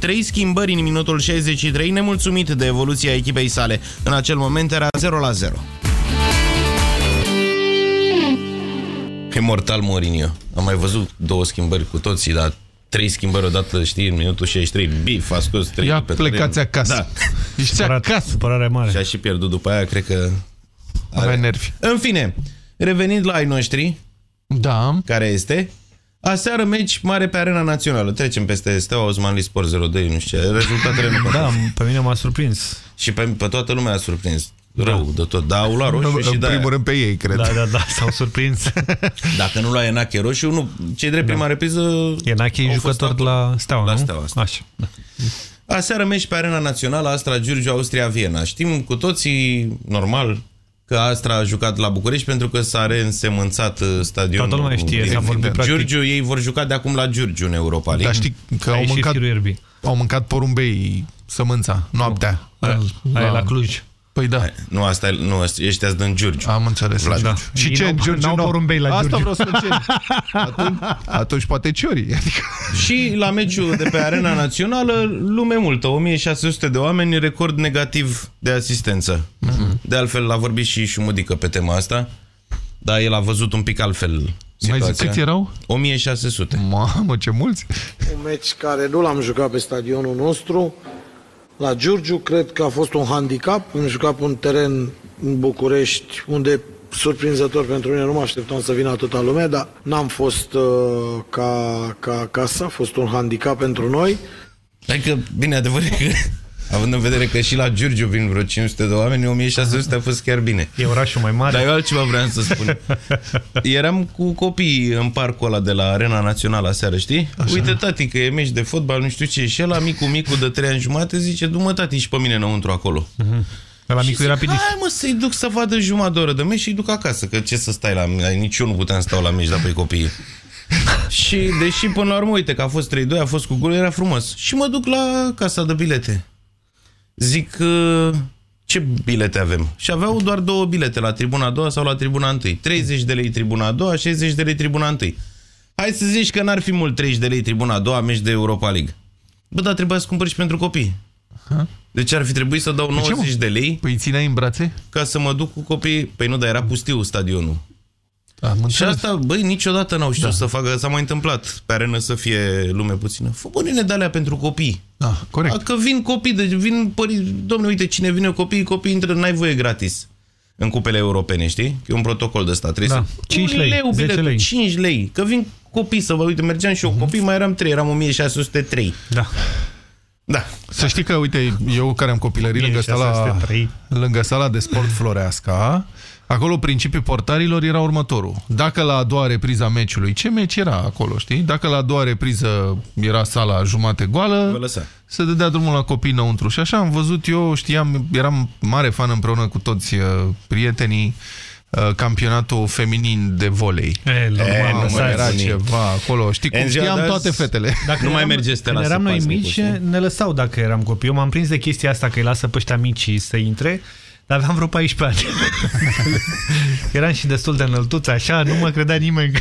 trei schimbări în minutul 63, nemulțumit de evoluția echipei sale. În acel moment era 0 la 0. E mortal Mourinho. Am mai văzut două schimbări cu toții, dar trei schimbări odată, știi, în minutul 63. Bif, a scos trei. Ia plecați tren. acasă. Da. Ești acasă. Supărare mare. Și a și pierdut după aia, cred că... Avea nervi. În fine, revenind la ai noștri, da. care este... Aseară meci mare pe arena națională. Trecem peste Steaua Osmanli Sport 02, nu știu ce. Rezultatele nu Da, pe mine m-a surprins. Și pe, pe toată lumea a surprins. Rău da. de tot. Da, au luat roșu în, și în da. primul rând pe ei, cred. Da, da, da, s-au surprins. Dacă nu lua Enache roșu, nu. Ce drept da. prima repriză... Enache e jucător de la Steaua, la nu? Steaua, asta. Așa. Da. Aseară meci pe arena națională Astra Giurgiu, Austria, Viena. Știm cu toții, normal, că Astra a jucat la București pentru că s-a reînsemânțat uh, stadionul. Toată lumea știe, s-a vorbit practic. Giurgiu, ei vor juca de acum la Giurgiu în Europa League. Dar știi că au mâncat, au mâncat porumbei sămânța, noaptea. Aia, aia la Cluj. Păi da. Nu, asta e, nu, ăștia din Giurgiu. Am înțeles. Vlad. Da. Și Ei ce? n-au- Giurgiu n-au n-au- porumbei la Asta Giurgiu. vreau să încerc. Atunci, atunci poate ciori. Adică... Și la meciul de pe arena națională, lume multă, 1600 de oameni, record negativ de asistență. De altfel, l-a vorbit și Șumudică pe tema asta, dar el a văzut un pic altfel situația. Mai zic câți erau? 1600. Mamă, ce mulți! Un meci care nu l-am jucat pe stadionul nostru. La Giurgiu cred că a fost un handicap. Am jucat pe un teren în București unde surprinzător pentru mine, nu mă așteptam să vină atâta lume, dar n-am fost uh, ca, ca acasă, a fost un handicap pentru noi. Adică, bine, adevărat că, având în vedere că și la Giurgiu vin vreo 500 de oameni, 1600 a fost chiar bine. E orașul mai mare. Dar eu altceva vreau să spun. Eram cu copiii în parcul ăla de la Arena Națională aseară, știi? Așa. Uite, tati, că e meci de fotbal, nu știu ce. Și ăla micu, micu de 3 ani jumate zice, du-mă, tati, și pe mine înăuntru acolo. La Și micul zic, e rapid. Hai mă să-i duc să vadă jumătate de oră de meci și-i duc acasă, că ce să stai la Nici eu nu puteam stau la meci, dar pe copiii. și deși până la urmă, uite că a fost 3-2, a fost cu gol, era frumos. Și mă duc la casa de bilete. Zic, uh, ce bilete avem? Și aveau doar două bilete, la tribuna a doua sau la tribuna a întâi. 30 de lei tribuna a doua, 60 de lei tribuna a întâi. Hai să zici că n-ar fi mult 30 de lei tribuna a doua, meci de Europa League. Bă, dar trebuia să cumpări și pentru copii. Deci ar fi trebuit să dau De ce, mă? 90 de lei Păi țineai în brațe? ca să mă duc cu copiii. Păi nu, dar era pustiu stadionul. Am Și înțeles. asta, băi, niciodată n-au știut da. să facă, s-a mai întâmplat pe arenă să fie lume puțină. Fă bune de alea pentru copii. Da, corect. Că vin copii, deci vin părinți, domnule, uite, cine vine copii, copii intră, n-ai voie gratis în cupele europene, știi? Că e un protocol de stat. Trebuie Da. să... 5 Un lei, leu 10 biletul, lei. 5 lei. Că vin copii să vă uite, mergeam și eu copii, mai eram 3, eram 1603. Da. Da. Să știi că, uite, eu care am copilării lângă sala, 1603. lângă sala de sport Floreasca, acolo principiul portarilor era următorul. Dacă la a doua repriză a meciului, ce meci era acolo, știi? Dacă la a doua repriză era sala jumate Vă goală, lăsa. se dădea drumul la copii înăuntru. Și așa am văzut eu, știam, eram mare fan împreună cu toți uh, prietenii, uh, campionatul feminin de volei. E, normal, Mamă, lăsați. era ceva acolo. Știi cum În ziua știam de azi- toate fetele. Dacă Nu mai eram- merge să te când lasă eram noi pasnicul, mici, știi? ne lăsau dacă eram copii. Eu m-am prins de chestia asta că îi lasă pe ăștia mici să intre, dar aveam vreo 14 ani. eram și destul de înăltuț, așa, nu mă credea nimeni.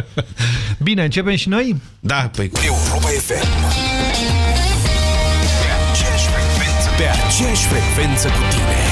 Bine, începem și noi? Da, păi Europa FM. Pe aceeași frecvență. Pe aceeași frecvență cu tine.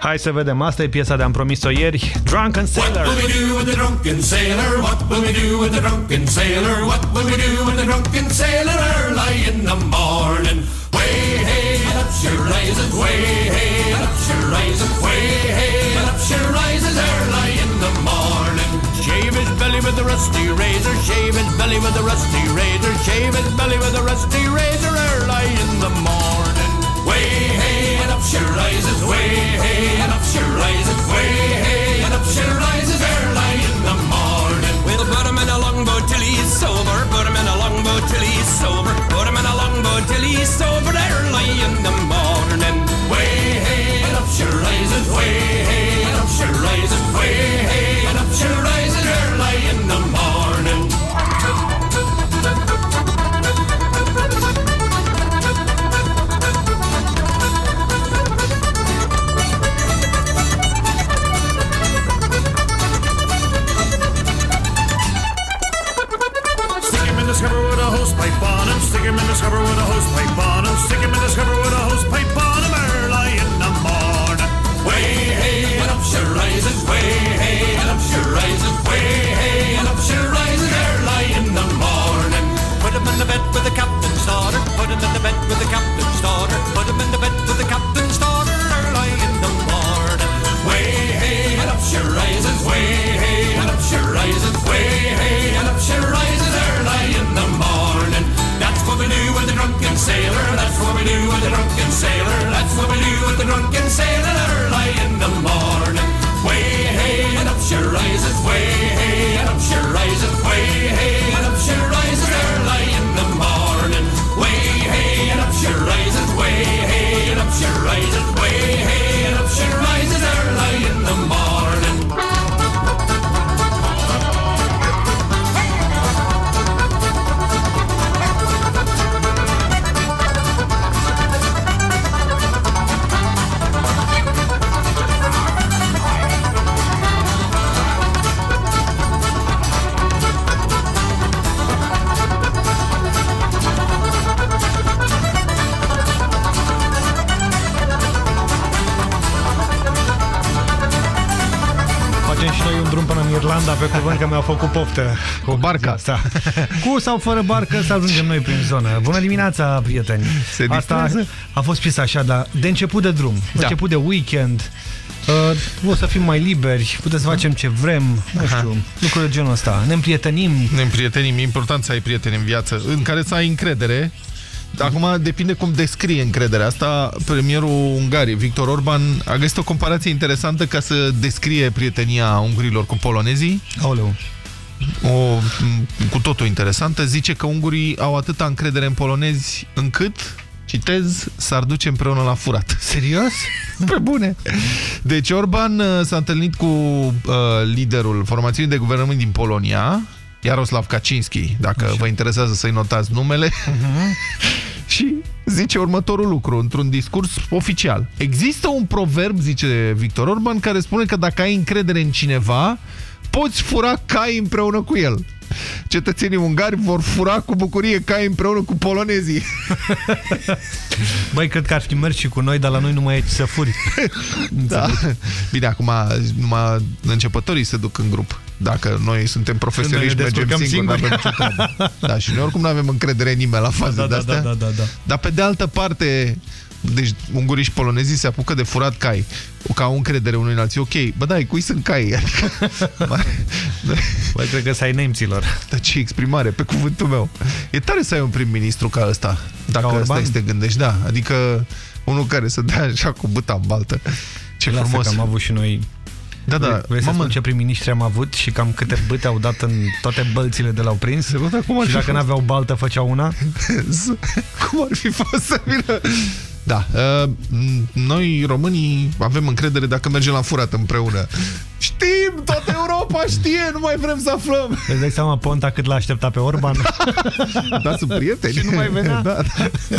Hai să vedem, asta e piesa de-am promis-o ieri, Drunken Sailor. What will we do with the drunken sailor? What will we do with the drunken sailor? What will we do with the drunken sailor early in the morning? Way hey, up she rises, way hey, up she rises, way hey, up she rises early in the morning. Shave his belly with the rusty razor, shave his belly with the rusty razor, shave his belly with the rusty razor early in the morning. Way hey, and up she rises, way hey, and up she rises, way hey, and up she rises. Early in the morning. We'll put him in a longboat till he's sober, put him in a longboat till he's sober, put him in a longboat till he's sober. Early in the morning. Way hey, and up she rises, way hey, and up she rises, way hey, and up she rises Stick him in the scupper with a hose pipe on him. Stick him in the scupper with a hose pipe cuvânt că mi-au făcut poftă. Cu barca. Asta. Cu sau fără barcă să ajungem noi prin zonă. Bună dimineața, prieteni! Se Asta distrează? a fost piesa așa, dar de început de drum, de Da. început de weekend, uh, o să fim mai liberi, putem să facem ce vrem, nu știu, lucruri de genul ăsta. Ne împrietenim, Ne împrietenim, e important să ai prieteni în viață în care să ai încredere. Acum depinde cum descrie încrederea asta. Premierul Ungariei, Victor Orban, a găsit o comparație interesantă ca să descrie prietenia ungurilor cu polonezii. Aoleu. O, m, cu totul interesantă. Zice că ungurii au atâta încredere în polonezi încât, citez, s-ar duce împreună la furat. Serios? Pe bune! Deci Orban uh, s-a întâlnit cu uh, liderul formațiunii de guvernământ din Polonia, Jaroslav Kaczynski, dacă Așa. vă interesează să-i notați numele, și zice următorul lucru într-un discurs oficial. Există un proverb, zice Victor Orban, care spune că dacă ai încredere în cineva, poți fura cai împreună cu el. Cetățenii ungari vor fura cu bucurie cai împreună cu polonezii. Băi, cred că ar fi mers și cu noi, dar la noi nu mai e ce să furi. Da. Bine, acum numai începătorii se duc în grup. Dacă noi suntem profesioniști, Noi ne mergem descurcăm singuri, singuri. n-avem nicio treabă. Da, și noi oricum nu avem încredere în nimeni la faze Da, da, de-astea. da, da, da, da. Dar pe de altă parte, deci ungurii și polonezii se apucă de furat cai. Ca au încredere unui în alții. Ok, bă da, cui sunt cai? Adică, Băi, cred că să ai nemților. Dar ce exprimare, pe cuvântul meu. E tare să ai un prim-ministru ca ăsta, dacă Ca ăsta Orban? este gândești. Da, adică unul care să dea așa cu buta în baltă. Ce Lasă frumos. că am avut și noi Da, da, Vrei să mamă, spun ce prim-ministri am avut și cam câte bâte au dat în toate bălțile de la-au prins? cum ar și fi dacă fost? n-aveau baltă, făceau una? Cum ar fi fost să vină? Da, uh, noi românii avem încredere dacă mergem la furat împreună. Știm, toată Europa știe, nu mai vrem să aflăm. Îți dai seama Ponta cât l-a așteptat pe Orban? Da, sunt prieteni. Și nu mai venea? Da, da.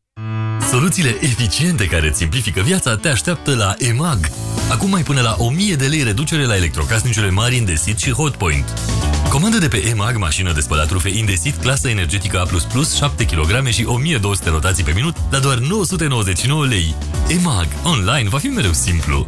Soluțiile eficiente care îți simplifică viața te așteaptă la EMAG. Acum mai până la 1000 de lei reducere la electrocasnicele mari Indesit și Hotpoint. Comandă de pe EMAG mașină de spălat rufe Indesit, clasă energetică A++, 7 kg și 1200 rotații pe minut la doar 999 lei. EMAG. Online va fi mereu simplu.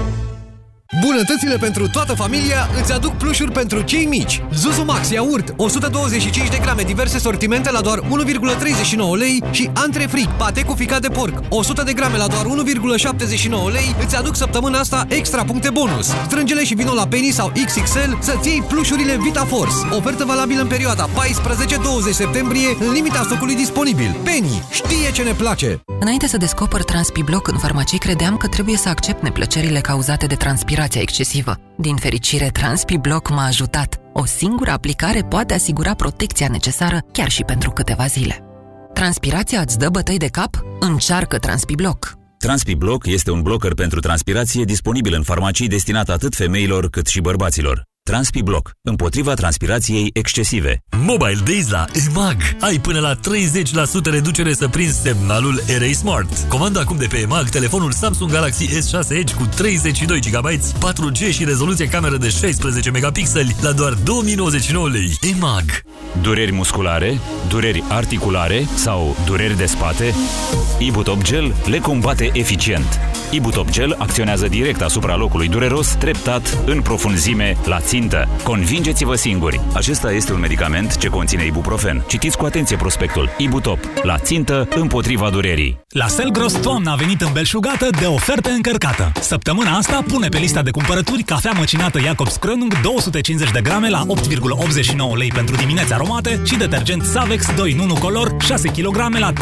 Bunătățile pentru toată familia îți aduc plușuri pentru cei mici. Zuzu Max iaurt 125 de grame diverse sortimente la doar 1,39 lei și Antre Fric pate cu ficat de porc 100 de grame la doar 1,79 lei îți aduc săptămâna asta extra puncte bonus. Strângele și vino la Penny sau XXL să-ți iei plușurile Vita Force. Ofertă valabilă în perioada 14-20 septembrie în limita stocului disponibil. Penny știe ce ne place! Înainte să descoper Transpibloc în farmacii, credeam că trebuie să accept neplăcerile cauzate de transpirația excesivă. Din fericire, Transpibloc m-a ajutat. O singură aplicare poate asigura protecția necesară chiar și pentru câteva zile. Transpirația îți dă bătăi de cap? Încearcă Transpibloc! TranspiBlock este un blocker pentru transpirație disponibil în farmacii destinat atât femeilor cât și bărbaților. TranspiBlock, împotriva transpirației excesive. Mobile Days la EMAG. Ai până la 30% reducere să prinzi semnalul Array Smart. Comanda acum de pe EMAG telefonul Samsung Galaxy S6 Edge cu 32 GB, 4G și rezoluție cameră de 16 megapixeli la doar 2099 lei. EMAG. Dureri musculare, dureri articulare sau dureri de spate? Ibutop Gel le combate eficient. Ibutop Gel acționează direct asupra locului dureros, treptat, în profunzime, la țintă. Convingeți-vă singuri! Acesta este un medicament ce conține ibuprofen. Citiți cu atenție prospectul. Ibutop. La țintă, împotriva durerii. La Selgros, toamna a venit îmbelșugată de oferte încărcată. Săptămâna asta pune pe lista de cumpărături cafea măcinată Jacobs Krönung 250 de grame la 8,89 lei pentru dimineți aromate și detergent Savex 2 în 1 color 6 kg la 32,95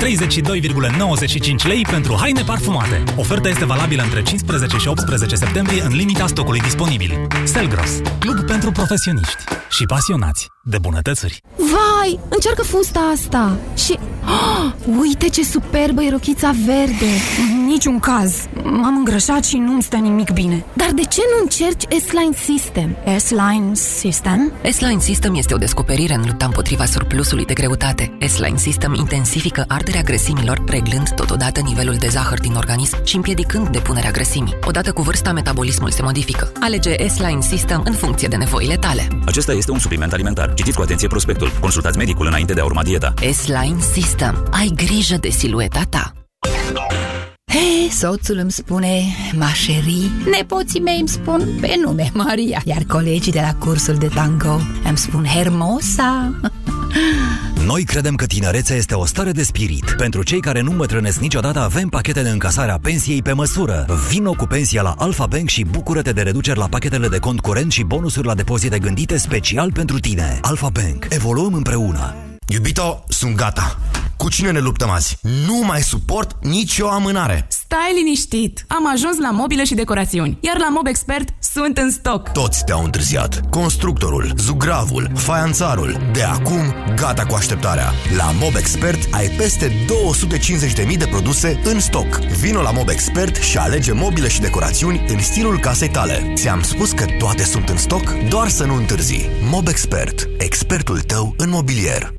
lei pentru haine parfumate. Oferta este valabilă între 15 și 18 septembrie în limita stocului disponibil. Selgros, club pentru profesioniști și pasionați de bunătățuri. Vai, încearcă fusta asta și... Oh, uite ce superbă e rochița verde! Niciun caz. M-am îngrășat și nu-mi stă nimic bine. Dar de ce nu încerci S-Line System? S-Line System? S-Line System este o descoperire în lupta împotriva surplusului de greutate. S-Line System intensifică arderea grăsimilor, preglând totodată nivelul de zahăr din organism și împiedicând depunerea grăsimii. Odată cu vârsta, metabolismul se modifică. Alege S-Line System în funcție de nevoile tale. Acesta este un supliment alimentar. Citiți cu atenție prospectul. Consultați medicul înainte de a urma dieta. S-Line System. Ai grijă de silueta ta. Hei, soțul îmi spune Mașerii, nepoții mei îmi spun pe nume Maria, iar colegii de la cursul de tango îmi spun Hermosa. Noi credem că tinerețea este o stare de spirit. Pentru cei care nu îmbătrânesc niciodată, avem pachete de încasare a pensiei pe măsură. Vino cu pensia la Alpha Bank și bucură-te de reduceri la pachetele de cont curent și bonusuri la depozite gândite special pentru tine. Alpha Bank. Evoluăm împreună. Iubito, sunt gata. Cu cine ne luptăm azi? Nu mai suport nicio amânare. Stai liniștit! Am ajuns la mobile și decorațiuni, iar la Mob Expert sunt în stoc. Toți te-au întârziat. Constructorul, zugravul, faianțarul. De acum, gata cu așteptarea. La Mob Expert ai peste 250.000 de produse în stoc. Vino la Mob Expert și alege mobile și decorațiuni în stilul casei tale. Ți-am spus că toate sunt în stoc, doar să nu întârzi. Mob Expert. Expertul tău în mobilier.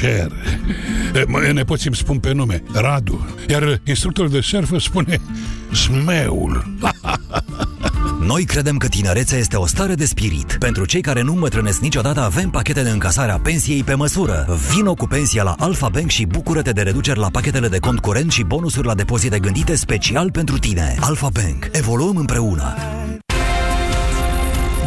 cher. Nepoții îmi spun pe nume, Radu. Iar instructorul de surf spune Smeul. Noi credem că tinerețea este o stare de spirit. Pentru cei care nu îmbătrânesc niciodată, avem pachete de încasare a pensiei pe măsură. Vino cu pensia la Alfa Bank și bucură-te de reduceri la pachetele de cont curent și bonusuri la depozite gândite special pentru tine. Alfa Bank. Evoluăm împreună.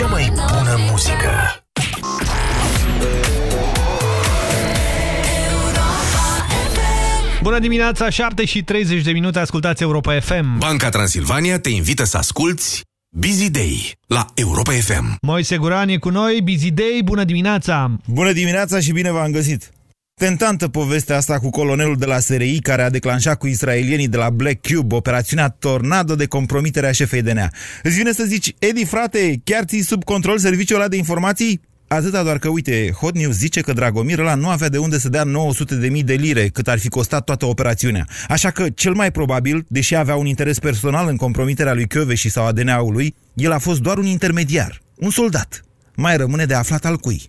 Cea mai bună muzică. Bună dimineața, 7 și 30 de minute, ascultați Europa FM. Banca Transilvania te invită să asculti Busy Day la Europa FM. Moise Guran e cu noi, Busy Day, bună dimineața! Bună dimineața și bine v-am găsit! Tentantă povestea asta cu colonelul de la SRI care a declanșat cu israelienii de la Black Cube operațiunea Tornado de compromitere a șefei DNA. Îți vine să zici, Edi frate, chiar ții sub control serviciul ăla de informații? Atâta doar că, uite, Hot News zice că Dragomir ăla nu avea de unde să dea 900 de mii de lire cât ar fi costat toată operațiunea. Așa că, cel mai probabil, deși avea un interes personal în compromiterea lui și sau a DNA-ului, el a fost doar un intermediar, un soldat. Mai rămâne de aflat al cui.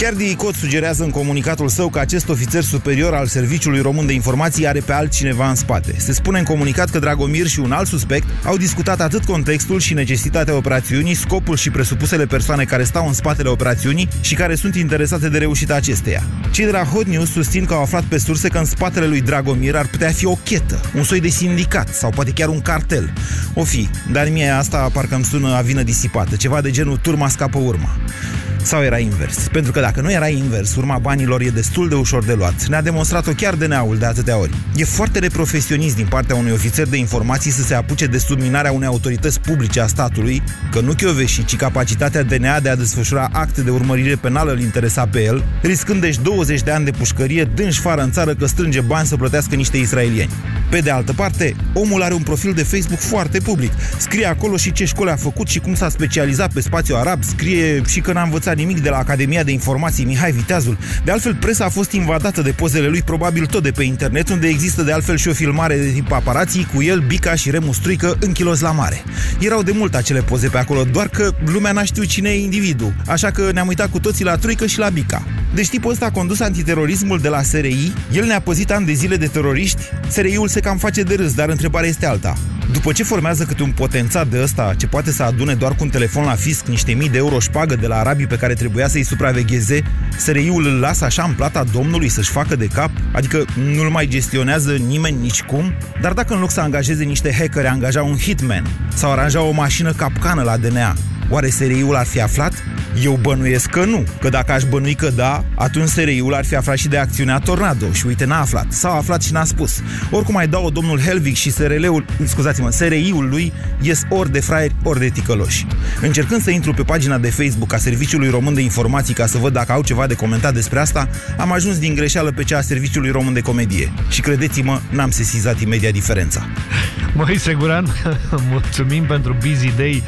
Chiar Diicot sugerează în comunicatul său că acest ofițer superior al Serviciului Român de Informații are pe altcineva în spate. Se spune în comunicat că Dragomir și un alt suspect au discutat atât contextul și necesitatea operațiunii, scopul și presupusele persoane care stau în spatele operațiunii și care sunt interesate de reușita acesteia. Cei de la Hot News susțin că au aflat pe surse că în spatele lui Dragomir ar putea fi o chetă, un soi de sindicat sau poate chiar un cartel. O fi, dar mie asta parcă îmi sună avină disipată, ceva de genul turma scapă urma. Sau era invers? Pentru că dacă nu era invers, urma banilor e destul de ușor de luat. Ne-a demonstrat-o chiar DNA-ul de atâtea ori. E foarte neprofesionist din partea unui ofițer de informații să se apuce de subminarea unei autorități publice a statului, că nu Chioveși, ci capacitatea DNA de a desfășura acte de urmărire penală îl interesa pe el, riscând deci 20 de ani de pușcărie, dânși fară în țară că strânge bani să plătească niște israelieni. Pe de altă parte, omul are un profil de Facebook foarte public. Scrie acolo și ce școli a făcut și cum s-a specializat pe spațiu arab, scrie și că n-a învățat nimic de la Academia de Informații Mihai Viteazul. De altfel, presa a fost invadată de pozele lui, probabil tot de pe internet, unde există de altfel și o filmare de tip paparații cu el, Bica și Remu Struică închiloți la mare. Erau de mult acele poze pe acolo, doar că lumea n-a știut cine e individul, așa că ne-am uitat cu toții la Truică și la Bica. Deci tipul ăsta a condus antiterorismul de la SRI, el ne-a păzit ani de zile de teroriști, SRI-ul se cam face de râs, dar întrebarea este alta. După ce formează câte un potențat de ăsta ce poate să adune doar cu un telefon la fisc niște mii de euro șpagă de la arabii pe care trebuia să-i supravegheze, SRI-ul îl lasă așa în plata domnului să-și facă de cap? Adică nu-l mai gestionează nimeni nicicum? Dar dacă în loc să angajeze niște hackeri, angaja un hitman sau aranja o mașină capcană la DNA, Oare SRI-ul ar fi aflat? Eu bănuiesc că nu, că dacă aș bănui că da, atunci SRI-ul ar fi aflat și de acțiunea Tornado și uite, n-a aflat. Sau a aflat și n-a spus. Oricum mai dau domnul Helvig și SRL-ul, scuzați-mă, SRI-ul lui ies ori de fraieri, ori de ticăloși. Încercând să intru pe pagina de Facebook a Serviciului Român de Informații ca să văd dacă au ceva de comentat despre asta, am ajuns din greșeală pe cea a Serviciului Român de Comedie. Și credeți-mă, n-am sesizat imediat diferența. Măi, Seguran, mulțumim pentru Busy Day.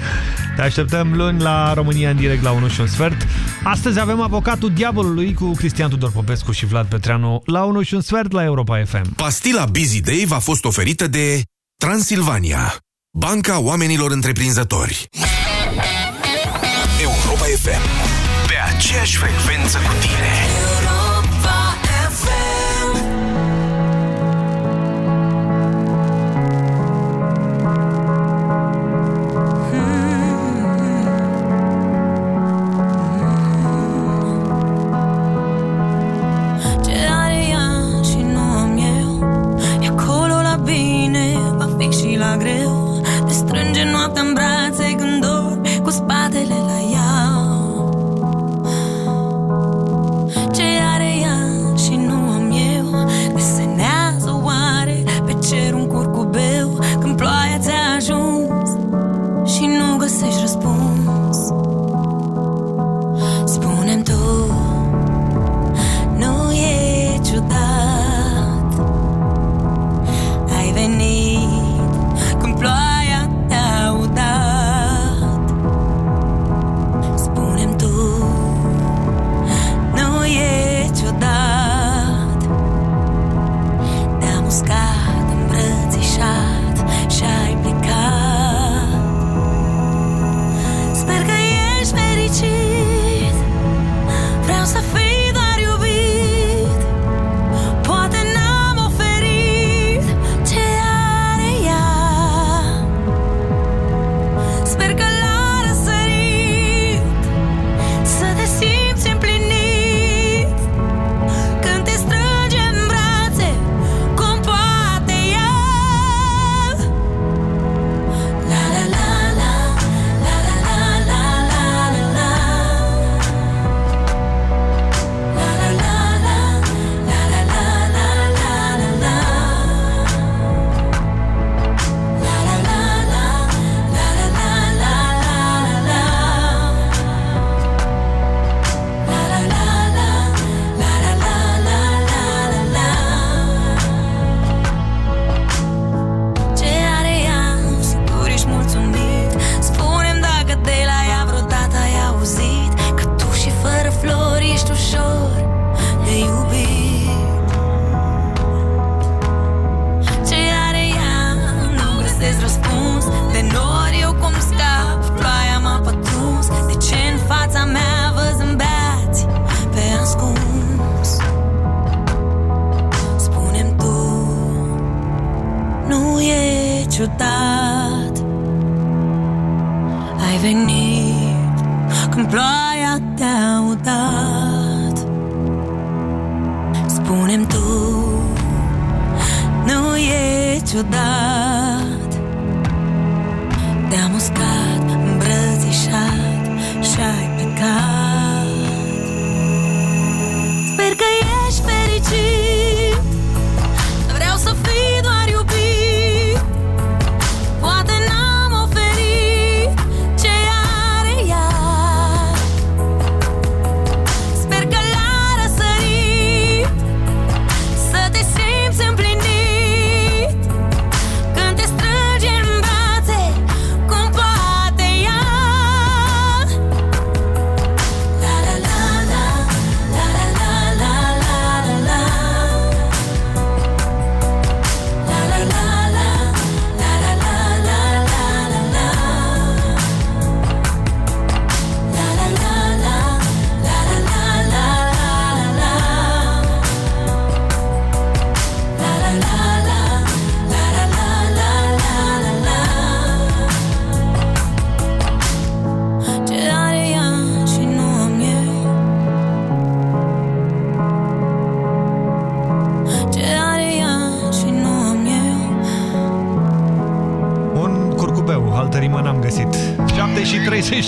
Te așteptăm luni la România în direct la 1 și un sfert. Astăzi avem avocatul diavolului cu Cristian Tudor Popescu și Vlad Petreanu la 1 și un sfert la Europa FM. Pastila Busy Day v-a fost oferită de Transilvania, Banca Oamenilor Întreprinzători. Europa FM. Pe aceeași frecvență cu tine.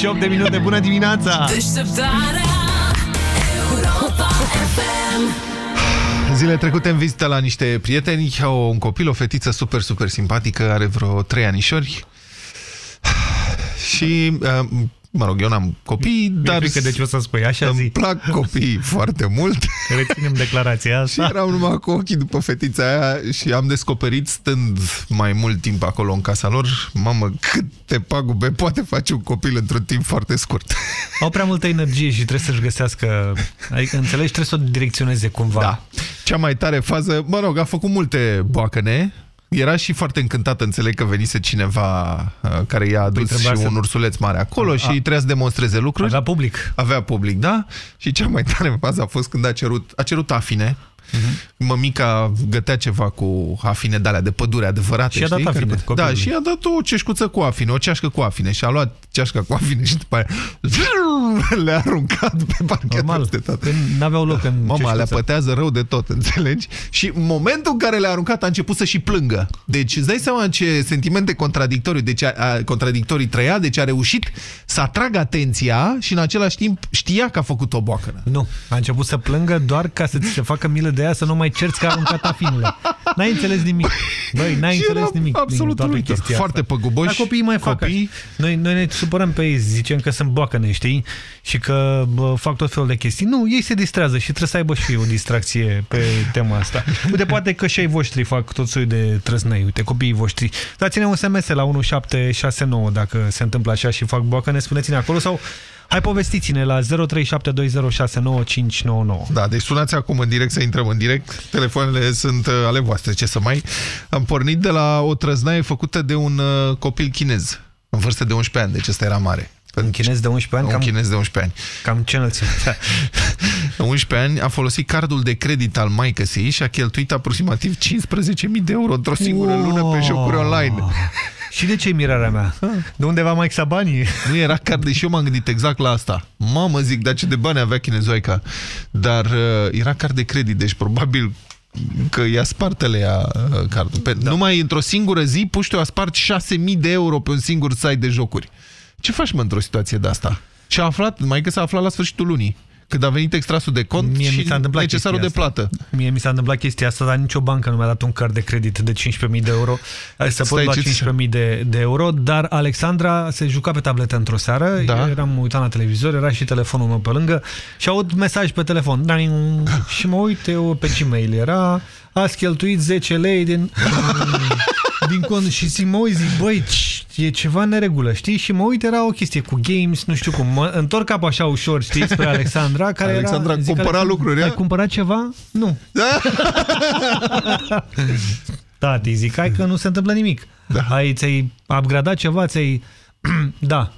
28 de minute. Bună dimineața! Zile trecute în vizită la niște prieteni, au un copil, o fetiță super, super simpatică, are vreo 3 anișori. Și uh, mă rog, eu n-am copii, dar... Că de ce o să spui, așa îmi zi. plac copiii foarte mult. Reținem declarația Și asta. eram numai cu ochii după fetița aia și am descoperit, stând mai mult timp acolo în casa lor, mamă, câte pagube poate face un copil într-un timp foarte scurt. Au prea multă energie și trebuie să-și găsească... Adică, înțelegi, trebuie să o direcționeze cumva. Da. Cea mai tare fază, mă rog, a făcut multe boacăne, era și foarte încântată, înțeleg că venise cineva uh, care i-a adus Păi și trebuia să- un ursuleț mare acolo A- și a- trebuia să demonstreze lucruri. Avea public. Avea public, da. Și cea mai tare fază a fost când a cerut, a cerut afine. Mhm. Mămica gătea ceva cu afine de alea de pădure adevărate. Și i-a dat știi? afine Care- Da, copilului. și i-a dat o ceșcuță cu afine, o ceașcă cu afine și a luat ceașca cu afine și după aia le-a aruncat pe parchetul Normal, ăsta, tată. când n-aveau loc în Mama, le ceșcuță. pătează rău de tot, înțelegi? Și în momentul în care le-a aruncat a început să și plângă. Deci îți dai seama ce sentimente contradictorii, deci a, a, contradictorii trăia, deci a reușit să atragă atenția și în același timp știa că a făcut o boacănă. Nu, a început să plângă doar ca să ți se facă milă de ea să nu mai cerți că a aruncat afinele. N-ai înțeles nimic. Băi, n-ai Și înțeles eram nimic. absolut din toată uluitor. chestia Foarte asta. păguboși Dar copiii mai fac copii. așa. Noi, noi ne supărăm pe ei, zicem că sunt boacăne, știi? Și că bă, fac tot felul de chestii. Nu, ei se distrează și trebuie să aibă și o distracție pe tema asta. Uite, poate că și ai voștri fac tot soiul de trăznăi. Uite, copiii voștri. Dați-ne un SMS la 1769 dacă se întâmplă așa și fac boacăne, spuneți-ne acolo sau Hai povestiți-ne la 0372069599. Da, deci sunați acum în direct să intrăm în direct. Telefoanele sunt uh, ale voastre, ce să mai... Am pornit de la o trăznaie făcută de un uh, copil chinez, în vârstă de 11 ani, deci ăsta era mare. Un chinez de 11 ani? Un Cam, chinez de 11 ani. cam ce înălțime? În 11 ani a folosit cardul de credit al maicăsii și a cheltuit aproximativ 15.000 de euro într-o singură Wow. lună pe jocuri online. Și de ce e mirarea mea? De unde va mai banii? Nu era card, deși eu m-am gândit exact la asta. Mamă, zic, dar ce de bani avea chinezoica. Dar uh, era card de credit, deci probabil că i-a spartele ea uh, cardul. Pe, da. Numai într-o singură zi, puștiu a spart 6.000 de euro pe un singur site de jocuri. Ce faci, mă, într-o situație de asta? Și a aflat, mai că s-a aflat la sfârșitul lunii, când a venit extrasul de cont Mie mi și s-a întâmplat necesarul de chestia asta. plată. Mie mi s-a întâmplat chestia asta, dar nicio bancă nu mi-a dat un card de credit de 15.000 de euro. Să pot Stai, lua ce- 15.000 de, de euro, dar Alexandra se juca pe tabletă într-o seară, Da. eram uitat la televizor, era și telefonul meu pe lângă și aud mesaj pe telefon. Ding! și mă uit eu pe Gmail, era ați cheltuit 10 lei din... din cont și zic, mă uit, zic, băi, e ceva în neregulă, știi? Și mă uit, era o chestie cu games, nu știu cum. Mă întorc cap așa ușor, știi, spre Alexandra, care Alexandra era... cumpăra Alexandra, lucruri, Ai a? cumpărat ceva? Nu. Tati, zic, hai că nu se întâmplă nimic. Da. Ai, ți-ai upgradat ceva, ți-ai... da.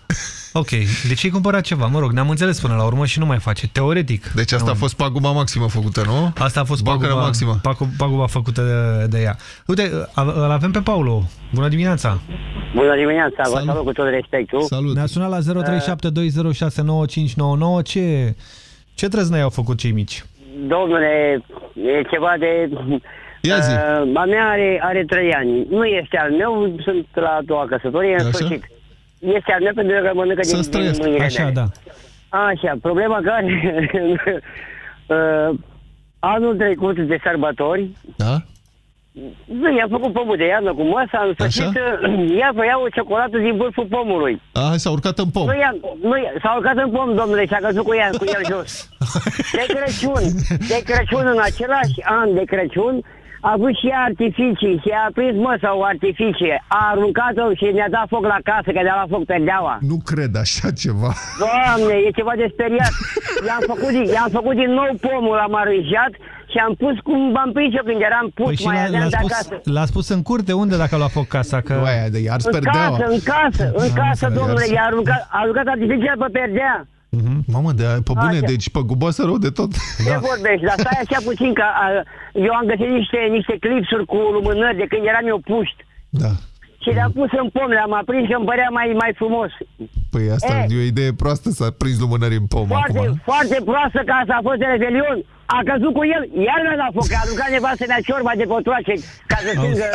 Ok, deci ai cumpărat ceva, mă rog, ne-am înțeles până la urmă și nu mai face, teoretic. Deci asta a fost paguba maximă făcută, nu? Asta a fost Bacără paguba, maximă. pagu- paguba făcută de, de ea. Uite, a- îl avem pe Paulo. Bună dimineața! Bună dimineața, vă salut cu tot respectul. Salut. Ne-a sunat la 0372069599. Ce, ce trăznăi au făcut cei mici? Domnule, e ceva de... Ia zi. Uh, a mea are, are 3 ani. Nu este al meu, sunt la a doua căsătorie, în Așa? Sfârșit. Este al meu pentru că mănâncă din, Să-ți din trăiesc. mâinile Așa, mele. da. Așa, problema care... uh, anul trecut de sărbători, Da? nu, i-am făcut pomul de iarnă cu măsa, în sfârșit, uh, ea voia o ciocolată din vârful pomului. A, hai, s-a urcat în pom. Nu i-a, nu i-a, s-a urcat în pom, domnule, și a căzut cu, ea, cu el jos. De Crăciun, de Crăciun, în același an de Crăciun, a avut și ea artificii și a prins măsa o artificie. A aruncat-o și ne-a dat foc la casă, că ne-a luat foc perdeaua. Nu cred așa ceva. Doamne, e ceva de speriat. I-am făcut, din- i-am făcut din nou pomul, l-am aranjat și am pus cum v-am prins eu când eram pus, Păi și mai l-a, aveam l-a de spus, acasă. l-a spus în curte, unde dacă l-a făcut casa? Că... Nu, aia de iar În casă, în casă, în Am casă, înțeles. domnule, i-a aruncat, a aruncat artificial pe perdea. Mamă, de pe bune, Așa. deci pe guboasă rău de tot. Ce vorbești? Dar stai așa puțin că a, eu am găsit niște, niște clipsuri cu lumânări de când eram eu puști. Da. Și le-am pus în pom, le-am aprins și îmi părea mai, mai frumos. Păi asta E. e o idee proastă să prins lumânări în pom Foarte, acum. foarte proastă că asta a fost de Revelion. A căzut cu el, iar mi-a dat foc, a aruncat nevastă mea ciorba de cotroace ca să stingă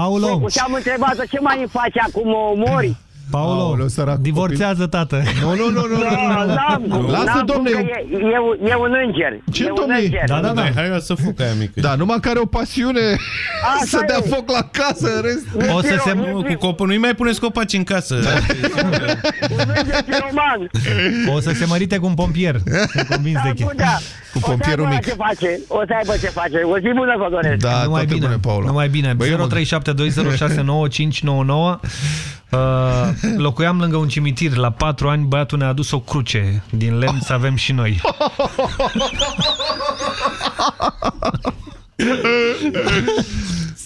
Paulo. focul. Și am întrebat-o, ce mai îmi faci acum, o omori? Paulo, Aoleu, sărac divorțează, tată. Nu, nu, nu, nu, Da, n-am cum, Lasă, n-am cum domne, că eu- e, e, un- e un înger. Ce, e un domne? înger. Da, da, da. Hai să fucă aia mică. Da, numai care o pasiune Așa să dea e. foc la casă, în rest. O să se... Nu, cu copul, nu-i mai puneți copaci în casă. Un înger piroman. O să se mărite cu un pompier. Sunt convins de Da, chestia. da. Cu O să pompierul aibă mic. ce face. O să aibă ce face. O zi bună vă doresc. Da, numai toate bine, bune, Paula. numai bine. Băi, eu mă- 0372069599. Uh, locuiam lângă un cimitir. La patru ani băiatul ne-a adus o cruce din lemn să avem și noi.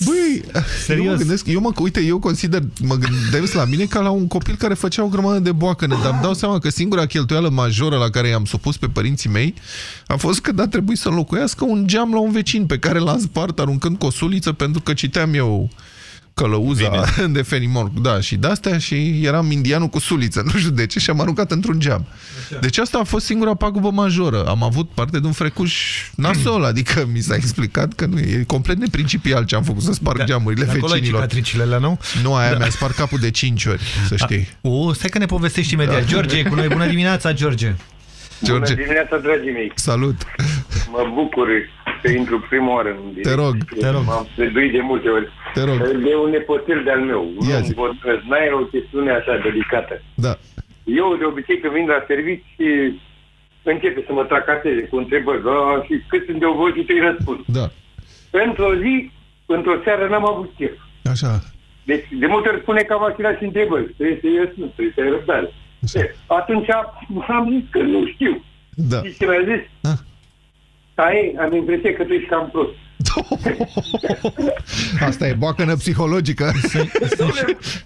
Băi, Serios. eu mă gândesc, eu mă, uite, eu consider, mă gândesc la mine ca la un copil care făcea o grămadă de boacăne, dar îmi dau seama că singura cheltuială majoră la care i-am supus pe părinții mei a fost că a trebuit să înlocuiască un geam la un vecin pe care l-am spart aruncând cu o suliță pentru că citeam eu călăuza de Fenimor, da, și de-astea și eram indianul cu suliță, nu știu de ce, și am aruncat într-un geam. Deci asta a fost singura pagubă majoră. Am avut parte de un frecuș nasol, adică mi s-a explicat că nu e, e complet neprincipial ce am făcut să sparg geamurile De acolo ai vecinilor. cicatricile alea, nu? Nu, aia mi-a spart capul de 5 ori, să știi. O, stai că ne povestești imediat. George e cu noi. Bună dimineața, George. George, Bună dimineața, dragii mei. salut! Mă bucur să intru prima oară în direct. Te rog, te rog. M-am străduit de multe ori. Te rog. De un nepoțel de-al meu. Ia Nu zi. vorbesc. N-ai o chestiune așa delicată. Da. Eu, de obicei, când vin la servici, începe să mă tracaseze cu întrebări. Da, și cât sunt de obosită, îi răspund. Da. Într-o zi, într-o seară, n-am avut chef. Așa. Deci, de multe ori spune cam aceleași întrebări. Trebuie să ies, nu, trebuie să ai răbdare. E, Atunci am zis că nu știu. Da. Și ce mi-a zis? Ah. Ai, am impresia că tu ești cam prost. Asta e boacănă psihologică.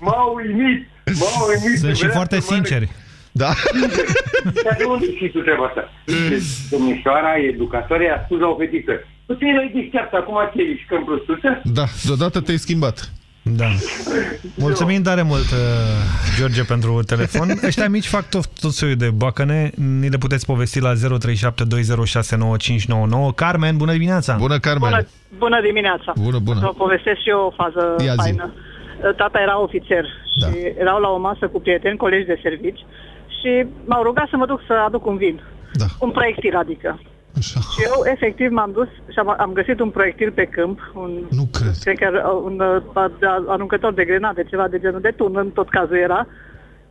M-a uimit, m-a uimit. Sunt și Vrea foarte să mănânc. sinceri. Da. Dar de unde știi tu treaba asta? Domnișoara educatoare a spus la o fetiță. Tu ți erai deșteaptă, acum ce ești cam prostuță? Da, deodată te-ai schimbat. Da. Mulțumim tare mult, uh, George, pentru telefon. Ăștia mici fac tot, tot soiul de bacăne. Ni le puteți povesti la 0372069599. Carmen, bună dimineața! Bună, Carmen! Bună, bună dimineața! Bună, bună. Să vă povestesc și eu o fază Ia zi. faină. Tata era ofițer Da. și erau la o masă cu prieteni, colegi de servici și m-au rugat să mă duc să aduc un vin. Da. Un proiectil, adică. Așa. Și eu, efectiv, m-am dus și am, am găsit un proiectil pe câmp, un, nu cred. cred că era un uh, de- aruncător de grenade, ceva de genul de tun, în tot cazul era.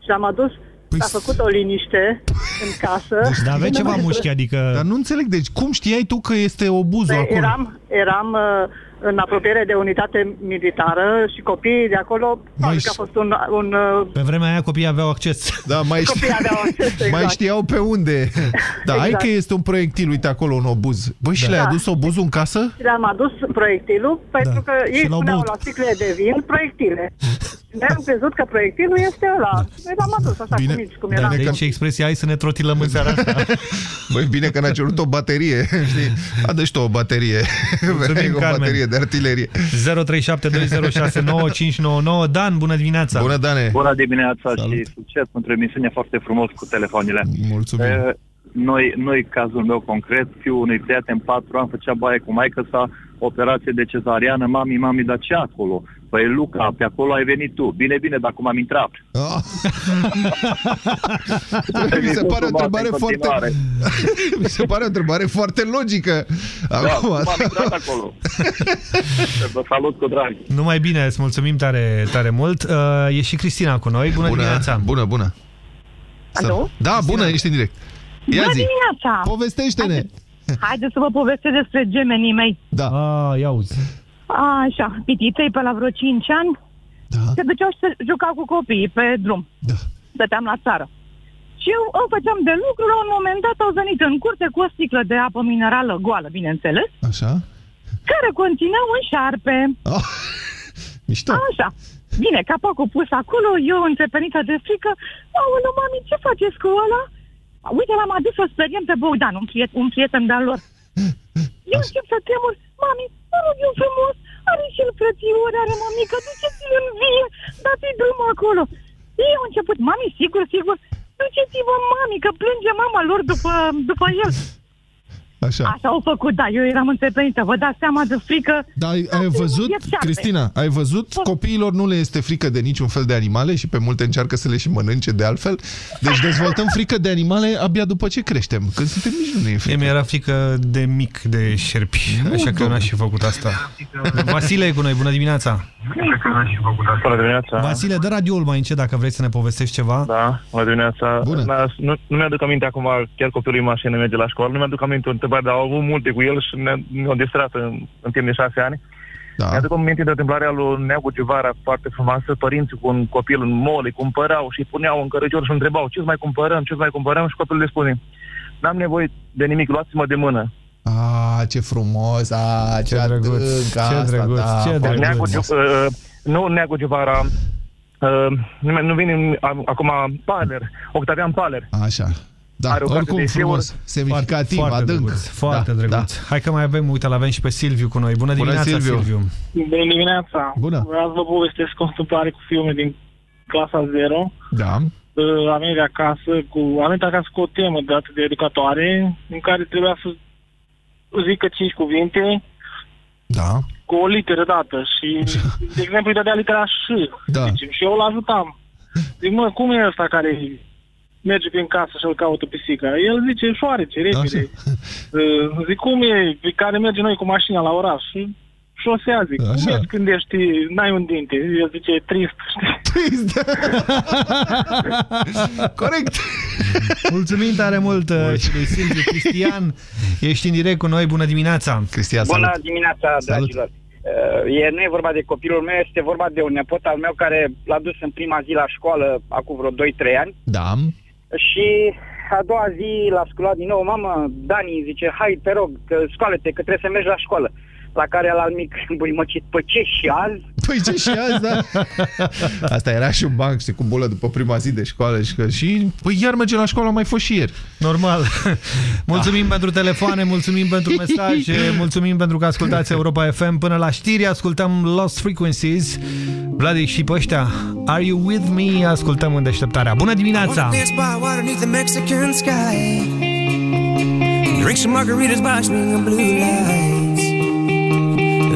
Și am adus, Păi a făcut o liniște în casă. Dar aveai ceva mușchi, adică... Dar nu înțeleg, deci cum știai tu că este obuzul Păi acolo? eram, eram uh, în apropiere de unitate militară și copiii de acolo, probabil că a fost un... un uh, Pe vremea aia copiii aveau acces. Da, mai, Copiii aveau acces, exact. mai știau pe unde. Da, hai Exact. că este un proiectil, uite acolo, un obuz. Băi, și Da. le-ai adus obuzul în casă? Și le-am adus proiectilul pentru că ei Și l-au spuneau băut. la sticle de vin proiectile. Ne-am crezut că proiectilul este ăla. Noi l-am adus așa Bine. cu mici, cum era. De aici expresia, hai să ne trotilăm în seara asta. Băi, bine că n-a cerut o baterie, știi? Adă și tu o baterie. Mulțumim, o Carmen. baterie de artilerie. 0372069599 Dan, bună dimineața! Bună, Dane! Bună dimineața și succes pentru emisiune foarte frumos cu telefoanele. Mulțumim. Eh, Noi, noi, cazul meu concret, fiul unui prieten, patru ani, făcea baie cu maică sa, operație de cezariană, mami, mami, dar ce acolo? Păi Luca, pe acolo ai venit tu. Bine, bine, dar cum am intrat? Ah. Mi se pare o întrebare În foarte... continuare. Mi se pare o întrebare foarte logică. Da, Acum, cum am intrat acolo? Vă salut cu drag. Numai bine, îți mulțumim tare, tare mult. Uh, e și Cristina cu noi. Bună, Bună, dimineața! bună, bună! Alo? Da, bună, ești în direct. Ia Bună zi. dimineața! Povestește-ne! Haideți să vă povestesc despre gemenii mei. Da. A, ia uzi. Așa, pitiței pe la vreo 5 ani da. se duceau și se jucau cu copiii pe drum. Da. Stăteam la țară. Și eu îmi făceam de lucru, la un moment dat au venit în curte cu o sticlă de apă minerală goală, bineînțeles, Așa? care conținea un șarpe. Oh, mișto. Așa. Bine, capacul pus acolo, eu înțepenită de frică, aoleu, mami, ce faceți cu ăla? Uite, l-am adus să speriem pe Bogdan, un, priet, un prieten de-al lor. Eu încep să tremur, mami, mă rog eu frumos, are și el frățiori, are mămică, duceți-l în vie, dați-i drumul acolo. Ei au început, mami, sigur, sigur, duceți-vă, mami, că plânge mama lor după, după el. Așa. Așa au făcut, da, eu eram înțepenită, vă dați seama de frică. Da, ai, ai văzut, e șarpe. Cristina, ai văzut? Copiilor nu le este frică de niciun fel de animale și pe multe încearcă să le și mănânce de altfel. Deci dezvoltăm frică de animale abia după ce creștem. Când suntem mici nu ne e frică. Mie mi-era frică de mic de șerpi, așa că eu n-aș fi făcut asta. Vasile e cu noi, bună dimineața! Bună dimineața. Vasile, dă radioul mai încet dacă vrei să ne povestești ceva. Da, bună dimineața. Bună. Nu, nu mi-aduc aminte acum, chiar copilul în mașină merge la școală, nu mi-aduc aminte o întrebare, dar au avut multe cu el și ne- ne-au distrat în, în timp de șase ani. Da. Mi-aduc aminte de întâmplarea lui Neagu Civara foarte frumoasă, părinții cu un copil în mall, îi cumpărau și îi puneau în cărăcior și îl întrebau ce mai cumpărăm, ce mai cumpărăm și copilul le spune N-am nevoie de nimic, luați-mă de mână. A, ce frumos, a, ce, ce drăguț, ce drăguț, ce drăguț. Neagu, Ciu- uh, nu Neagu Civara, uh, nu, nu vine în- acum Paler, Octavian Paler. Așa. Da, Are o carte oricum de frumos, eseuri. semnificativ, foarte adânc. Drăguț, foarte Da, drăguț. Hai că mai avem, uite, l-avem și pe Silviu cu noi. Bună Bună, dimineața, Silviu. Silviu. Bună dimineața! Bună! Vreau să vă povestesc o întâmplare cu fiul meu din clasa 0. Da. Uh, Am venit acasă cu, am venit acasă cu o temă dată de educatoare în care trebuia să zică cinci cuvinte Da. cu o literă dată și, de exemplu, îi dădea litera ș. Da. Zicem, și eu îl ajutam. Zic, mă, cum e ăsta care merge prin casă și îl caută pisica? El zice, șoarece, repede. Uh, zic, cum e, pe care merge noi cu mașina la oraș? Și șosea, zic, cum Așa. ești când ești, n-ai un dinte? El zice, trist, știi? Trist. Corect. Mulțumim tare mult uh, și lui Silviu Cristian. Ești în direct cu noi. Bună dimineața. Cristian, Bună dimineața, dragilor. Uh, E, nu e vorba de copilul meu, este vorba de un nepot al meu care l-a dus în prima zi la școală acum vreo 2-3 ani Da. Și a doua zi l-a sculat din nou, mamă, Dani zice, hai te rog, că scoală-te, că trebuie să mergi la școală. La care la mic, băi măcit, pe ce și azi? Păi ce și azi, da? Asta era și un banc, știi, cu bulă după prima zi de școală și că și, păi iar merge la școală, am mai fost și ieri. Normal. Mulțumim pentru telefoane, mulțumim pentru mesaje, mulțumim pentru că ascultați Europa FM. Până la știri ascultăm Lost Frequencies. Vladi și pe ăștia, Are You With Me? Ascultăm în deșteptarea. Bună dimineața! Dance by water beneath the Mexican sky. Drink some margaritas by swinging blue lights.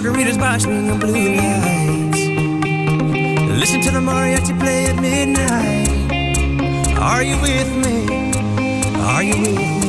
Margaritas by swinging blue lights. Listen to the mariachi play at midnight. Are you with me? Are you with me?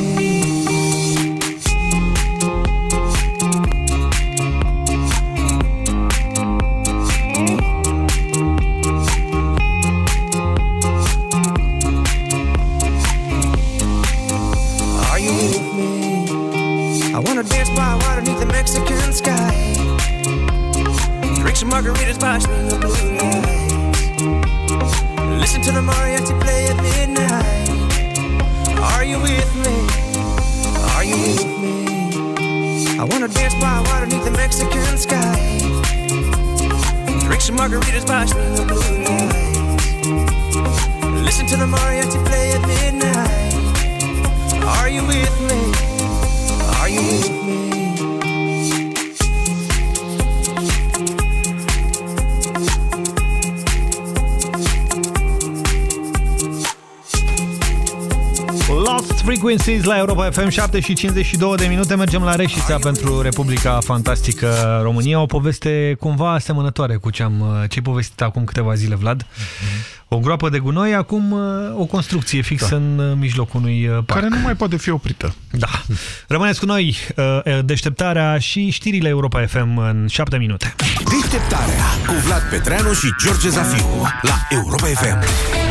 Europa FM 7 și 52 de minute. Mergem la Reșița pentru Republica Fantastică România. O poveste cumva asemănătoare cu ce am ce povestit acum câteva zile, Vlad. O groapă de gunoi, acum o construcție fix da. în mijlocul unui parc. Care nu mai poate fi oprită. Da. Rămâneți cu noi, deșteptarea și știrile Europa FM în 7 minute. Deșteptarea cu Vlad Petreanu și George Zafiu la Europa FM.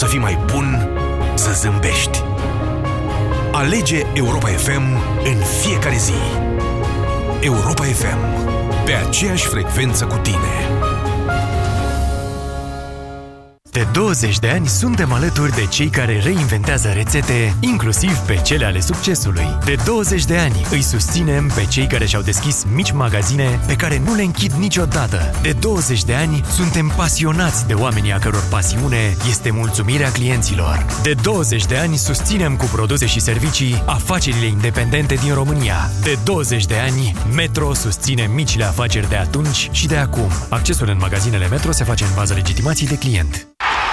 Să fii mai bun, să zâmbești. Alege Europa FM în fiecare zi. Europa FM. Pe aceeași frecvență cu tine. De 20 de ani suntem alături de cei care reinventează rețete, inclusiv pe cele ale succesului. De 20 de ani îi susținem pe cei care și-au deschis mici magazine pe care nu le închid niciodată. De 20 de ani suntem pasionați de oamenii a căror pasiune este mulțumirea clienților. De 20 de ani susținem cu produse și servicii afacerile independente din România. De 20 de ani Metro susține micile afaceri de atunci și de acum. Accesul în magazinele Metro se face în baza legitimației de client.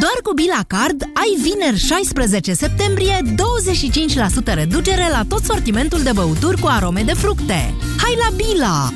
Doar cu Bila Card ai vineri 16 septembrie 25% reducere la tot sortimentul de băuturi cu arome de fructe. Hai la Bila!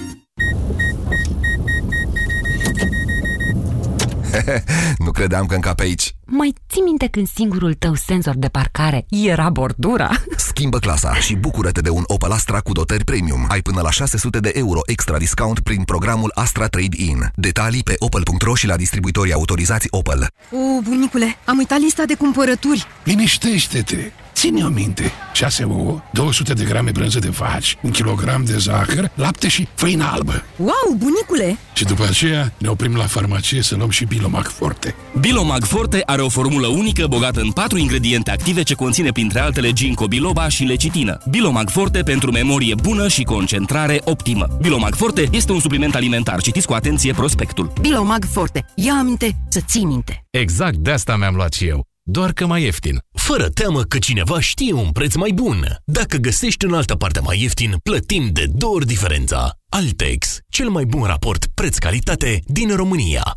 nu credeam că încape aici. Mai ții minte când singurul tău senzor de parcare era bordura? Schimbă clasa și bucură-te de un Opel Astra cu dotări premium. Ai până la 600 de euro extra discount prin programul Astra Trade-in. Detalii pe opel.ro și la distribuitorii autorizați Opel. O, bunicule, am uitat lista de cumpărături. Liniștește-te! Ține-o minte. 6 ouă, 200 de grame brânză de vaci, un kilogram de zahăr, lapte și făină albă. Wow, bunicule! Și după aceea ne oprim la farmacie să luăm și Bilomag Forte. Bilomag Forte are o formulă unică bogată în patru ingrediente active ce conține printre altele ginkgo biloba și lecitină. Bilomag Forte pentru memorie bună și concentrare optimă. Bilomag Forte este un supliment alimentar. Citiți cu atenție prospectul. Bilomag Forte. Ia aminte să ții minte. Exact de asta mi-am luat și eu. Doar că mai ieftin. Fără teamă că cineva știe un preț mai bun. Dacă găsești în altă parte mai ieftin, plătim de două ori diferența. Altex, cel mai bun raport preț-calitate din România.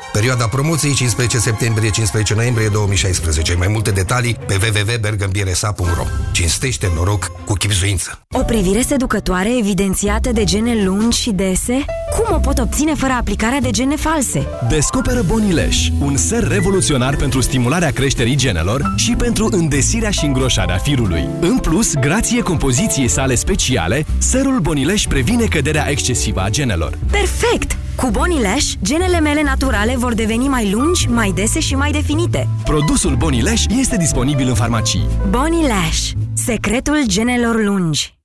Perioada promoției 15 septembrie-15 noiembrie 2016. Mai multe detalii pe www.bergambiresa.ro Cinstește noroc cu chipzuință. O privire seducătoare evidențiată de gene lungi și dese? Cum o pot obține fără aplicarea de gene false? Descoperă Bonileș, un ser revoluționar pentru stimularea creșterii genelor și pentru îndesirea și îngroșarea firului. În plus, grație compoziției sale speciale, serul Bonileș previne căderea excesivă a genelor. Perfect! Cu Bonilash, genele mele naturale vor deveni mai lungi, mai dese și mai definite. Produsul Bonileș este disponibil în farmacii. Bonilash. Secretul genelor lungi.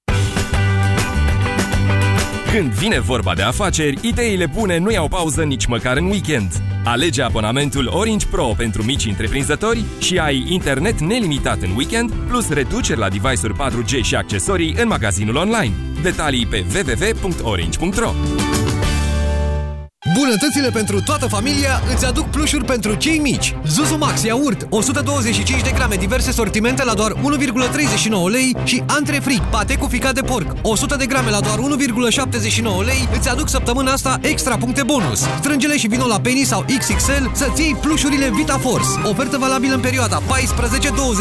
Când vine vorba de afaceri, ideile bune nu iau pauză nici măcar în weekend. Alege abonamentul Orange Pro pentru mici întreprinzători și ai internet nelimitat în weekend, plus reduceri la device-uri 4G și accesorii în magazinul online. Detalii pe www.orange.ro Bunătățile pentru toată familia îți aduc plușuri pentru cei mici. Zuzu Max iaurt, 125 de grame, diverse sortimente la doar 1,39 lei și Antre Fric, pate cu ficat de porc, 100 de grame la doar 1,79 lei, îți aduc săptămâna asta extra puncte bonus. Strângele și vino la Penny sau XXL să-ți iei plușurile Vita Force. Ofertă valabilă în perioada 14-20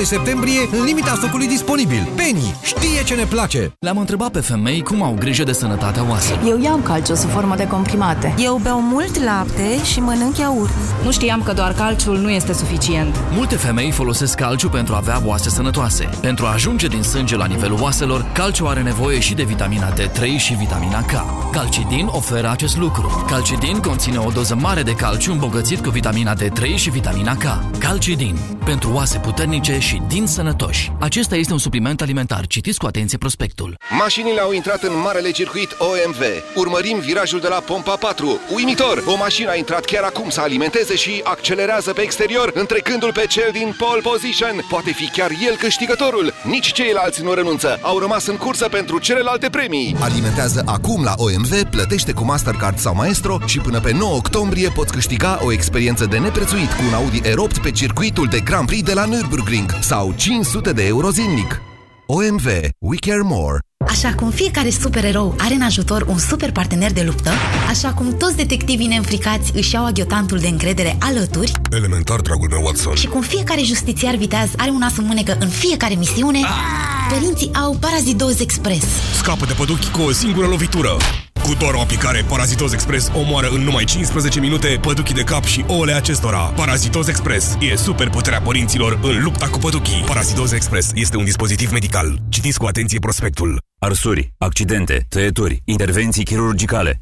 septembrie, în limita stocului disponibil. Penny știe ce ne place! Le-am întrebat pe femei cum au grijă de sănătatea oaselor. Eu iau calciu sub formă de comprimate. Eu beau mult lapte și mănânc iaurt. Nu știam că doar calciul nu este suficient. Multe femei folosesc calciu pentru a avea oase sănătoase. Pentru a ajunge din sânge la nivelul oaselor, calciu are nevoie și de vitamina D3 și vitamina K. Calcidin oferă acest lucru. Calcidin conține o doză mare de calciu îmbogățit cu vitamina D3 și vitamina K. Calcidin. Pentru oase puternice și din sănătoși. Acesta este un supliment alimentar. Citiți cu atenție prospectul. Mașinile au intrat în marele circuit OMV. Urmărim virajul de la pompa 4. Uimitor! O mașină a intrat chiar acum să alimenteze și accelerează pe exterior, întrecându-l pe cel din pole position. Poate fi chiar el câștigătorul. Nici ceilalți nu renunță. Au rămas în cursă pentru celelalte premii. Alimentează acum la OMV, plătește cu Mastercard sau Maestro și până pe 9 octombrie poți câștiga o experiență de neprețuit cu un Audi E8 pe circuitul de Grand Prix de la Nürburgring sau 500 de euro zilnic. OMV. We care more. Așa cum fiecare supererou are în ajutor un super partener de luptă, așa cum toți detectivii neînfricați își iau aghiotantul de încredere alături Elementar, dragul meu Watson. și cum fiecare justițiar viteaz are un as în mânecă în fiecare misiune, părinții au Parazidoz Express. Scapă de păduchi cu o singură lovitură. Cu doar o aplicare, Parazitos Express omoară în numai 15 minute păduchii de cap și ouăle acestora. Parazitos Express e super puterea părinților în lupta cu păduchii. Parazitos Express este un dispozitiv medical. Citiți cu atenție prospectul. Arsuri, accidente, tăieturi, intervenții chirurgicale.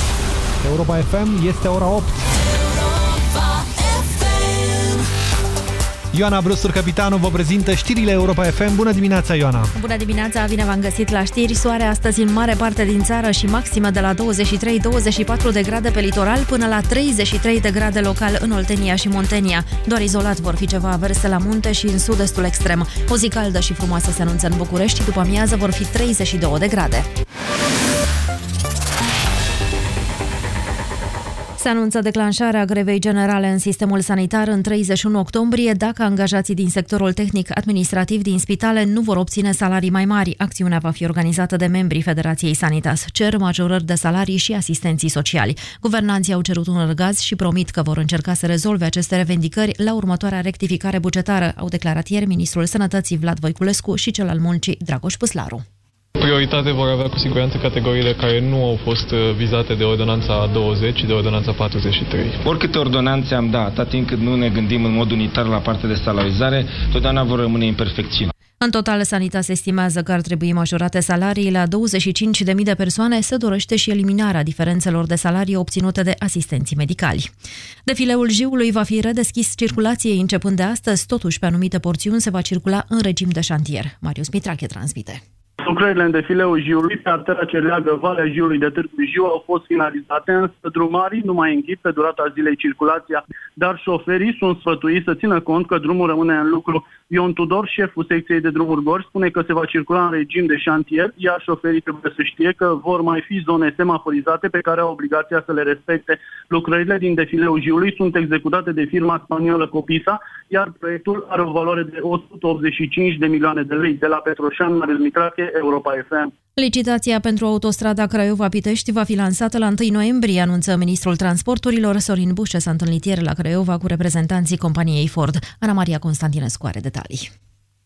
Europa FM este ora 8. Ioana Brustur, capitanul, vă prezintă știrile Europa FM. Bună dimineața, Ioana! Bună dimineața, bine v-am găsit la știri. Soare astăzi în mare parte din țară și maximă de la 23-24 de grade pe litoral până la 33 de grade local în Oltenia și Muntenia. Doar izolat vor fi ceva averse la munte și în sud-estul extrem. O zi caldă și frumoasă se anunță în București, după amiază vor fi 32 de grade. Se anunță declanșarea grevei generale în sistemul sanitar în 31 octombrie dacă angajații din sectorul tehnic-administrativ din spitale nu vor obține salarii mai mari. Acțiunea va fi organizată de membrii Federației Sanitas. Cer majorări de salarii și asistenții sociali. Guvernanții au cerut un răgaz și promit că vor încerca să rezolve aceste revendicări la următoarea rectificare bugetară, au declarat ieri ministrul Sănătății Vlad Voiculescu și cel al muncii Dragoș Puslaru. Prioritate vor avea cu siguranță categoriile care nu au fost uh, vizate de ordonanța 20 și de ordonanța 43. Oricâte ordonanțe am dat, atât timp cât nu ne gândim în mod unitar la partea de salarizare, totdeauna vor rămâne imperfecțiuni. În total, Sanitas estimează că ar trebui majorate salarii la 25.000 de persoane, se dorește și eliminarea diferențelor de salarii obținute de asistenții medicali. Defileul Jiului va fi redeschis circulației începând de astăzi, totuși pe anumite porțiuni se va circula în regim de șantier. Marius Mitrache transmite. Lucrările în defileul Jiului pe artera ce leagă Valea Jiului de Târgu Jiu au fost finalizate, însă drumarii nu mai închid pe durata zilei circulația, dar șoferii sunt sfătuiți să țină cont că drumul rămâne în lucru. Ion Tudor, șeful secției de drumuri Gorj, spune că se va circula în regim de șantier, iar șoferii trebuie să știe că vor mai fi zone semaforizate pe care au obligația să le respecte. Lucrările din defileul Jiului sunt executate de firma spaniolă Copisa, iar proiectul are o valoare de 185 de milioane de lei. De la Petroșan, Marius Mitrache, Europa FM. Licitația pentru autostrada Craiova-Pitești va fi lansată la 1 noiembrie, anunță ministrul transporturilor Sorin Bușe s-a întâlnit ieri la Craiova cu reprezentanții companiei Ford. Ana Maria Constantinescu are detalii.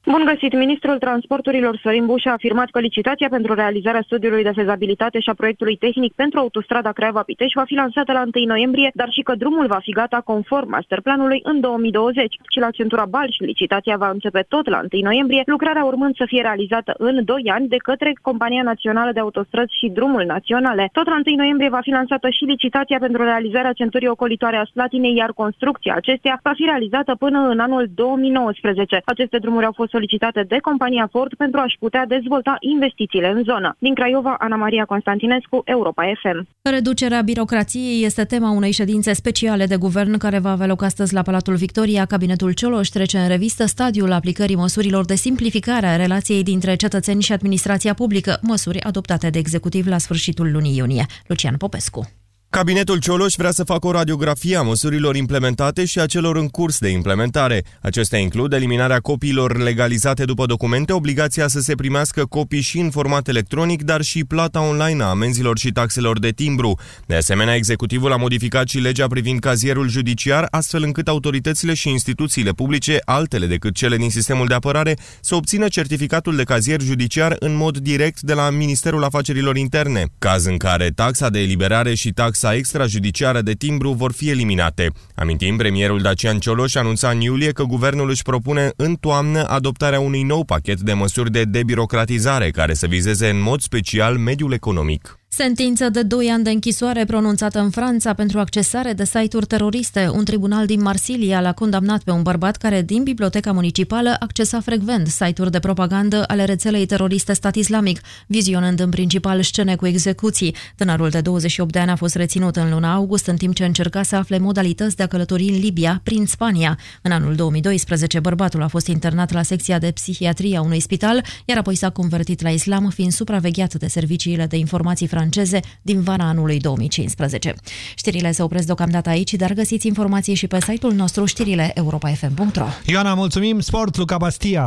Bun găsit! Ministrul Transporturilor Sorin Buș a afirmat că licitația pentru realizarea studiului de fezabilitate și a proiectului tehnic pentru autostrada Craiova-Pitești va fi lansată la 1 noiembrie, dar și că drumul va fi gata conform masterplanului în 2020. Și la centura Balș, licitația va începe tot la 1 noiembrie, lucrarea urmând să fie realizată în 2 ani de către Compania Națională de Autostrăzi și Drumul Naționale. Tot la 1 noiembrie va fi lansată și licitația pentru realizarea centurii ocolitoare a Slatinei, iar construcția acesteia va fi realizată până în anul 2019. Aceste drumuri au fost solicitate de compania Ford pentru a-și putea dezvolta investițiile în zonă. Din Craiova, Ana Maria Constantinescu, Europa FM. Reducerea birocrației este tema unei ședințe speciale de guvern care va avea loc astăzi la Palatul Victoria. Cabinetul Cioloș trece în revistă stadiul aplicării măsurilor de simplificare a relației dintre cetățeni și administrația publică, măsuri adoptate de executiv la sfârșitul lunii iunie. Lucian Popescu. Cabinetul Cioloș vrea să facă o radiografie a măsurilor implementate și a celor în curs de implementare. Acestea includ eliminarea copiilor legalizate după documente, obligația să se primească copii și în format electronic, dar și plata online a amenzilor și taxelor de timbru. De asemenea, executivul a modificat și legea privind cazierul judiciar, astfel încât autoritățile și instituțiile publice, altele decât cele din sistemul de apărare, să obțină certificatul de cazier judiciar în mod direct de la Ministerul Afacerilor Interne, caz în care taxa de eliberare și taxa taxa extrajudiciară de timbru vor fi eliminate. Amintim, premierul Dacian Cioloș anunța în iulie că guvernul își propune în toamnă adoptarea unui nou pachet de măsuri de debirocratizare care să vizeze în mod special mediul economic. Sentință de 2 ani de închisoare pronunțată în Franța pentru accesare de site-uri teroriste. Un tribunal din Marsilia l-a condamnat pe un bărbat care din biblioteca municipală accesa frecvent site-uri de propagandă ale rețelei teroriste stat islamic, vizionând în principal scene cu execuții. Tânărul de 28 de ani a fost reținut în luna august în timp ce încerca să afle modalități de a călători în Libia prin Spania. În anul 2012, bărbatul a fost internat la secția de psihiatrie a unui spital, iar apoi s-a convertit la islam, fiind supravegheat de serviciile de informații franceze franceze din vara anului 2015. Știrile se opresc deocamdată aici, dar găsiți informații și pe site-ul nostru știrile europa.fm.ro Ioana, mulțumim! Sport, Luca Bastia!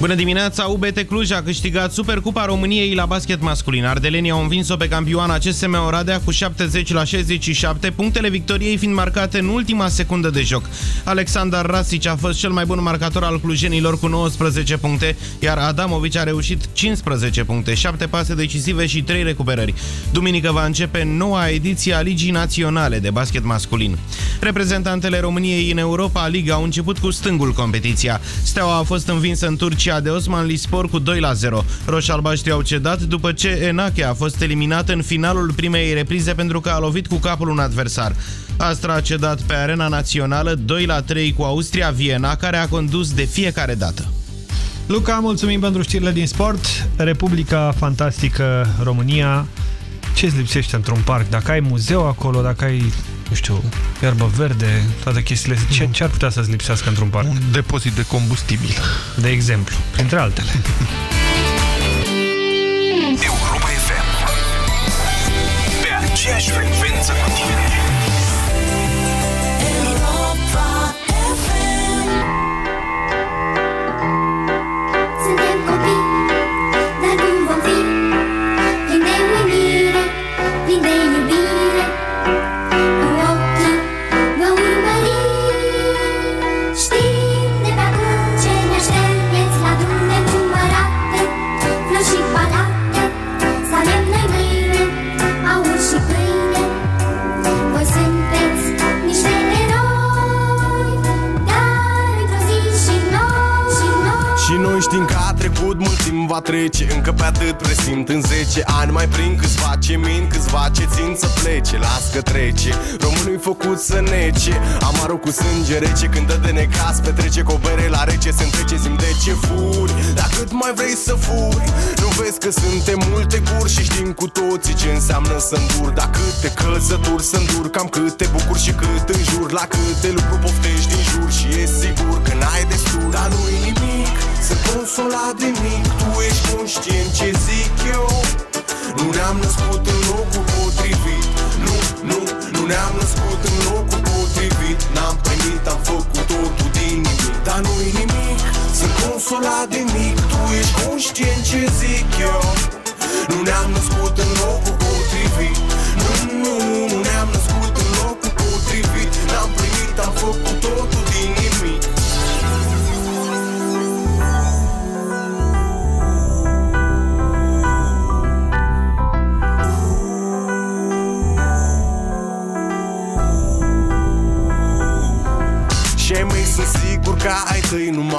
Bună dimineața! UBT Cluj a câștigat Supercupa României la basket masculin. Ardelenii au învins-o pe campioana CSM Oradea cu 70 la 67, punctele victoriei fiind marcate în ultima secundă de joc. Alexander Rasic a fost cel mai bun marcator al clujenilor cu 19 puncte, iar Adamovic a reușit 15 puncte, 7 pase decisive și 3 recuperări. Duminică va începe noua ediție a Ligii Naționale de Basket Masculin. Reprezentantele României în Europa Liga au început cu stângul competiția. Steaua a fost învinsă în Turcia Turcia de Osman Lispor cu 2 la 0. Roșalbaștri au cedat după ce Enache a fost eliminat în finalul primei reprize pentru că a lovit cu capul un adversar. Astra a cedat pe arena națională 2 la 3 cu Austria Viena, care a condus de fiecare dată. Luca, mulțumim pentru știrile din sport. Republica Fantastică România. Ce-ți lipsește într-un parc? Dacă ai muzeu acolo, dacă ai nu știu, iarbă verde, toate chestiile. Ce, ce ar putea să-ți lipsească într-un parc? Un depozit de combustibil. De exemplu, printre altele. Europa FM Pe aceeași frecvență cu știm că a trecut mult timp va trece Încă pe atât presimt în 10 ani. Mai prin câțiva ce min, câțiva ce țin să plece Las că trece, românul făcut să nece Amarul cu sânge rece. Când dă de necas Petrece cu o bere la rece, se întrece, simt de ce furi. Dar cât mai vrei să furi Nu vezi că suntem multe guri Și știm cu toții ce înseamnă să îndur. Dar câte căzături să îndur Cam câte bucuri și cât înjur. La câte lucruri poftești din jur Și e sigur că n-ai destul. Dar nu-i nimic să consola de mic Tu ești conștient ce zic eu. Nu ne-am născut în locul potrivit. Nu, nu, nu ne-am născut în locul potrivit. N-am primit, am făcut totul din nimic. Dar nu-i nimic, sunt consolat de mic Tu ești conștient ce zic eu. Nu ne-am născut în locul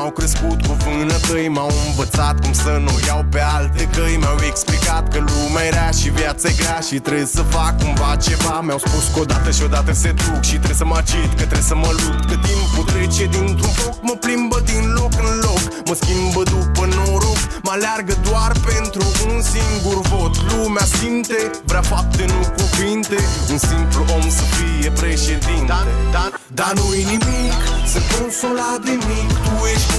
m-au crescut cu vânătăi M-au învățat cum să nu iau pe alte căi. Mi-au explicat că lumea e rea și viața e grea Și trebuie să fac cumva ceva. Mi-au spus că odată și odată se duc Și trebuie să mă agit, că trebuie să mă lupt Că timpul trece dintr-un foc Mă plimbă din loc în loc Mă schimbă după noroc Mă aleargă doar pentru un singur vot. Lumea simte, vrea fapte, nu cuvinte Un simplu om să fie președinte. Dar, dar, dar nu-i nimic Sunt consolat de mic Tu ești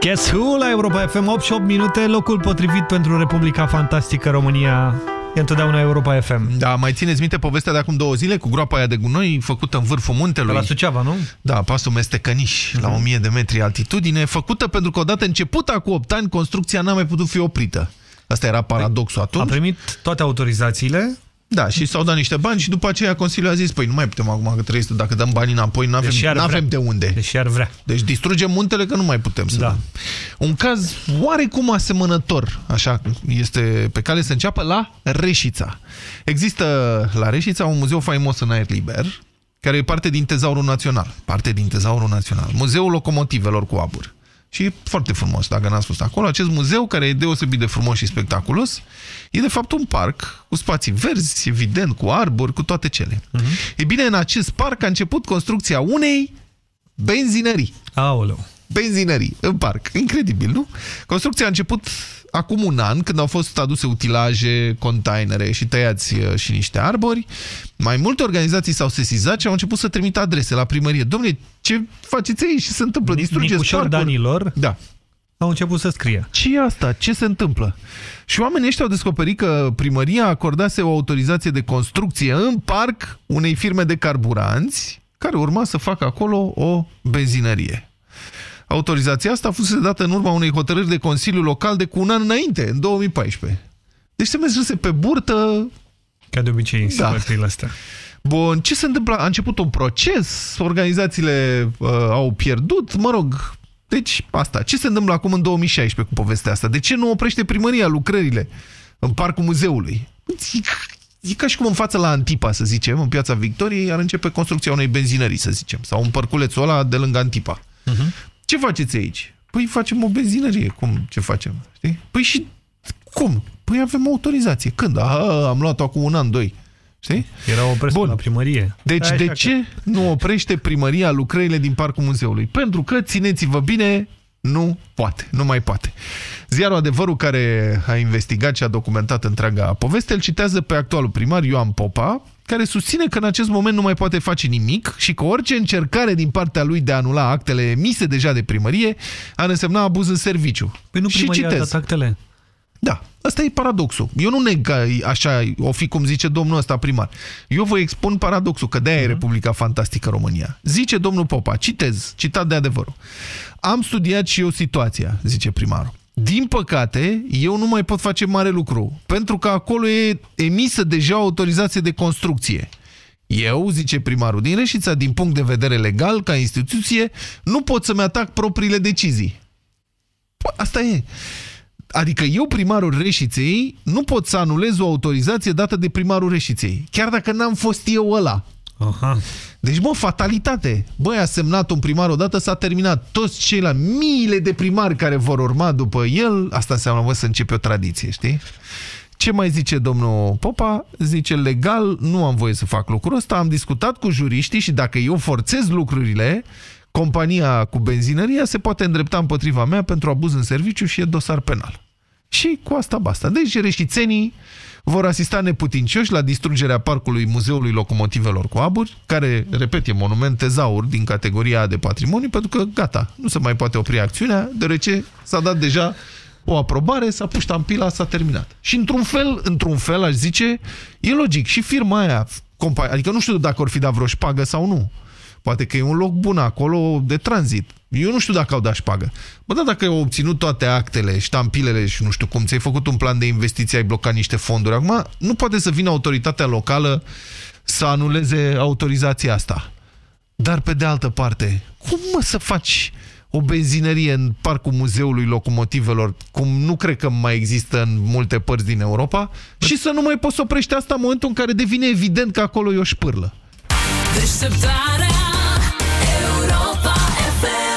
Guess Who la Europa FM 8 și 8 minute, locul potrivit pentru Republica Fantastică România. E întotdeauna Europa FM. Da, mai țineți minte povestea de acum două zile cu groapa aia de gunoi făcută în vârful muntelui? De la Suceava, nu? Da, pasul Mestecăniș, Mhm. la 1000 de metri altitudine, făcută pentru că odată începută cu 8 ani, construcția n-a mai putut fi oprită. Asta era paradoxul atunci. A primit toate autorizațiile. Da, și s-au dat niște bani și după aceea Consiliul a zis, păi nu mai putem acum că trebuie să, dacă dăm banii înapoi, nu avem, Deși ar avem de unde. Deși ar vrea. Deci distrugem muntele că nu mai putem să Da. dăm. Un caz oarecum asemănător, așa este pe cale să înceapă la Reșița. Există la Reșița un muzeu faimos în aer liber, care e parte din Tezaurul Național. Parte din Tezaurul Național. Muzeul Locomotivelor cu Abur. Și e foarte frumos, dacă n-ați fost acolo. Acest muzeu, care e deosebit de frumos și spectaculos, e de fapt un parc cu spații verzi, evident, cu arbori, cu toate cele. Uh-huh. E bine, în acest parc a început construcția unei benzinării. Aoleu. Benzinării, în parc. Incredibil, nu? Construcția a început acum un an, când au fost aduse utilaje, containere și tăiați uh, și niște arbori. Mai multe organizații s-au sesizat și au început să trimită adrese la primărie. Domnule, ce faceți aici? Ce se întâmplă? Distrugeți Nicușor parcuri? Danilor Da. au început să scrie. ce e asta? Ce se întâmplă? Și oamenii ăștia au descoperit că primăria acordase o autorizație de construcție în parc unei firme de carburanți care urma să facă acolo o benzinărie. Autorizația asta a fost dată în urma unei hotărâri de Consiliu Local de cu un an înainte, în 2014. Deci se mergese pe burtă... Ca de obicei, în Da. situațiile astea. Bun, ce se întâmplă? A început un proces, organizațiile uh, au pierdut, mă rog, deci asta. Ce se întâmplă acum în 2016 cu povestea asta? De ce nu oprește primăria lucrările în parcul muzeului? E ca și cum în față la Antipa, să zicem, în piața Victoriei, ar începe construcția unei benzinării, să zicem, sau un parculețul ăla de lângă Antipa. Uh-huh. Ce faceți aici? Păi facem o benzinărie. Cum? Ce facem? Știi? Păi și cum? Păi avem autorizație. Când? Aha, am luat-o acum un an, doi. Știi? Era o presă la primărie. Deci Da, de așa ce nu oprește primăria lucrările din parcul muzeului? Pentru că, țineți-vă bine, nu poate, nu mai poate. Ziarul Adevărul, care a investigat și a documentat întreaga poveste, îl citează pe actualul primar Ioan Popa, care susține că în acest moment nu mai poate face nimic și că orice încercare din partea lui de a anula actele emise deja de primărie ar însemna abuz în serviciu. Păi nu și primăria a citez. dat actele. Da, asta e paradoxul. Eu nu neg că așa o fi cum zice domnul ăsta primar. Eu vă expun paradoxul, că de-aia e Republica Fantastică România. Zice domnul Popa, citez, citat de adevărul. Am studiat și eu situația, zice primarul. Din păcate, eu nu mai pot face mare lucru, pentru că acolo e emisă deja o autorizație de construcție. Eu, zice primarul din Reșița, din punct de vedere legal, ca instituție, nu pot să-mi atac propriile decizii. Păi, asta e. Adică eu, primarul Reșiței, nu pot să anulez o autorizație dată de primarul Reșiței, chiar dacă n-am fost eu ăla. Aha. Deci, bă, fatalitate. Băi, a semnat un primar odată, s-a terminat. Toți cei la miile de primari care vor urma după el, asta înseamnă, bă, să începe o tradiție, știi? Ce mai zice domnul Popa? Zice, legal, nu am voie să fac lucrul ăsta, am discutat cu juriștii și dacă eu forțez lucrurile, compania cu benzinăria se poate îndrepta împotriva mea pentru abuz în serviciu și e dosar penal. Și cu asta basta. Deci reșițenii vor asista neputincioși la distrugerea parcului Muzeului Locomotivelor cu Aburi, care, repet, e monument tezaur din categoria de patrimoniu, pentru că, gata, nu se mai poate opri acțiunea, deoarece s-a dat deja o aprobare, s-a pus ștampila, s-a terminat. Și într-un fel, într-un fel, aș zice, e logic. Și firma aia, adică nu știu dacă or fi dat vreo șpagă sau nu. Poate că e un loc bun acolo de tranzit. Eu nu știu dacă au dat șpagă. Bă, da, dacă au obținut toate actele, ștampilele și nu știu cum, ți-ai făcut un plan de investiție, ai blocat niște fonduri. Acum, nu poate să vină autoritatea locală să anuleze autorizația asta. Dar, pe de altă parte, cum mă să faci o benzinărie în parcul Muzeului Locomotivelor, cum nu cred că mai există în multe părți din Europa, și să nu mai poți oprește asta în momentul în care devine evident că acolo e o șpârlă. Deșteptarea Europa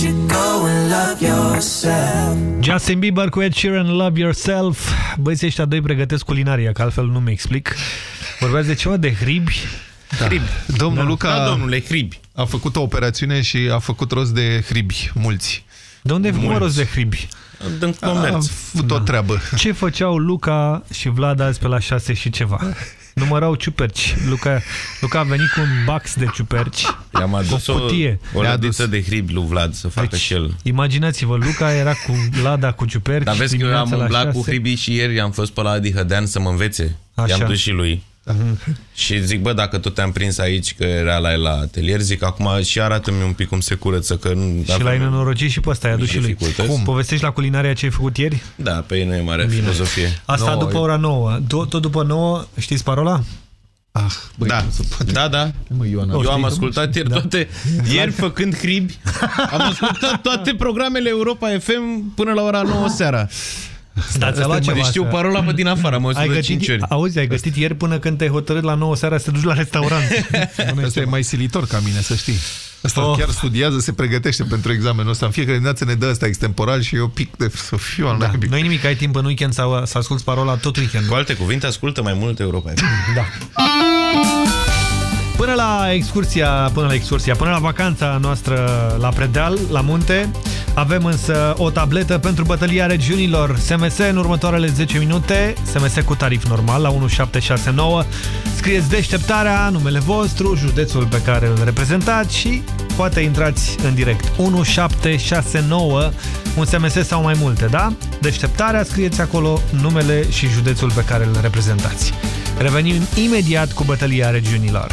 should go and love yourself. Justin Bieber cu Ed Sheeran, Love Yourself. Băieții ăștia doi pregătesc culinaria, că altfel nu mi explic. Vorbeați de ceva de hribi? Da. Hribi. Domnul Da. Luca Da, domnule, hribi. a făcut o operațiune și a făcut rost de hribi, mulți. De unde ai făcut Mulți. rost de hribi? Din A făcut o treabă. Ce făceau Luca și Vlad azi pe la 6 și ceva? Numărau ciuperci. Luca, Luca a venit cu un box de ciuperci. I-am adus o o, cutie. o lădiță de hribi lui Vlad să facă Deci, și el. Imaginați-vă, Luca era cu lada cu ciuperci. Dar vezi că eu am dimineața la umblat cu 6. hribii și ieri am fost pe la Adi Hădean să mă învețe. Așa. I-am dus și lui. Și zic, bă, dacă tot te-am prins aici, că era la el la atelier, zic, acum și arată-mi un pic cum se curăță, că nu... Și l-ai nenorocit și pe ăsta, i-a dus și lui. dificultăți. Cum? Povestești la culinaria ce ai făcut ieri? Da, pe ei nu e mare filozofie. Asta Nouă, după ora 9. Tot, tot după 9, știți parola? Ah, băi, Da, da, da. Mă, Ioana, Eu am știi? ascultat ieri Da. toate, ieri făcând hribi, am ascultat toate programele Europa FM până la ora 9 seara. Da, ți-a luat ceva Deci știu să- parola pe din afară, mă Ai sună gătit, 5 ori. auzi, ai gătit ieri până când te-ai hotărât la 9 seara să te duci la restaurant. Asta e mai silitor ca mine, să știi. Asta Oh. chiar studiază, se pregătește pentru examenul ăsta. În fiecare dimineață ne dă ăsta extemporal și eu pic de să fiu al Da. naibii. Nu-i nimic, ai timp în weekend să, să asculti parola tot weekend. Cu alte cuvinte, ascultă mai mult Europa FM. Da. Până la excursia, până la excursia, până la vacanța noastră la Predeal, la munte, avem însă o tabletă pentru bătălia regiunilor SMS în următoarele 10 minute, SMS cu tarif normal la 1769. Scrieți deșteptarea, numele vostru, județul pe care îl reprezentați și poate intrați în direct. 1769, un SMS sau mai multe, da? Deșteptarea, scrieți acolo numele și județul pe care îl reprezentați. Revenim imediat cu bătălia regiunilor.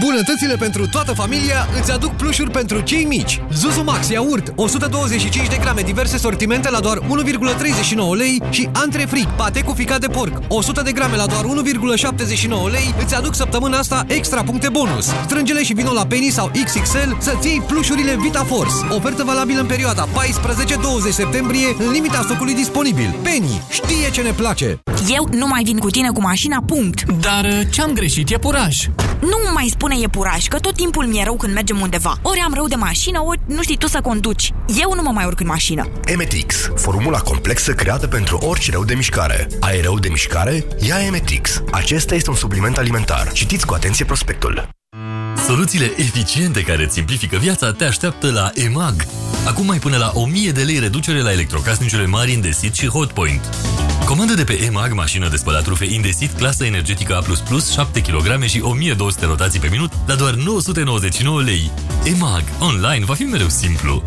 Bunătățile pentru toată familia îți aduc plușuri pentru cei mici. Zuzu Max iaurt, 125 de grame, diverse sortimente la doar 1,39 lei și Antrefric, pate cu ficat de porc, 100 de grame la doar 1,79 lei, îți aduc săptămâna asta extra puncte bonus. Strângele și vino la Penny sau XXL să-ți iei plușurile Vita Force. Ofertă valabilă în perioada 14-20 septembrie, în limita stocului disponibil. Penny știe ce ne place! Eu nu mai vin cu tine cu mașina, punct. Dar uh, ce-am greșit? E puraj. Nu mai spune e puraj, că tot timpul mi-e rău când mergem undeva. Ori am rău de mașină, ori nu știi tu să conduci. Eu nu mă mai urc în mașină. Emetix, formula complexă creată pentru orice rău de mișcare. Ai rău de mișcare? Ia Emetix. Acesta este un supliment alimentar. Citiți cu atenție prospectul. Soluțiile eficiente care îți simplifică viața te așteaptă la EMAG. Acum mai până la 1000 de lei reducere la electrocasnicele mari Indesit și Hotpoint. Comandă de pe EMAG mașină de spălat rufe Indesit, clasă energetică A++, 7 kg și 1200 rotații pe minut la doar 999 lei. EMAG. Online va fi mereu simplu.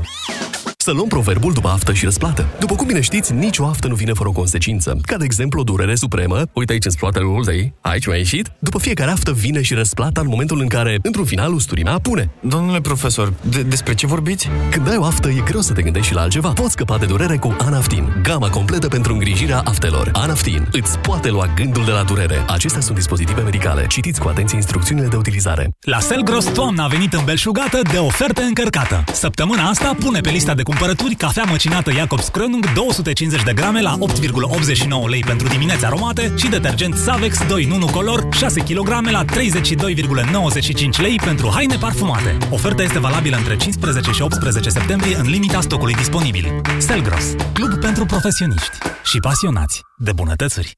Să luăm proverbul după aftă și răsplată. După cum bine știți, nicio aftă nu vine fără o consecință. Ca de exemplu o durere supremă, uite aici în spatele ulei, aici mi-a ieșit. După fiecare aftă vine și răsplata în momentul în care, într-un final, usturimea pune. Domnule profesor, de despre ce vorbiți? Când ai o aftă, e greu să te gândești și la altceva. Poți scăpa de durere cu Anaftin, gama completă pentru îngrijirea aftelor. Anaftin îți poate lua gândul de la durere. Acestea sunt dispozitive medicale. Citiți cu atenție instrucțiunile de utilizare. La Selgros toamna a venit îmbelșugată de oferte încărcată. Săptămâna asta pune pe lista de cumpărături cafea măcinată Jacobs Krönung 250 de grame la 8,89 lei pentru dimineți aromate și detergent Savex 2 în 1 color 6 kg la 32,95 lei pentru haine parfumate. Oferta este valabilă între 15 și 18 septembrie în limita stocului disponibil. Selgros, club pentru profesioniști și pasionați de bunătățuri.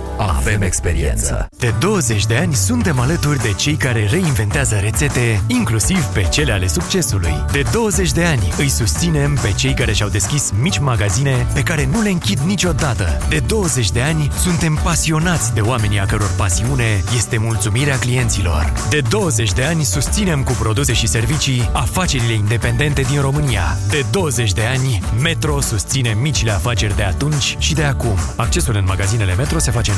avem experiență. De 20 de ani suntem alături de cei care reinventează rețete, inclusiv pe cele ale succesului. De 20 de ani îi susținem pe cei care și-au deschis mici magazine pe care nu le închid niciodată. De 20 de ani suntem pasionați de oamenii a căror pasiune este mulțumirea clienților. De 20 de ani susținem cu produse și servicii afacerile independente din România. De 20 de ani Metro susține micile afaceri de atunci și de acum. Accesul în magazinele Metro se face în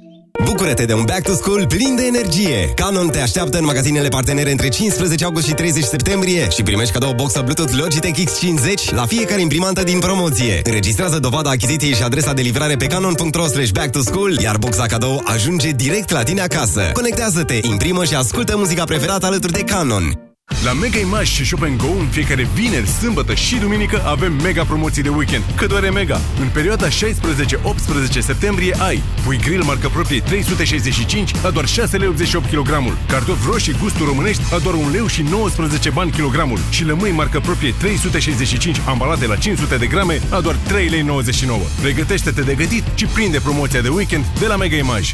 Bucură-te de un back to school plin de energie! Canon te așteaptă în magazinele partenere între 15 august și 30 septembrie și primești cadou boxa Bluetooth Logitech X50 la fiecare imprimantă din promoție. Înregistrează dovada achiziției și adresa de livrare pe canon.ro back to school, iar boxa cadou ajunge direct la tine acasă. Conectează-te, imprimă și ascultă muzica preferată alături de Canon. La Mega Image și Shop Go, în fiecare vineri, sâmbătă și duminică avem mega promoții de weekend. Că doar e mega! În perioada 16-18 septembrie ai pui grill marcă proprie 365 la doar 6 lei 88 kg, cartofi roșii gustul românești la doar 1 leu și 19 bani kilogramul și lămâi marcă proprie 365 ambalate la 500 de grame la doar 3 lei 99. Pregătește-te de gătit și prinde promoția de weekend de la Mega Image.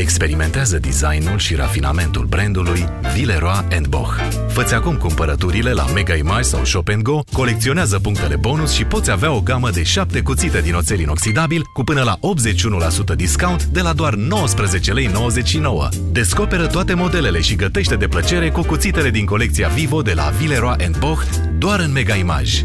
Experimentează designul și rafinamentul brandului Villeroy Boch. Făți acum cumpărăturile la Mega Image sau Shop Go, colecționează punctele bonus și poți avea o gamă de 7 cuțite din oțel inoxidabil cu până la 81% discount de la doar 19 lei 99. Descoperă toate modelele și gătește de plăcere cu cuțitele din colecția Vivo de la Villeroy Boch doar în Mega Image.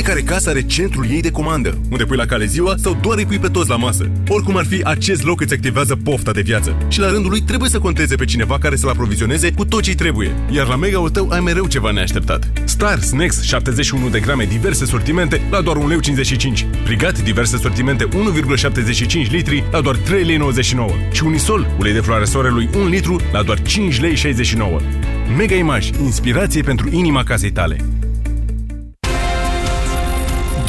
Fiecare casă are centrul ei de comandă, unde pui la cale ziua sau doar îi pui pe toți la masă. Oricum ar fi, acest loc îți activează pofta de viață și la rândul lui trebuie să conteze pe cineva care să-l aprovizioneze cu tot ce trebuie. Iar la mega-ul tău ai mereu ceva neașteptat. Star Snacks 71 de grame diverse sortimente la doar 1,55 lei. Brigat diverse sortimente 1,75 litri la doar 3,99 lei. Și Unisol, ulei de floare soarelui 1 litru la doar 5,69 lei. Mega Image, inspirație pentru inima casei tale.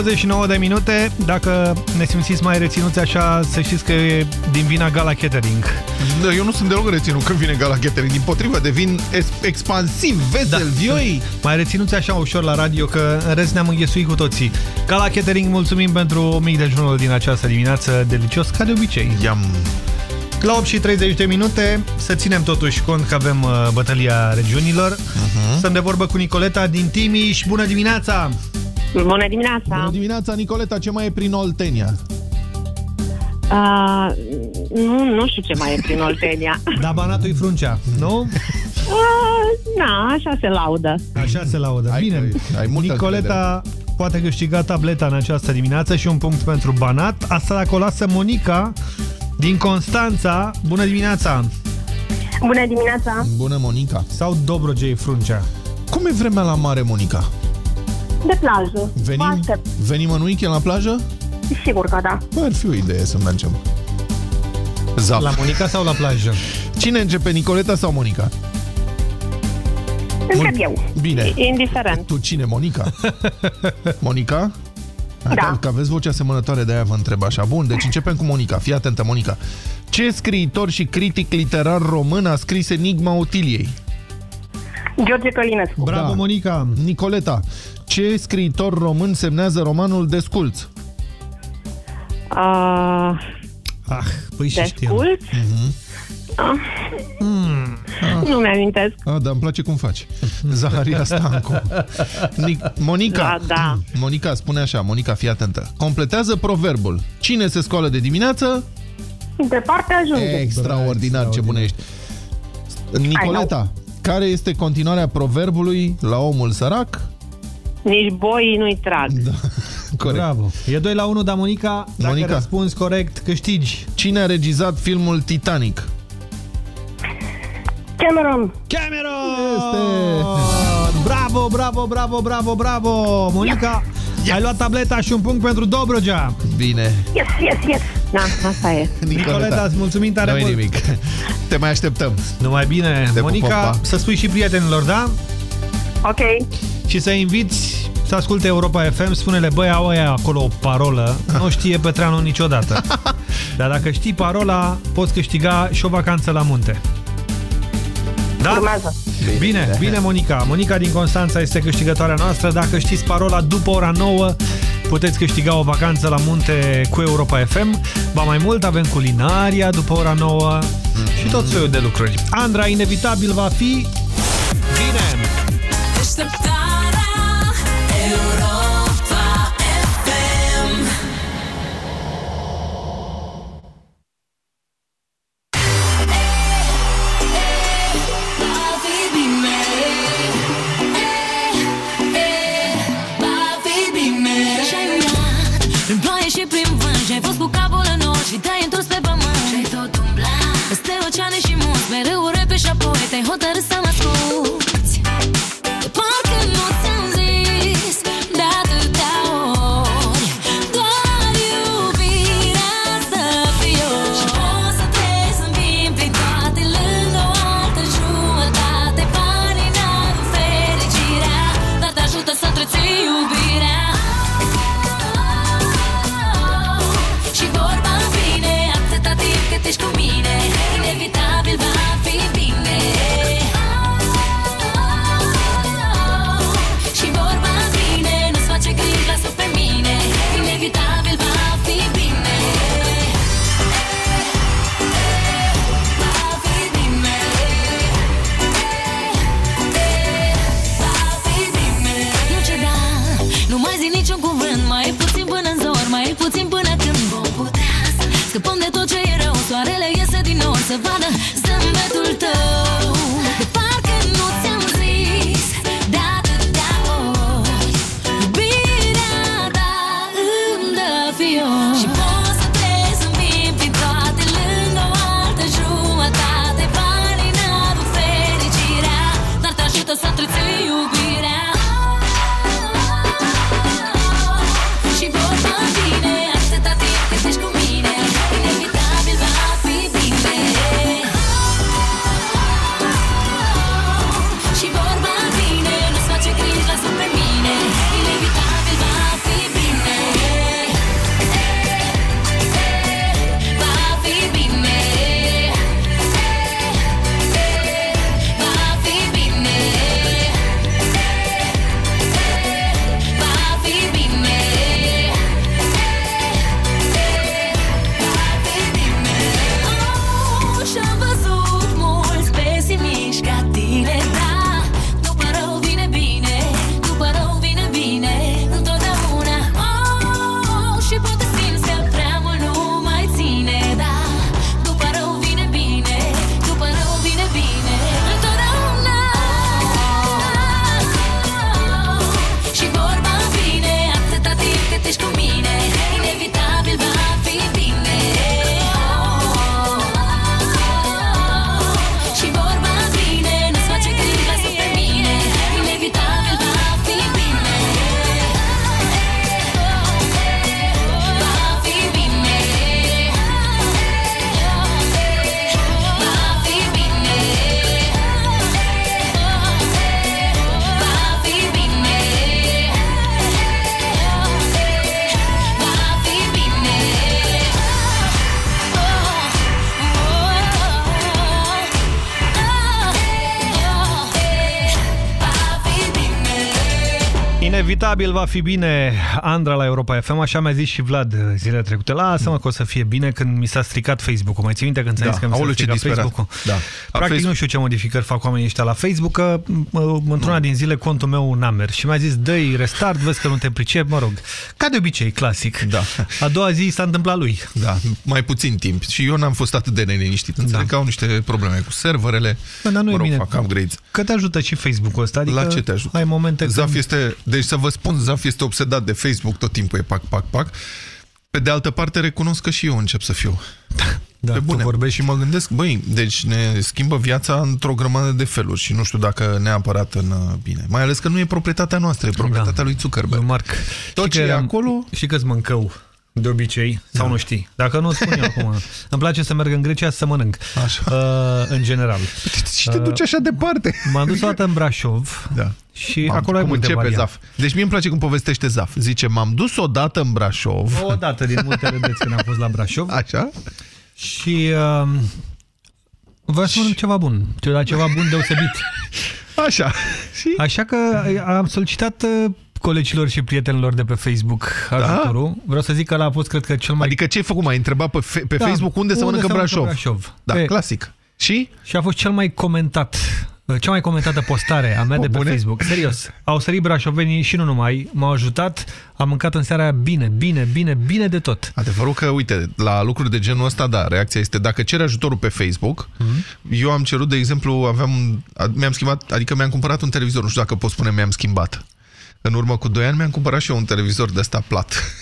29 de minute. Dacă ne simțiți mai reținuți așa, să știți că e din vina Gala Catering. Da, eu nu sunt deloc reținut când vine Gala Catering. Din potrivă, devin es- expansiv, vesel, da. vioi. Mai reținuți așa ușor la radio, că în rest ne-am înghesuit cu toții. Gala Catering, mulțumim pentru mic dejunul din această dimineață, delicios, ca de obicei. Iam. La 8 și 30 de minute, să ținem totuși cont că avem uh, bătălia regiunilor. Uh-huh. Stăm de vorbă cu Nicoleta din Timiș. Bună dimineața! Bună dimineața! Bună dimineața, Nicoleta. Ce mai e prin Oltenia? Uh, nu, nu știu ce mai e prin Oltenia. Da, Banatul-i fruncea, nu? Uh, na, așa se laudă. Așa se laudă. Bine, ai multă Nicoleta poate câștiga tableta în această dimineață și un punct pentru Banat. Asta dacă o lasă Monica din Constanța. Bună dimineața! Bună dimineața! Bună, Monica. Sau Dobrogei Fruncea. Cum e vremea la mare, Monica? De plajă. Vă Venim, aștept. venim în weekend la plajă? Sigur că da. Bă, ar fi o idee să mergem. Zap. La Monica sau la plajă? Cine începe, Nicoleta sau Monica? Încep eu. Bine. Indiferent. Tu cine, Monica? Monica? Da. Că, că aveți vocea asemănătoare, de-aia vă întreb așa. Bun, deci începem cu Monica. Fii atentă, Monica. Ce scriitor și critic literar român a scris Enigma Otiliei? George Călinescu. Bravo, Monica. Nicoleta. Ce scriitor român semnează romanul Desculț? Uh, Ah, păi și știam. Descult? Mhm. Ah. Nu mi-amintesc. Ah, dar îmi place cum faci. Zaharia Stancu. Nic Monica. Da, da. Monica, spune așa, Monica, fii atentă. Completează proverbul. Cine se scoală de dimineață? Departe ajunge. Extraordinar, ce bună ești. Nicoleta, care este continuarea proverbului la omul sărac? Nici boii nu-i trag. Da. Corect. Bravo. E 2 la 1, dar Monica, dacă Monica. răspunzi corect, câștigi. Cine a regizat filmul Titanic? Cameron. Cameron! Este... Bravo, bravo, bravo, bravo, bravo! Monica, ai luat tableta și un punct pentru Dobrogea. Bine. Yes, yes, yes. Da, asta e. Nicoleta, îți mulțumim tare Nu-i mult. nimic. Te mai așteptăm. Numai bine. Te Monica, pupăm, pa. să spui și prietenilor, da? Ok. Și să inviți să asculte Europa FM, spune-le, băi, au aia acolo o parolă, nu știe Petreanu niciodată. Dar dacă știi parola, poți câștiga și o vacanță la munte. Da? Urmează. Bine, bine, Monica. Monica din Constanța este câștigătoarea noastră. Dacă știți parola după ora 9, puteți câștiga o vacanță la munte cu Europa FM. Ba mai mult, avem culinaria după ora 9 și tot soiul de lucruri. Andra, inevitabil va fi... Inevitabil va fi bine Andra la Europa FM, așa mi-a zis și Vlad zilele trecute. Lasă-mă că o să fie bine când mi s-a stricat Facebook-ul. Mai ții minte când ți-am Da, zis că mi s-a aoleu, ce stricat disperat. Facebook-ul? Da. Practic Facebook- nu știu ce modificări fac oamenii ăștia la Facebook, că mă, într-una din zile contul meu n-a mers și mi-a zis dă restart, vezi că nu te pricep, mă rog. Ca de obicei, clasic. Da. A doua zi s-a întâmplat lui. Da, mai puțin timp. Și eu n-am fost atât de neliniștit. Înțeleg că au niște probleme cu serverele. Bă, dar nu mă e rog, bine. fac upgrades. Că te ajută și Facebook-ul ăsta. Adică La ce te ajută? Ai momente Zaf când... este, deci să vă spun, Zaf este obsedat de Facebook, tot timpul e pac, pac, pac. Pe de altă parte, recunosc că și eu încep să fiu. Da, Pe tu bune. vorbești. Și mă gândesc, băi, deci ne schimbă viața într-o grămadă de feluri și nu știu dacă neapărat în uh, bine. Mai ales că nu e proprietatea noastră, e proprietatea Da. lui Zuckerberg. Lui Marc. Tot Știi ce că e am- acolo... Și că-ți mâncău de obicei, sau Da. nu știi. Dacă nu, spun eu acum. Îmi place să merg în Grecia să mănânc. Așa. Uh, în general. Și te duci așa departe. M-am dus o dată în Brașov Da. și Mamă, acolo ai cum multe începe variante. Zaf. Deci mie îmi place cum povestește Zaf. Zice, m-am dus odată în Brașov. O dată din multele dăți când am fost la Brașov. Așa? Și uh, vreau să mănânc ceva bun. Ceva, ceva bun deosebit. Așa. Și? Așa că am solicitat uh, colegilor și prietenilor de pe Facebook ajutorul. Vreau să zic că ăla a fost, cred că, cel mai... Adică ce ai făcut? M-ai întrebat pe, fe- pe Da. Facebook unde, să mănâncă în Brașov. Brașov. Da, Pe- clasic. Și? Și a fost cel mai comentat, cea mai comentată postare a mea Bă, de pe bune? Facebook. Serios. Au sărit brașovenii și nu numai. M-au ajutat. Am mâncat în seara aia bine, bine, bine, bine de tot. Adevărul că, uite, la lucruri de genul ăsta, da, reacția este dacă ceri ajutorul pe Facebook, eu am cerut, de exemplu, aveam, mi-am schimbat, adică mi-am cumpărat un televizor, nu știu dacă pot spune mi-am schimbat. În urmă cu 2 ani mi-am cumpărat și eu un televizor de ăsta plat.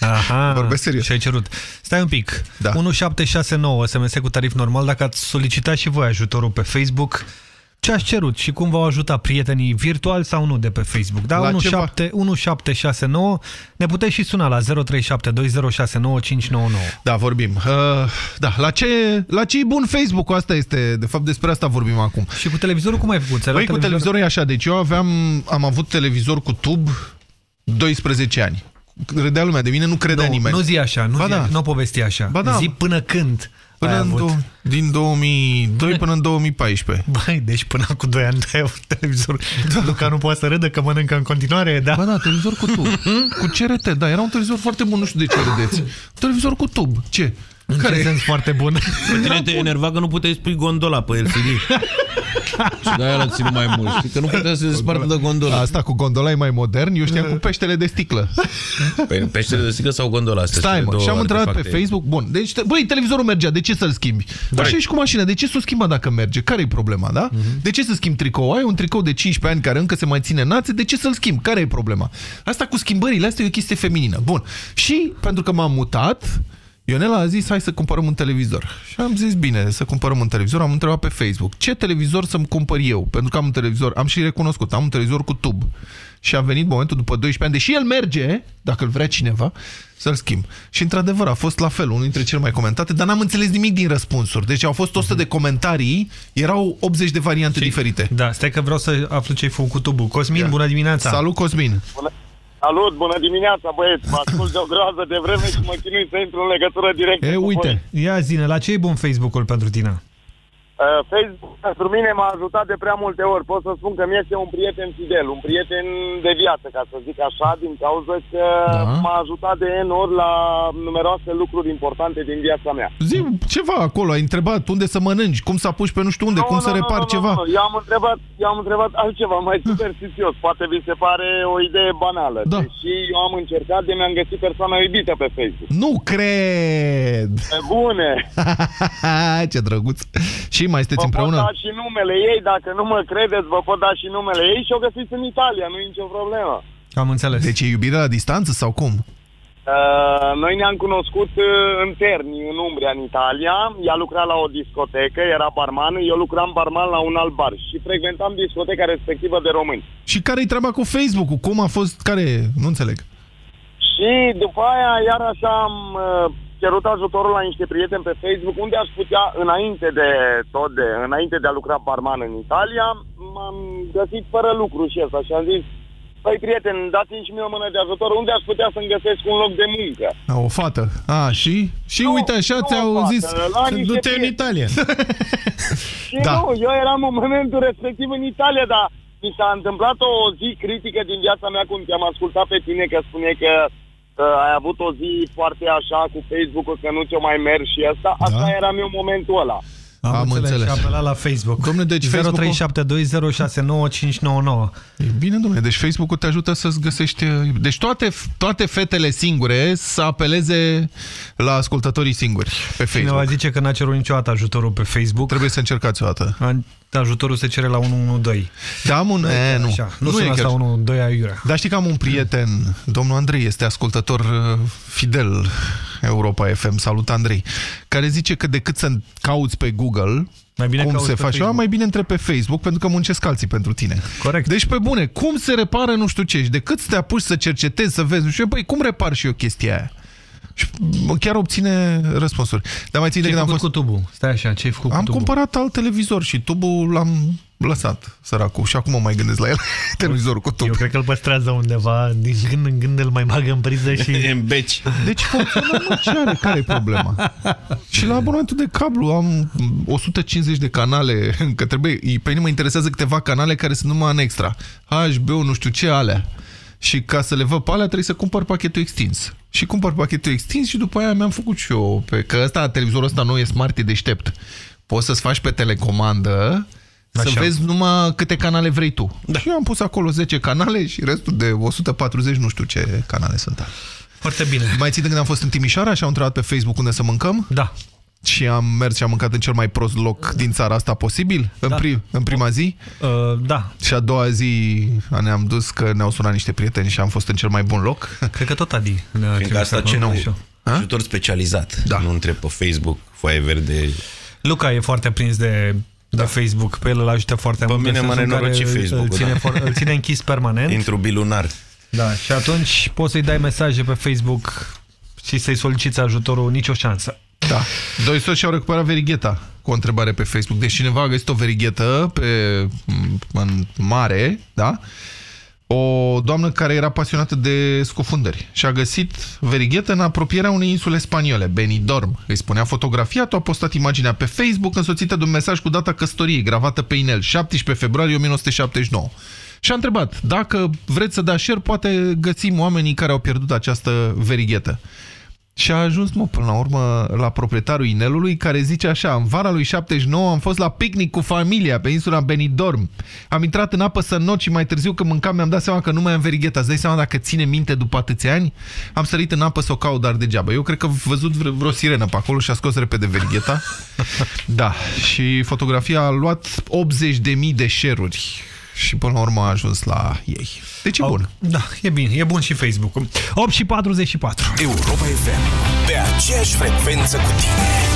Aha, Vorbesc serios. Și ai cerut. Stai un pic. Da. 1769 SMS cu tarif normal. Dacă ați solicitat și voi ajutorul pe Facebook, ce ați cerut și cum v-au ajutat prietenii virtuali sau nu de pe Facebook? Da, La 17, 1769. Ne puteți și suna la 0372069599. Da, vorbim. Uh, da, la ce, la ce e bun Facebook-ul? Asta este, de fapt, despre asta vorbim acum. Și cu televizorul cum ai făcut? Ți-ai luat Băi, cu televizorul e așa, deci eu aveam, am avut televizor cu tub 12 ani. Credea lumea de mine, nu credea nu, nimeni. Nu zi așa, nu, Ba zi, da. nu povesti așa. Ba da. Zi până când Până ai în avut. do- din 2002 până în 2014. Băi, deci până cu 2 ani ai avut televizor. Da. Luca nu poate să râdă că mănâncă în continuare, da? Ba da, televizor cu tub. cu CRT, da, era un televizor foarte bun, nu știu de ce râdeți. Un televizor cu tub. Ce? În Care? ce sens foarte bun? Pe tine te enerva că nu puteai spui gondola pe LCD. și de-aia l-a ținut mai mult. Știi că nu putea să se despartă de gondola. Asta cu gondola e mai modern, eu știam cu peștele de sticlă. Pe peștele de sticlă sau gondola? Astea Stai sunt mă, două și am întrebat pe artefacte. Facebook, bun, deci, te- băi, televizorul mergea, de ce să-l schimbi? Așa e și cu mașina, de ce să o schimba dacă merge? Care-i problema, da? De ce să schimbi tricou? Ai un tricou de 15 ani care încă se mai ține națe, de ce să-l schimbi? Care e problema? Asta cu schimbările astea e o chestie feminină. Bun, și pentru că m-am mutat, Ionela a zis, hai să cumpărăm un televizor. Și am zis, bine, să cumpărăm un televizor. Am întrebat pe Facebook, ce televizor să-mi cumpăr eu? Pentru că am un televizor, am și recunoscut, am un televizor cu tub. Și a venit momentul după 12 ani, deși el merge, dacă îl vrea cineva, să-l schimb. Și într-adevăr a fost la fel, unul dintre cele mai comentate, dar n-am înțeles nimic din răspunsuri. Deci au fost 100 de comentarii, erau 80 de variante diferite. Da, stai că vreau să aflu ce-ai făcut cu tubul. Cosmin, Ia. bună dimineața! Salut, Cosmin! Salut, bună dimineața, băieți! Mă ascult de o groază de vreme și mă chinui să intru în legătură directă E, cu uite, voi. ia zine, la ce e bun Facebook-ul pentru tine? Uh, Facebook pentru mine m-a ajutat de prea multe ori. Pot să spun că mi este un prieten fidel, un prieten de viață, ca să zic așa, din cauza că Da. m-a ajutat de N ori la numeroase lucruri importante din viața mea. Zi ceva acolo, ai întrebat unde să mănânci, cum să apuci pe nu știu unde, Nu, cum nu, să nu, repar nu, nu, ceva. Nu, eu am întrebat, eu am întrebat altceva mai superstițios. Poate vi se pare o idee banală. Da. Deși eu am încercat de mi-am găsit persoana iubită pe Facebook. Nu cred! Pe bune! Ce drăguț! Și mai sunteți Vă pot împreună? da și numele ei, dacă nu mă credeți, vă pot da și numele ei și o găsiți în Italia, nu e nicio problemă. Am înțeles. Deci e iubire la distanță sau cum? Uh, noi ne-am cunoscut uh, în Terni, în Umbria, în Italia. Ea lucra la o discotecă, era barman, eu lucram barman la un alt bar și frecventam discoteca respectivă de români. Și care-i treaba cu Facebook-ul? Cum a fost? Care? Nu înțeleg. Și după aia, iar așa am uh, cerut ajutorul la niște prieteni pe Facebook, unde aș putea, înainte de tot, de, înainte de a lucra barman în Italia, m-am găsit fără lucru și asta și am zis, Păi, prieten, dați-mi și mie o mână de ajutor. Unde aș putea să-mi găsesc un loc de muncă? A, o fată. A, și? Și uite așa nu ți-au o fată, zis... la niște Du-te în prieteni. Italia. Și Da. nu, eu eram în momentul respectiv în Italia, dar mi s-a întâmplat o zi critică din viața mea când te-am ascultat pe tine că spune că uh, ai avut o zi foarte așa cu Facebook-ul, că nu ți-o mai merg și asta. Asta era meu momentul ăla. Am, Am înțeles. înțeles. Și apelat la Facebook. Domnule, deci Facebook-ul- 0372069599. E bine, domnule, deci Facebook-ul te ajută să-ți găsești... Deci toate, toate fetele singure să apeleze la ascultătorii singuri pe Facebook. Cineva zice că n-a cerut niciodată ajutorul pe Facebook. Trebuie să încercați o dată. Ajutorul se cere la 112. Da, am un... E, nu. Așa, nu, Nu nu e sună chiar- la 112 aiurea. Dar știi că am un prieten, domnul Andrei, este ascultător uh, fidel Europa FM. Salut, Andrei. Care zice că decât să cauți pe Google mai bine cum cauți se pe face, Facebook. mai bine între pe Facebook, pentru că muncesc alții pentru tine. Corect. Deci, pe bune, cum se repară nu știu ce? Și decât să te apuci să cercetezi, să vezi, nu știu, băi, cum repar și eu chestia aia? Și bă, chiar obține răspunsuri. Dar mai țin de Ce-ai când am făcut fost... cu tubul? Stai așa, ce-ai făcut Am cu tubul? cumpărat alt televizor și tubul l-am lăsat, săracul. Și acum mă mai gândesc la el, televizorul cu tub. Eu cred că îl păstrează undeva, din când în când îl mai bagă în priză și... în beci. Deci funcționează, mă, ce are? Care e problema? Și la abonamentul de cablu am 150 de canale, că trebuie, pe mine mă interesează câteva canale care sunt numai în extra. HBO, nu știu ce, alea. Și ca să le văd pe alea trebuie să cumpăr pachetul extins. Și cumpăr pachetul extins și după aia mi-am făcut și eu, pe, că ăsta, televizorul ăsta nou e smart, e deștept. Poți să-ți faci pe telecomandă să Așa. vezi numai câte canale vrei tu. Da. Și eu am pus acolo 10 canale și restul de 140 nu știu ce canale sunt. Foarte bine. Mai ții de când am fost în Timișoara și am întrebat pe Facebook unde să mâncăm? Da. Și am mers și am mâncat în cel mai prost loc din țara asta posibil? În, Da. pri în prima zi? Uh, da. Și a doua zi ne-am dus că ne-au sunat niște prieteni și am fost în cel mai bun loc? Cred că tot Adi. ne-a Fiindcă trimis asta acolo. ce nu? Așa. Ajutor specializat. Da. Nu întreb pe Facebook, foaie verde. Luca e foarte prins de, de Facebook. Pe el îl ajută foarte Pe mult. mine în m-a sensul în care nenorocit îl- Facebook-ul, Îl ține, da. for- îl ține închis permanent. Intru bilunar. Da, și atunci poți să-i dai mesaje pe Facebook și să-i soliciți ajutorul, nicio șansă. Da. Doi soți și-au recuperat verigheta cu o întrebare pe Facebook. Deci cineva a găsit o verighetă pe, în mare, da? O doamnă care era pasionată de scufundări și a găsit verighetă în apropierea unei insule spaniole, Benidorm. Îi spunea fotografia, tu a postat imaginea pe Facebook însoțită de un mesaj cu data căsătoriei gravată pe inel, 17 februarie 1979. Și a întrebat, dacă vreți să dați share, poate găsim oamenii care au pierdut această verighetă. Și a ajuns, mă, până la urmă, la proprietarul inelului, care zice așa, în vara lui 79 am fost la picnic cu familia pe insula Benidorm. Am intrat în apă să not și mai târziu când mâncam mi-am dat seama că nu mai am verigheta. Îți dai seama dacă ține minte după atâția ani? Am sărit în apă să o caut, dar degeaba. Eu cred că am văzut vre- vreo sirenă pe acolo și a scos repede verigheta. da, și fotografia a luat 80.000 de share-uri și până la urmă a ajuns la ei. Deci e bun. Da, e bine, e bun și Facebook-ul. 8 și 44. Europa FM. Pe aceeași frecvență cu tine.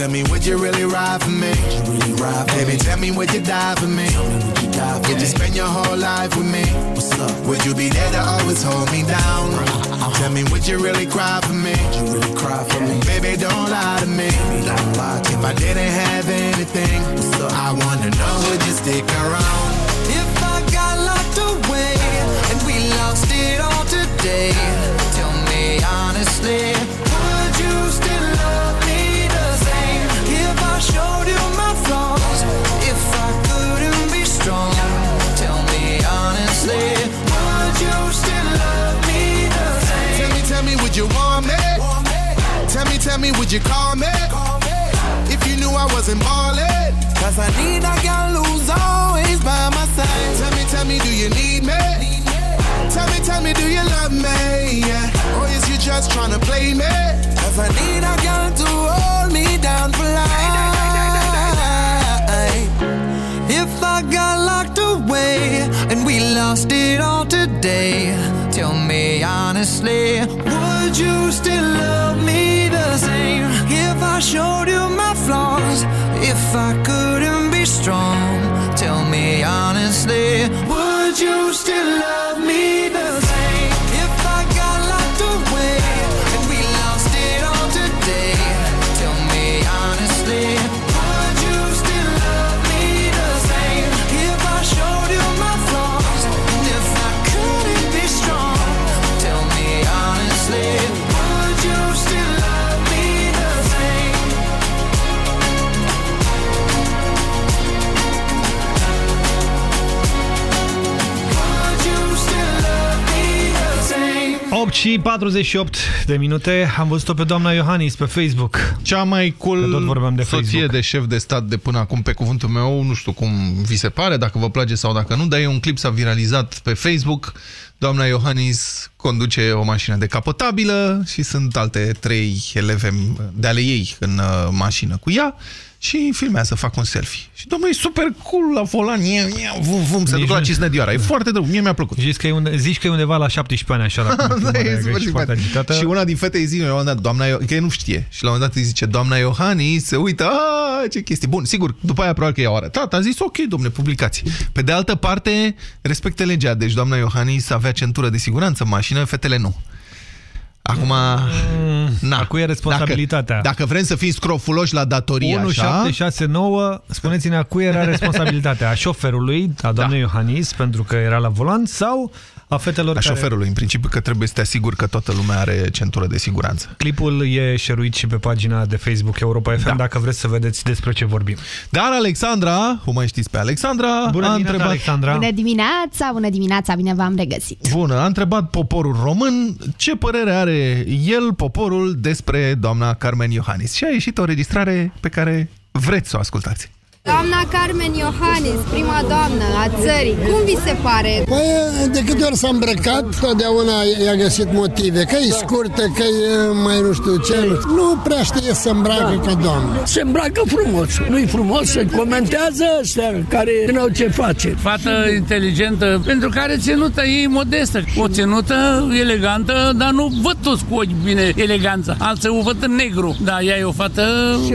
Tell me, would you really ride for me? Really ride for Baby, tell me, would you die for me? Would you die for would me? you spend your whole life with me? What's up? Would you be there to always hold me down? Uh-huh. Tell me, would you really cry for me? Would you really cry for me, Baby, don't lie to me. If I didn't have anything, so I wanna know, would you stick around? If I got locked away and we lost it all today, tell me honestly, showed you my flaws, if I couldn't be strong, tell me honestly, would you still love me the same? Tell me, tell me, would you want me? Tell me, tell me, would you call me? If you knew I wasn't ballin'. Cause I need a girl who's always by my side. Tell me, tell me, do you need me? Tell me, tell me, do you love me? Yeah. Or is you just trying to play me? I need a girl to hold me down for life. If I got locked away and we lost it all today, tell me honestly, would you still love me the same? If I showed you my flaws, if I couldn't be strong, tell me honestly, would you still love me the same? 8 și 48 de minute. Am văzut-o pe doamna Iohannis pe Facebook. Cea mai cool Că tot vorbeam de soție Facebook. de șef de stat de până acum, pe cuvântul meu, nu știu cum vi se pare, dacă vă place sau dacă nu, dar e un clip s-a viralizat pe Facebook. Doamna Iohannis conduce o mașină decapotabilă și sunt alte trei eleve de ale ei în uh, mașină cu ea și filmează, fac un selfie. Și domnul e super cool la volan, ia, ia, vum, vum, se Nici duc la nu- Cisnedioara. E foarte drăguț, mie mi-a plăcut. Zici că, e unde, zici că e undeva la 17 ani așa. La Da, e super și foarte simpatic. agitată. Și una din fete îi zice, la un moment dat, doamna, Io- că ea nu știe. Și la un moment dat îi zice, doamna Iohannis, se uită, a, ce chestie. Bun, sigur, după aia probabil că i-au arătat, a zis, ok, domne, publicați. Pe de altă parte, respecte legea. Deci doamna Iohannis avea centură de siguranță în mașină, fetele nu. Acum, na, Cu e responsabilitatea. Dacă, dacă vrem să fim scrofuloși la datorie, așa... 1769, spuneți-ne a cui era responsabilitatea? A șoferului, a doamnei da. Iohannis, pentru că era la volan, sau a fetelor A care... șoferului, în principiu, că trebuie să te asiguri că toată lumea are centură de siguranță. Clipul e șeruit și pe pagina de Facebook Europa FM, da. dacă vreți să vedeți despre ce vorbim. Dar Alexandra, o mai știți pe Alexandra, Bună a dimineața, întrebat... Alexandra! Bună dimineața, bună dimineața, bine v-am regăsit. Bună, a întrebat poporul român ce părere are el, poporul, despre doamna Carmen Iohannis. Și a ieșit o registrare pe care vreți să o ascultați. Doamna Carmen Iohannis, prima doamnă a țării, cum vi se pare? Păi, de câte ori s-a îmbrăcat, totdeauna i-a găsit motive. Că e scurtă, că e mai nu știu ce. Nu prea știe să îmbracă ca doamnă. Se îmbracă frumos. Nu-i frumos, se comentează ăstea care nu au ce face. Fată inteligentă, pentru care ținută ei modestă. O ținută elegantă, dar nu văd toți cu ochi bine eleganța. Alții o văd în negru. Da, ea e o fată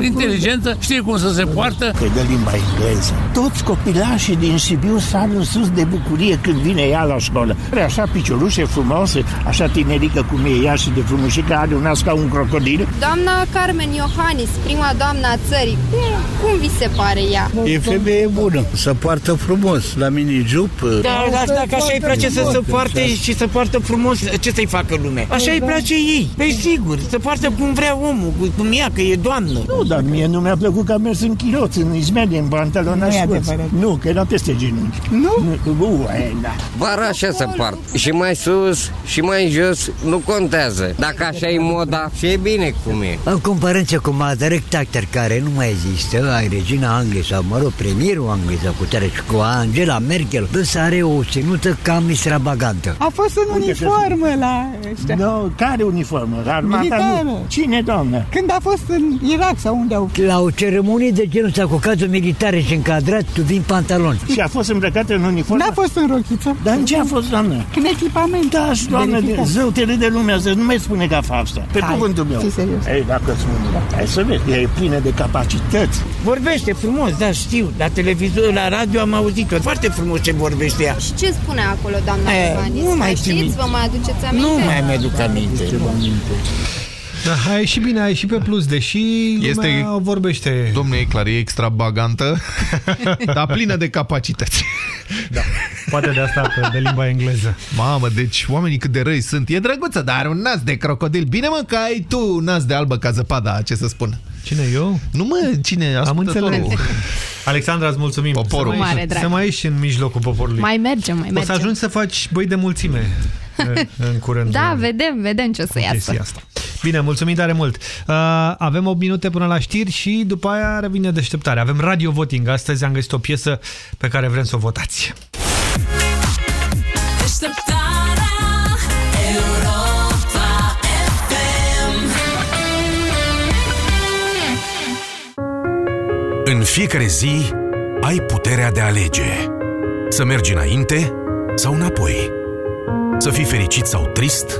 inteligentă, știe cum să se poartă. Că de limba engleză. Toți copilașii din Sibiu s-ar sus de bucurie când vine ea la școală. Are așa piciolușe frumoase, așa tinerică cum e ea și de frumușică are un nas ca un crocodil. Doamna Carmen Iohannis, prima doamnă a țării, cum, cum vi se pare ea? E femeie bună, să poartă frumos, la mini-jup. Da, dar dacă așa îi place să se poarte și să poartă frumos, ce să-i facă lumea? Așa îi place ei. Păi sigur, să poartă cum vrea omul, cum ea, că e doamnă. Nu, dar mie nu mi-a plăcut că a mers în chiloți, în izmele, în pantaloni Nu e ascunți. adevărat. Nu, că era peste genunchi. Nu? Nu, e, da. Vara așa se poartă. Și mai sus și mai jos nu contează. Dacă așa e moda, și e bine cum e. În comparație cu Margaret Thatcher, care nu mai există, ai regina Angliei sau, mă rog, premierul Angliei sau cu tare, și cu Angela Merkel, dânsa are o ținută cam extravagantă. A fost în uniformă la ăștia. Nu, care uniformă? La armata Militară. nu. Cine, doamnă? Când a fost în Irak sau unde au... La o ceremonie de genul ăsta cu cazul militare și încadrat, tu vin pantaloni. Și a fost îmbrăcată în uniformă? N-a fost în rochiță. Dar în ce a fost, doamnă? În echipament. Da, și doamnă, de, Verificat. zău, te râde lumea, să nu mai spune că a fapt asta. Pe Hai, cuvântul meu. fii serios. Ei, dacă îți spun, da. hai să vezi, e plină de capacități. Vorbește frumos, da, știu. La televizor, la radio am auzit-o. Foarte frumos ce vorbește ea. Și ce spune acolo, doamna E, Iohannis? nu mai știți? țin Vă mai aduceți aminte? Nu mai mi-aduc aminte. Da, a ieșit bine, a ieșit pe plus, deși Este- lumea vorbește. Domne, e clar, e extravagantă, dar plină de capacități. Da, poate de asta pe- de limba engleză. Mamă, deci oamenii cât de răi sunt. E drăguță, dar are un nas de crocodil. Bine mă că ai tu nas de albă ca zăpada, ce să spun. Cine, eu? Nu mă, cine? Am Ascultătorul. înțeles. Alexandra, îți mulțumim. Poporul. Să Cu mai, mare drag. să mai ieși în mijlocul poporului. Mai mergem, mai o să mergem. ajungi să faci băi de mulțime în- în curând. Da, vedem, vedem ce o să iasă. chestia asta. Bine, mulțumim tare mult. Uh, avem 8 minute până la știri și după aia revine deșteptarea. Avem radio voting. Astăzi am găsit o piesă pe care vrem să o votați. Deșteptarea Europa FM În fiecare zi ai puterea de a alege. Să mergi înainte sau înapoi. Să fii fericit sau trist,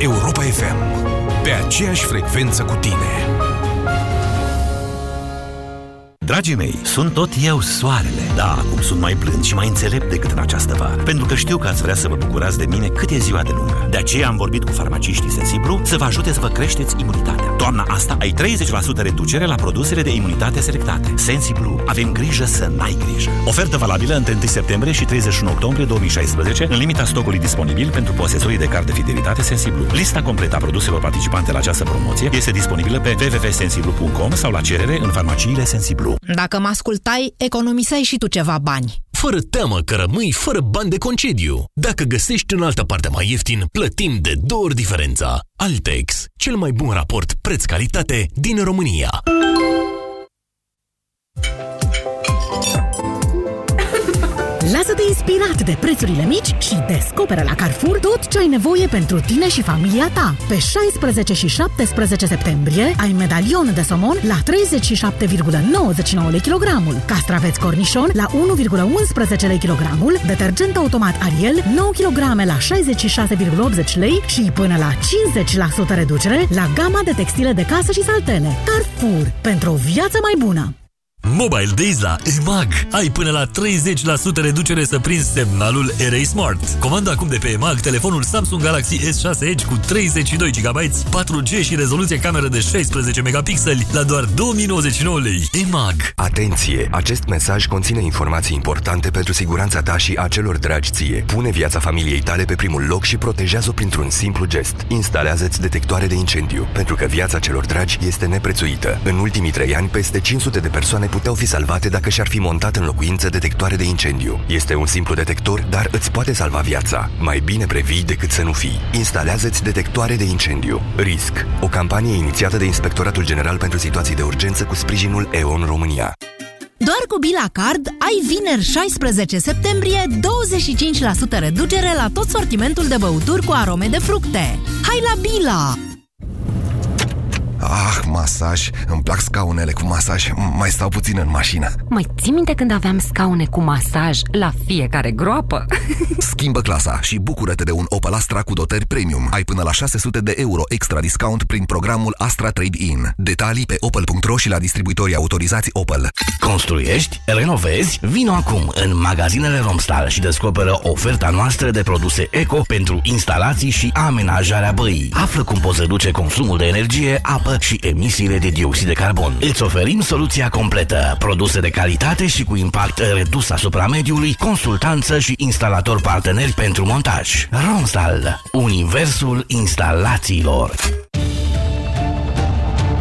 Europa FM. Pe aceeași frecvență cu tine. Dragii mei, sunt tot eu soarele. Da, acum sunt mai blând și mai înțelept decât în această vară. Pentru că știu că ați vrea să vă bucurați de mine cât e ziua de lungă. De aceea am vorbit cu farmaciștii Sensiblu să vă ajute să vă creșteți imunitatea. Toamna asta ai 30% reducere la produsele de imunitate selectate. Sensiblu, avem grijă să n-ai grijă. Ofertă valabilă între 1 septembrie și 31 octombrie 2016, în limita stocului disponibil pentru posesorii de card de fidelitate Sensiblu. Lista completă a produselor participante la această promoție este disponibilă pe www.sensiblu.com sau la cerere în farmaciile Sensiblu. Dacă mă ascultai, economiseai și tu ceva bani. Fără teamă că rămâi fără bani de concediu. Dacă găsești în altă parte mai ieftin, plătim de două ori diferența. Altex, cel mai bun raport preț-calitate din România. Lasă-te inspirat de prețurile mici și descoperă la Carrefour tot ce ai nevoie pentru tine și familia ta. Pe 16 și 17 septembrie ai medalion de somon la 37,99 lei kilogramul, castraveți cornișon la 1,11 lei kilogramul, detergent automat Ariel 9 kg la 66,80 lei și până la 50% reducere la gama de textile de casă și saltele. Carrefour, pentru o viață mai bună! Mobile Days la EMAG. Ai până la 30% reducere să prinzi semnalul RA Smart. Comanda acum de pe EMAG telefonul Samsung Galaxy S6 Edge cu 32 GB, 4G și rezoluție cameră de 16 megapixeli la doar 2099 lei. EMAG. Atenție! Acest mesaj conține informații importante pentru siguranța ta și a celor dragi ție. Pune viața familiei tale pe primul loc și protejează-o printr-un simplu gest. Instalează-ți detectoare de incendiu, pentru că viața celor dragi este neprețuită. În ultimii trei ani, peste 500 de persoane puteau fi salvate dacă și-ar fi montat în locuință detectoare de incendiu. Este un simplu detector, dar îți poate salva viața. Mai bine previi decât să nu fii. Instalează-ți detectoare de incendiu. RISC. O campanie inițiată de Inspectoratul General pentru Situații de Urgență cu sprijinul EON România. Doar cu Bila Card ai vineri 16 septembrie 25% reducere la tot sortimentul de băuturi cu arome de fructe. Hai la Bila! Ah, masaj. Îmi plac scaunele cu masaj. Mai stau puțin în mașină. Mai ții minte când aveam scaune cu masaj la fiecare groapă? Schimbă clasa și bucură-te de un Opel Astra cu dotări premium. Ai până la 600 de euro extra discount prin programul Astra Trade-in. Detalii pe opel.ro și la distribuitorii autorizați Opel. Construiești? Renovezi? Vino acum în magazinele Romstal și descoperă oferta noastră de produse eco pentru instalații și amenajarea băii. Află cum poți reduce consumul de energie, apă și emisiile de dioxid de carbon. Îți oferim soluția completă, produse de calitate și cu impact redus asupra mediului, consultanță și instalatori parteneri pentru montaj. Romstal, universul instalațiilor.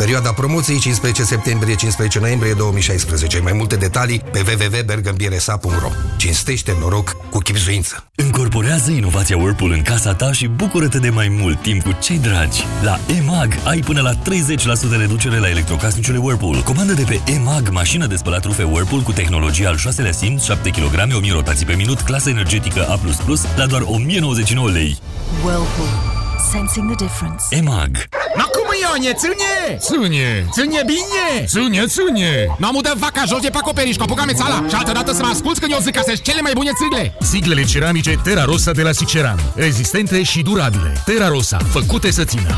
Perioada promoției 15 septembrie-15 noiembrie 2016. Mai multe detalii pe www.bergambiresa.ro Cinstește noroc cu chipzuință. Încorporează inovația Whirlpool în casa ta și bucură-te de mai mult timp cu cei dragi. La EMAG ai până la 30% reducere la electrocasnicele Whirlpool. Comandă de pe EMAG mașină de spălat rufe Whirlpool cu tehnologie al 6-lea simț, 7 kg, 1000 rotații pe minut, clasă energetică A++, la doar 1099 lei. Whirlpool. Sensing the difference. EMAG. No cum Ionie, ține! Ține! Ține bine! Ține, ține! Nu am vaca jos de pe acoperiș cu apucame țala și altă dată să mă asculți când eu zic că sunt cele mai bune țigle! Siglele ceramice Terra Rosa de la Siceran. Rezistente și durabile. Terra Rosa. Făcute să țină.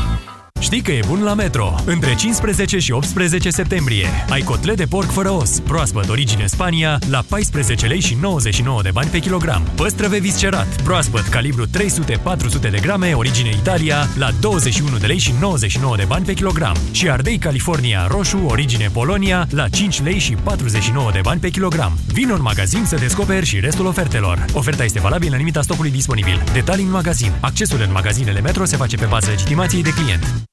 Știi că e bun la Metro. Între 15 și 18 septembrie ai cotlet de porc fără os, proaspăt origine Spania, la 14 lei și 99 de bani pe kilogram. Păstrăve viscerat, proaspăt, calibru 300-400 de grame, origine Italia, la 21 de lei și 99 de bani pe kilogram. Și ardei California roșu, origine Polonia, la 5 lei și 49 de bani pe kilogram. Vino în magazin să descoperi și restul ofertelor. Oferta este valabilă în limita stocului disponibil. Detalii în magazin. Accesul în magazinele Metro se face pe bază legitimației de client.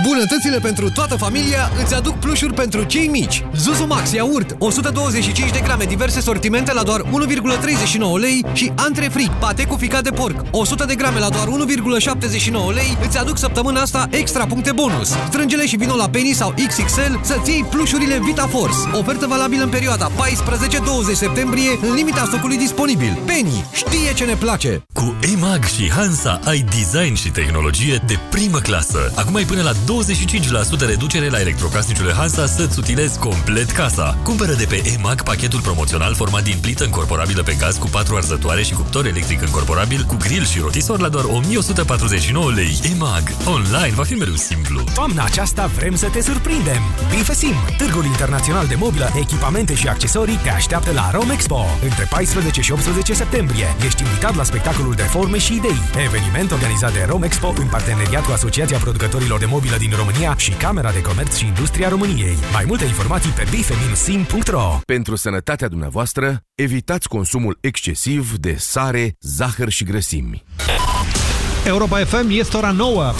Bunătățile pentru toată familia îți aduc plușuri pentru cei mici. Zuzu Max iaurt 125 de grame diverse sortimente la doar 1,39 lei și Antre Fric pate cu ficat de porc 100 de grame la doar 1,79 lei îți aduc săptămâna asta extra puncte bonus. Strângele și vino la Penny sau XXL să-ți iei plușurile VitaForce. Ofertă valabilă în perioada 14-20 septembrie în limita stocului disponibil. Penny știe ce ne place! Cu EMAG și Hansa ai design și tehnologie de primă clasă. Acum ai până la 25% reducere la electrocasnicele Hansa să-ți utilezi complet casa. Cumpără de pe EMAG pachetul promoțional format din plită încorporabilă pe gaz cu 4 arzătoare și cuptor electric încorporabil cu grill și rotisor la doar 1149 lei. EMAG. Online va fi mereu simplu. Toamna aceasta vrem să te surprindem! Bifesim, Târgul Internațional de Mobilă, Echipamente și Accesorii te așteaptă la Rome Expo. Între 14 și 18 septembrie ești invitat la spectacolul de forme și idei. Eveniment organizat de Rome Expo în parteneriat cu Asociația Producătorilor de Mobilă din România și Camera de Comerț și Industria României. Mai multe informații pe bifeminsim.ro Pentru sănătatea dumneavoastră, evitați consumul excesiv de sare, zahăr și grăsimi. Europa FM este ora 9.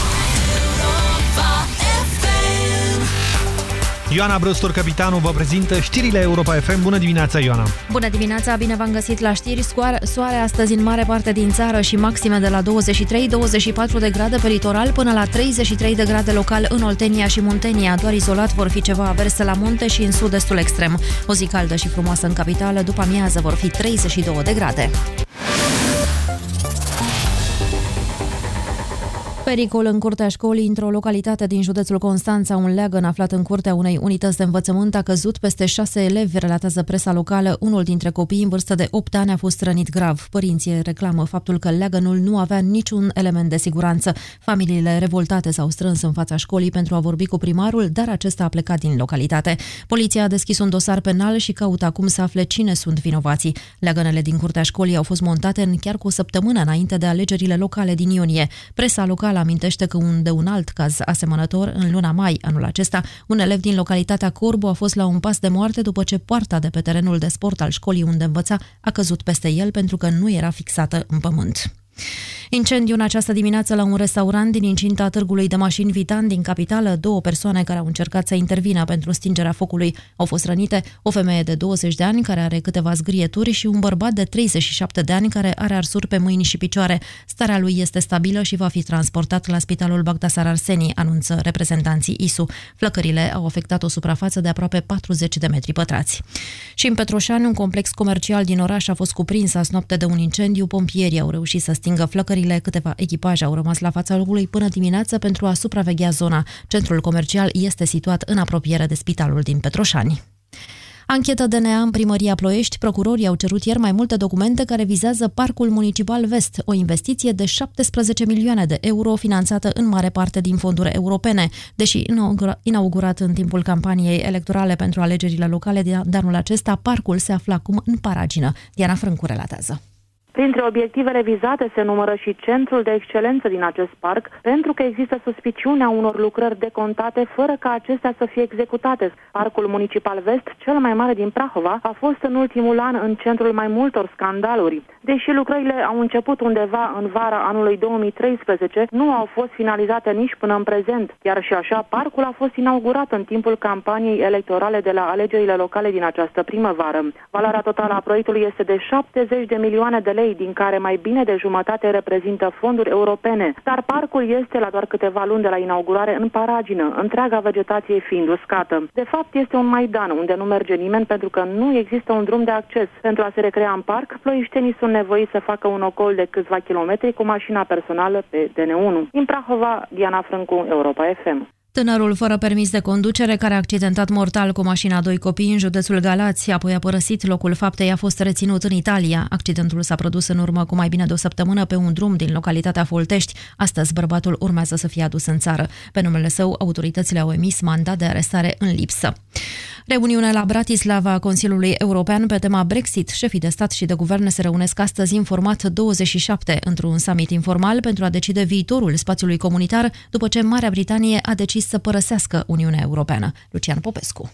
Ioana Brăstor, capitanul, vă prezintă știrile Europa FM. Bună dimineața, Ioana! Bună dimineața, bine v-am găsit la știri. Soare, soare astăzi în mare parte din țară și maxime de la 23-24 de grade pe litoral până la 33 de grade local în Oltenia și Muntenia. Doar izolat vor fi ceva averse la munte și în sud-estul extrem. O zi caldă și frumoasă în capitală, după amiază vor fi 32 de grade. Pericol în curtea școlii, într-o localitate din județul Constanța, un leagăn aflat în curtea unei unități de învățământ a căzut peste șase elevi, relatează presa locală. Unul dintre copiii în vârstă de 8 ani a fost rănit grav. Părinții reclamă faptul că leagănul nu avea niciun element de siguranță. Familiile revoltate s-au strâns în fața școlii pentru a vorbi cu primarul, dar acesta a plecat din localitate. Poliția a deschis un dosar penal și caută acum să afle cine sunt vinovații. Leagănele din curtea școlii au fost montate în chiar cu o săptămână înainte de alegerile locale din iunie. Presa locală amintește că un de un alt caz asemănător, în luna mai anul acesta, un elev din localitatea Corbu a fost la un pas de moarte după ce poarta de pe terenul de sport al școlii unde învăța a căzut peste el pentru că nu era fixată în pământ. Incendiu în această dimineață la un restaurant din incinta târgului de mașini Vitan din capitală. Două persoane care au încercat să intervină pentru stingerea focului au fost rănite, o femeie de 20 de ani care are câteva zgrieturi și un bărbat de 37 de ani care are arsuri pe mâini și picioare. Starea lui este stabilă și va fi transportat la spitalul Bagdasar Arseni, anunță reprezentanții ISU. Flăcările au afectat o suprafață de aproape 40 de metri pătrați. Și în Petroșani, un complex comercial din oraș a fost cuprins azi noapte de un incendiu. Pompierii au reușit să stingă flăcările Lucrările, câteva echipaje au rămas la fața locului până dimineață pentru a supraveghea zona. Centrul comercial este situat în apropiere de spitalul din Petroșani. Anchetă DNA în primăria Ploiești, procurorii au cerut ieri mai multe documente care vizează Parcul Municipal Vest, o investiție de 17 milioane de euro finanțată în mare parte din fonduri europene. Deși inaugurat în timpul campaniei electorale pentru alegerile locale de anul acesta, parcul se află acum în paragină. Diana Frâncu relatează. Printre obiectivele vizate se numără și centrul de excelență din acest parc, pentru că există suspiciunea unor lucrări decontate fără ca acestea să fie executate. Parcul Municipal Vest, cel mai mare din Prahova, a fost în ultimul an în centrul mai multor scandaluri. Deși lucrările au început undeva în vara anului 2013, nu au fost finalizate nici până în prezent. Iar și așa, parcul a fost inaugurat în timpul campaniei electorale de la alegerile locale din această primăvară. Valoarea totală a proiectului este de 70 de milioane de lei lei, din care mai bine de jumătate reprezintă fonduri europene, dar parcul este la doar câteva luni de la inaugurare în paragină, întreaga vegetație fiind uscată. De fapt, este un maidan unde nu merge nimeni pentru că nu există un drum de acces. Pentru a se recrea în parc, ploieștenii sunt nevoiți să facă un ocol de câțiva kilometri cu mașina personală pe DN1. Din Prahova, Diana Frâncu, Europa FM. Tânărul fără permis de conducere, care a accidentat mortal cu mașina doi copii în județul Galați, apoi a părăsit locul faptei, a fost reținut în Italia. Accidentul s-a produs în urmă cu mai bine de o săptămână pe un drum din localitatea Foltești. Astăzi, bărbatul urmează să fie adus în țară. Pe numele său, autoritățile au emis mandat de arestare în lipsă. Reuniunea la Bratislava a Consiliului European pe tema Brexit. Șefii de stat și de guvern se reunesc astăzi în format 27 într-un summit informal pentru a decide viitorul spațiului comunitar după ce Marea Britanie a decis să părăsească Uniunea Europeană. Lucian Popescu.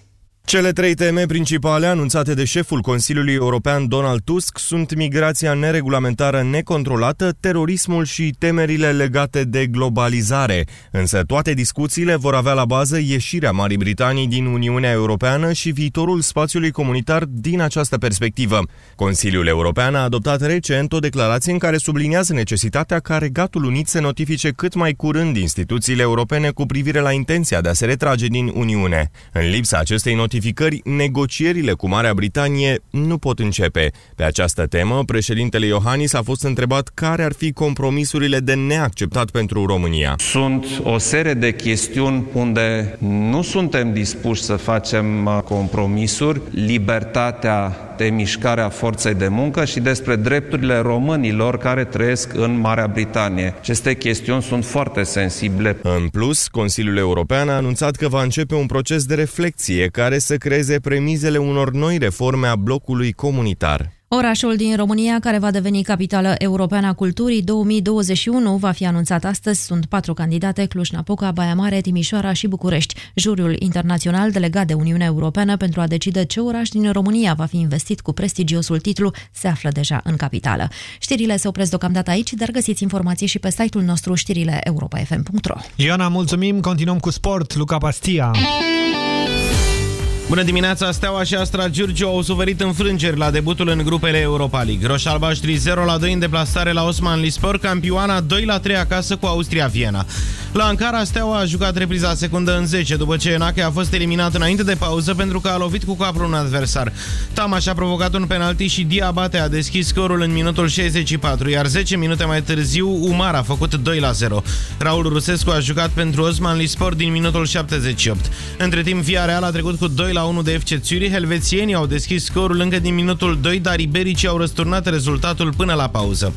Cele trei teme principale anunțate de șeful Consiliului European Donald Tusk sunt migrația neregulamentară necontrolată, terorismul și temerile legate de globalizare. Însă toate discuțiile vor avea la bază ieșirea Marii Britanii din Uniunea Europeană și viitorul spațiului comunitar din această perspectivă. Consiliul European a adoptat recent o declarație în care subliniază necesitatea ca Regatul Unit să notifice cât mai curând instituțiile europene cu privire la intenția de a se retrage din Uniune. În lipsa acestei notificări, notificări, negocierile cu Marea Britanie nu pot începe. Pe această temă, președintele Iohannis a fost întrebat care ar fi compromisurile de neacceptat pentru România. Sunt o serie de chestiuni unde nu suntem dispuși să facem uh, compromisuri. Libertatea de mișcare a forței de muncă și despre drepturile românilor care trăiesc în Marea Britanie. Aceste chestiuni sunt foarte sensibile. În plus, Consiliul European a anunțat că va începe un proces de reflexie care să creeze premizele unor noi reforme a blocului comunitar. Orașul din România, care va deveni capitală europeană a culturii 2021, va fi anunțat astăzi. Sunt patru candidate, Cluj-Napoca, Baia Mare, Timișoara și București. Juriul internațional delegat de Uniunea Europeană pentru a decide ce oraș din România va fi investit cu prestigiosul titlu se află deja în capitală. Știrile se opresc deocamdată aici, dar găsiți informații și pe site-ul nostru știrile europa.fm.ro Ioana, mulțumim! Continuăm cu sport. Luca Pastia! Bună dimineața! Steaua și Astra Giurgiu au suferit înfrângeri la debutul în grupele Europa League. Roșalbaștri 0 la 2 în deplasare la Osman Lispor, campioana 2 la 3 acasă cu Austria Viena. La Ankara, Steaua a jucat repriza secundă în 10, după ce Enache a fost eliminat înainte de pauză pentru că a lovit cu capul un adversar. Tamaș a provocat un penalti și Diabate a deschis scorul în minutul 64, iar 10 minute mai târziu Umar a făcut 2 la 0. Raul Rusescu a jucat pentru Osman Lisport din minutul 78. Între timp, Villarreal a trecut cu 2 la 1 de FC Zurich. Helvețienii au deschis scorul încă din minutul 2, dar ibericii au răsturnat rezultatul până la pauză.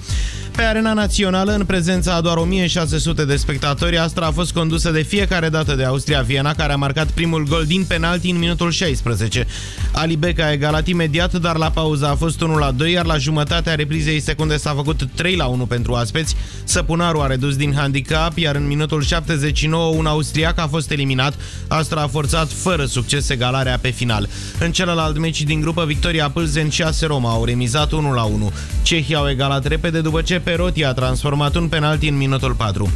Pe arena națională, în prezența a doar 1600 de spectatori, Astra a fost condusă de fiecare dată de Austria-Viena, care a marcat primul gol din penalti în minutul 16. Ali Beck a egalat imediat, dar la pauză a fost 1 la 2, iar la jumătatea reprizei secunde s-a făcut 3 la 1 pentru aspeți. Săpunaru a redus din handicap, iar în minutul 79 un austriac a fost eliminat. Astra a forțat fără succes egalarea pe final. În celălalt meci din grupă, Victoria Pâlzen și AS Roma au remizat 1 la 1. Cehii au egalat repede după ce Perotti a transformat un penalti în minutul 4.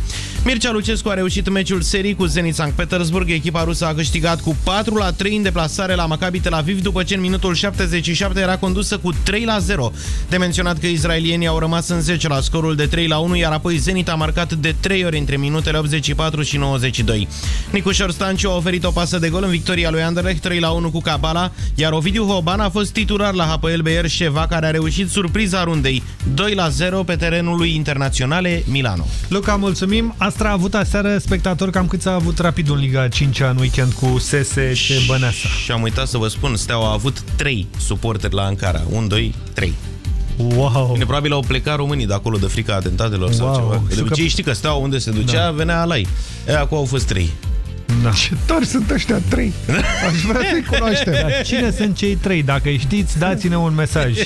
Mircea Lucescu a reușit meciul serii cu Zenit Sankt Petersburg. Echipa rusă a câștigat cu 4 la 3 în deplasare la Maccabi Tel Aviv după ce în minutul 77 era condusă cu 3 la 0. De menționat că israelienii au rămas în 10 la scorul de 3 la 1, iar apoi Zenit a marcat de 3 ori între minutele 84 și 92. Nicușor Stanciu a oferit o pasă de gol în victoria lui Anderlecht 3 la 1 cu Cabala, iar Ovidiu Hoban a fost titular la Hapoel Beer Șeva, care a reușit surpriza rundei 2 la 0 pe terenul lui internaționale Milano. Luca, mulțumim! Astra a avut aseară spectator cam cât a avut rapid în Liga 5 în weekend cu Sese și Băneasa. Și am uitat să vă spun, Steaua a avut 3 suporteri la Ankara. 1, 2, 3. Wow. Bine, probabil au plecat românii de acolo de frica atentatelor wow. sau ceva. De obicei că... știi că Steaua unde se ducea, da. venea alai. E, acum au fost 3. Da. Ce tari sunt ăștia trei. Aș vrea să-i cunoaștem. Dar cine sunt cei trei? Dacă știți, dați-ne un mesaj.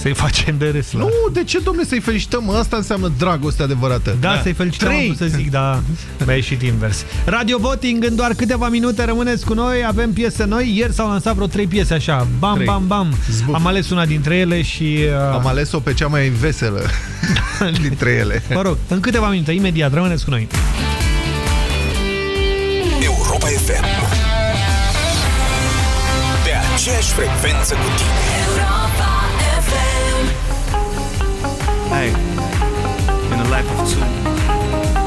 Să-i facem de râs la... Nu, de ce, domne, să-i felicităm? Asta înseamnă dragoste adevărată. Da, da. să-i felicităm, Trei. să zic, da, mi-a ieșit invers. Radio Voting, în doar câteva minute rămâneți cu noi, avem piese noi. Ieri s-au lansat vreo trei piese așa, bam, trei. bam, bam. Zbuf. Am ales una dintre ele și... Uh... Am ales-o pe cea mai veselă dintre ele. Mă rog, în câteva minute, imediat, rămâneți cu noi. Europa FM Pe aceeași frecvență cu tine Hey, in a life of two,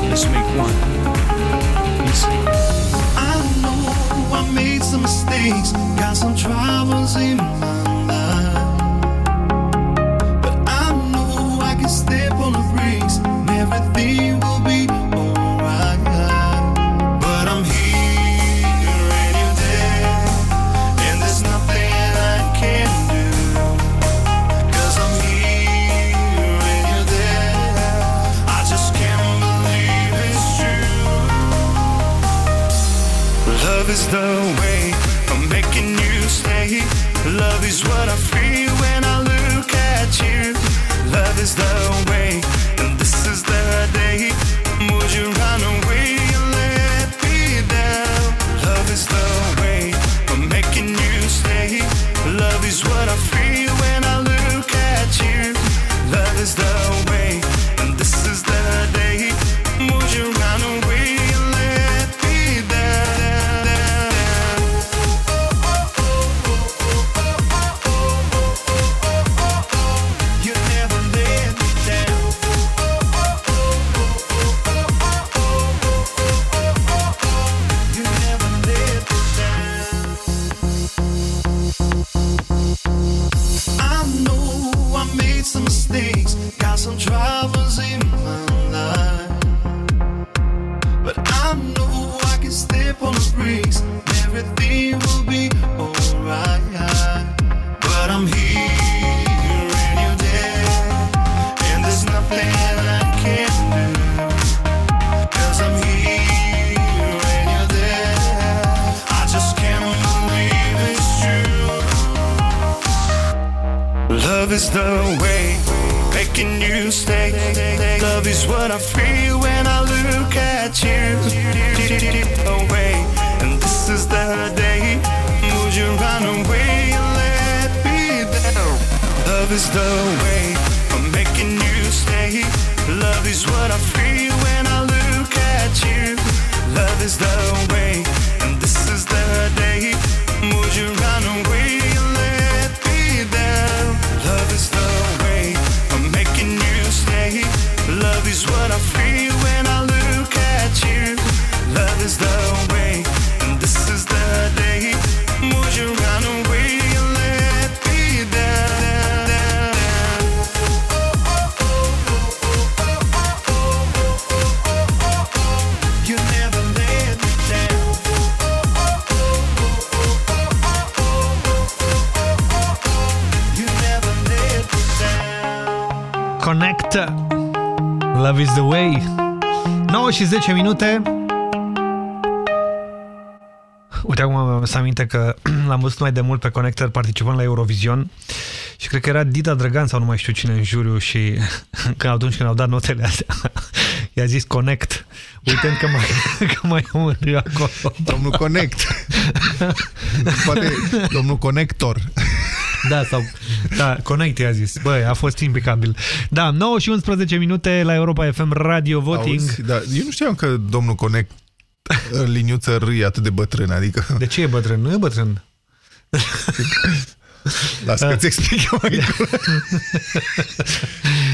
let's make one. Listen. I know I made some mistakes, got some troubles in my life. But I know I can step on the brakes and everything will is the și 10 minute. Uite, acum am să aminte că l-am văzut mai de mult pe Connector participând la Eurovision și cred că era Dita Drăgan sau nu mai știu cine în juriu și când atunci când au dat notele astea i-a zis Connect uitând că mai, că mai e un râu acolo. Domnul Connect. Poate domnul Connector. Da, sau... Da, Connect i-a zis. Băi, a fost impecabil. Da, 9 și 11 minute la Europa FM Radio Voting. Auzi, da, eu nu știam că domnul Connect liniuță râi atât de bătrân, adică... De ce e bătrân? Nu e bătrân. Las că-ți explic eu mai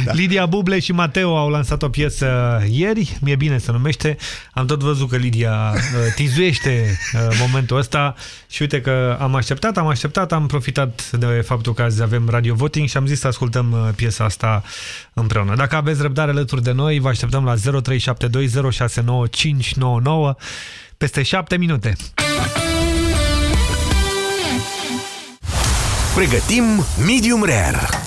da. Lidia Buble și Mateo au lansat o piesă ieri, mi-e bine să numește. Am tot văzut că Lidia uh, tizuiește uh, momentul ăsta și uite că am așteptat, am așteptat, am profitat de faptul că azi avem radio voting și am zis să ascultăm uh, piesa asta împreună. Dacă aveți răbdare alături de noi, vă așteptăm la 0372069599 peste 7 minute. Pregătim medium rare.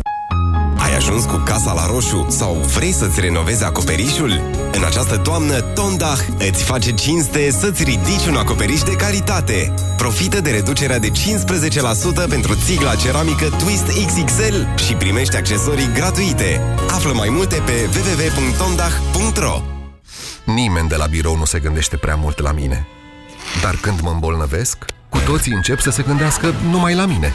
Ai ajuns cu casa la roșu sau vrei să-ți renovezi acoperișul? În această toamnă, Tondach îți face cinste să-ți ridici un acoperiș de calitate. Profită de reducerea de 15% pentru țigla ceramică Twist XXL și primești accesorii gratuite. Află mai multe pe www.tondach.ro Nimeni de la birou nu se gândește prea mult la mine. Dar când mă îmbolnăvesc, cu toții încep să se gândească numai la mine.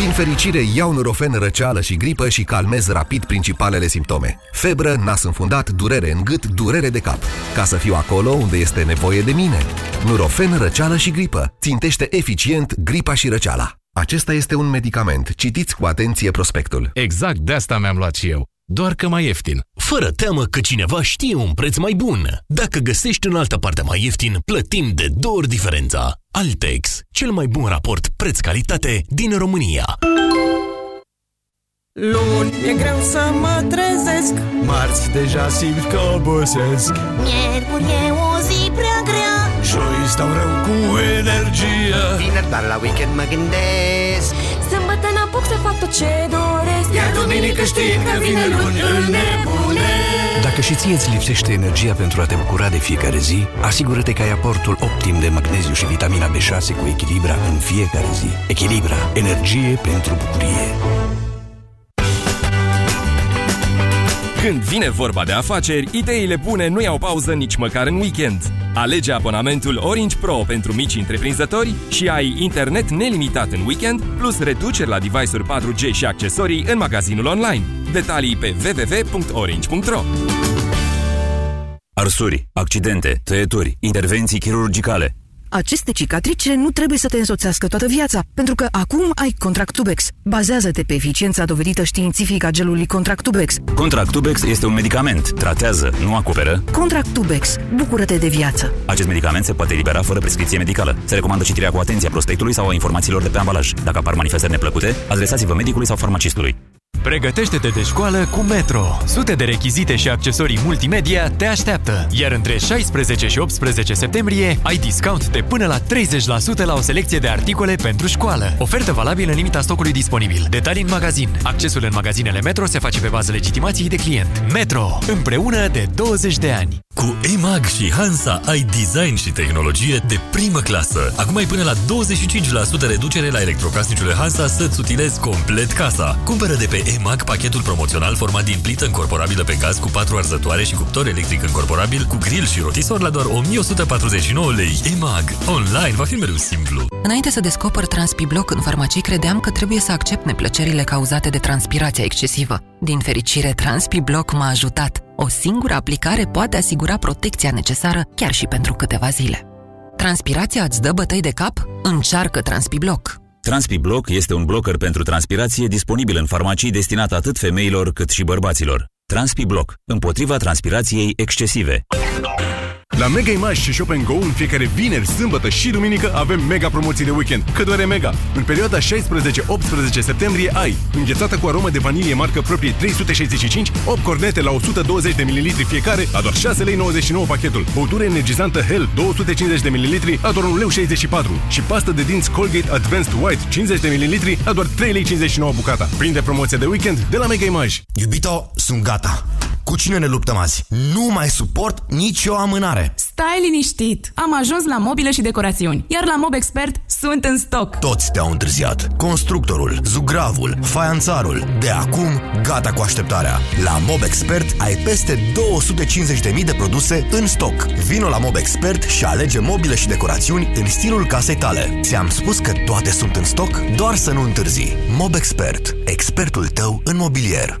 Din fericire, iau Nurofen răceală și gripă și calmez rapid principalele simptome. Febră, nas înfundat, durere în gât, durere de cap. Ca să fiu acolo unde este nevoie de mine. Nurofen răceală și gripă. Țintește eficient gripa și răceala. Acesta este un medicament. Citiți cu atenție prospectul. Exact de asta mi-am luat și eu. Doar că mai ieftin. Fără teamă că cineva știe un preț mai bun. Dacă găsești în altă parte mai ieftin, plătim de două ori diferența. Altex, cel mai bun raport preț-calitate din România. Luni e greu să mă trezesc. Marți deja simt că obosesc. Miercuri e o zi prea grea. Joi stau rău cu energie. Vineri doar la weekend mă gândesc Sâmbătă n-apuc să fac tot ce doresc Iar duminică știi că vine luni în nebune Dacă și ție îți lipsește energia pentru a te bucura de fiecare zi, asigură-te că ai aportul optim de magneziu și vitamina B6 cu Echilibra în fiecare zi. Echilibra. Energie pentru bucurie. Când vine vorba de afaceri, ideile bune nu iau pauză nici măcar în weekend. Alege abonamentul Orange Pro pentru mici întreprinzători și ai internet nelimitat în weekend, plus reduceri la device-uri 4G și accesorii în magazinul online. Detalii pe www.orange.ro Arsuri, accidente, tăieturi, intervenții chirurgicale. Aceste cicatrice nu trebuie să te însoțească toată viața, pentru că acum ai Contractubex. Bazează-te pe eficiența dovedită științifică a gelului Contractubex. Contractubex este un medicament. Tratează, nu acoperă. Contractubex. Bucură-te de viață. Acest medicament se poate elibera fără prescripție medicală. Se recomandă citirea cu atenție a prospectului sau a informațiilor de pe ambalaj. Dacă apar manifestări neplăcute, adresați-vă medicului sau farmacistului. Pregătește-te de școală cu Metro. Sute de rechizite și accesorii multimedia te așteaptă. Iar între 16 și 18 septembrie ai discount de până la 30% la o selecție de articole pentru școală. Ofertă valabilă în limita stocului disponibil. Detalii în magazin. Accesul în magazinele Metro se face pe bază legitimației de client. Metro. Împreună de 20 de ani. Cu EMAG și Hansa ai design și tehnologie de primă clasă. Acum ai până la 25% reducere la electrocasnicele Hansa să-ți utilezi complet casa. Cumpără de pe EMAG pachetul promoțional format din plită încorporabilă pe gaz cu 4 arzătoare și cuptor electric încorporabil cu grill și rotisor la doar 1149 lei. EMAG. Online va fi mereu simplu. Înainte să descoper Transpibloc în farmacii, credeam că trebuie să accept neplăcerile cauzate de transpirația excesivă. Din fericire, Transpibloc m-a ajutat. O singură aplicare poate asigura protecția necesară chiar și pentru câteva zile. Transpirația îți dă bătăi de cap? Încearcă Transpibloc! TranspiBlock este un blocker pentru transpirație disponibil în farmacii destinat atât femeilor cât și bărbaților. TranspiBlock, împotriva transpirației excesive. La Mega Image și Shop Go în fiecare vineri, sâmbătă și duminică avem mega promoții de weekend. Că doar e mega! În perioada 16-18 septembrie ai înghețată cu aromă de vanilie marcă proprie 365, 8 cornete la 120 de ml fiecare, la doar 6 lei 99 pachetul. Băutură energizantă Hell 250 de ml la doar 1 lei 64 și pastă de dinți Colgate Advanced White 50 de ml la doar 3 lei 59 bucata. Prinde promoția de weekend de la Mega Image. Iubito, sunt gata. Cu cine ne luptăm azi? Nu mai suport nicio amânare. Stai liniștit! Am ajuns la mobile și decorațiuni, iar la Mob Expert sunt în stoc. Toți te-au întârziat. Constructorul, zugravul, faianțarul. De acum, gata cu așteptarea. La Mob Expert ai peste 250.000 de produse în stoc. Vino la Mob Expert și alege mobile și decorațiuni în stilul casei tale. Ți-am spus că toate sunt în stoc, doar să nu întârzi. Mob Expert. Expertul tău în mobilier.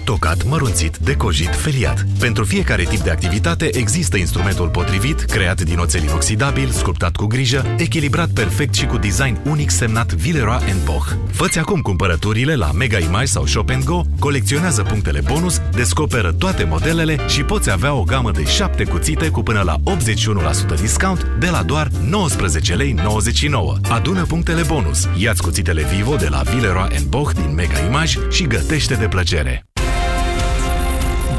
Tocat, mărunțit, decojit, feliat. Pentru fiecare tip de activitate există instrumentul potrivit, creat din oțel inoxidabil, sculptat cu grijă, echilibrat perfect și cu design unic semnat Villeroy Boch. Făți acum cumpărăturile la Mega Image sau Shop Go, colecționează punctele bonus, descoperă toate modelele și poți avea o gamă de 7 cuțite cu până la 81% discount de la doar 19 lei 99. Adună punctele bonus, ia-ți cuțitele Vivo de la Villeroy Boch din Mega Image și gătește de plăcere.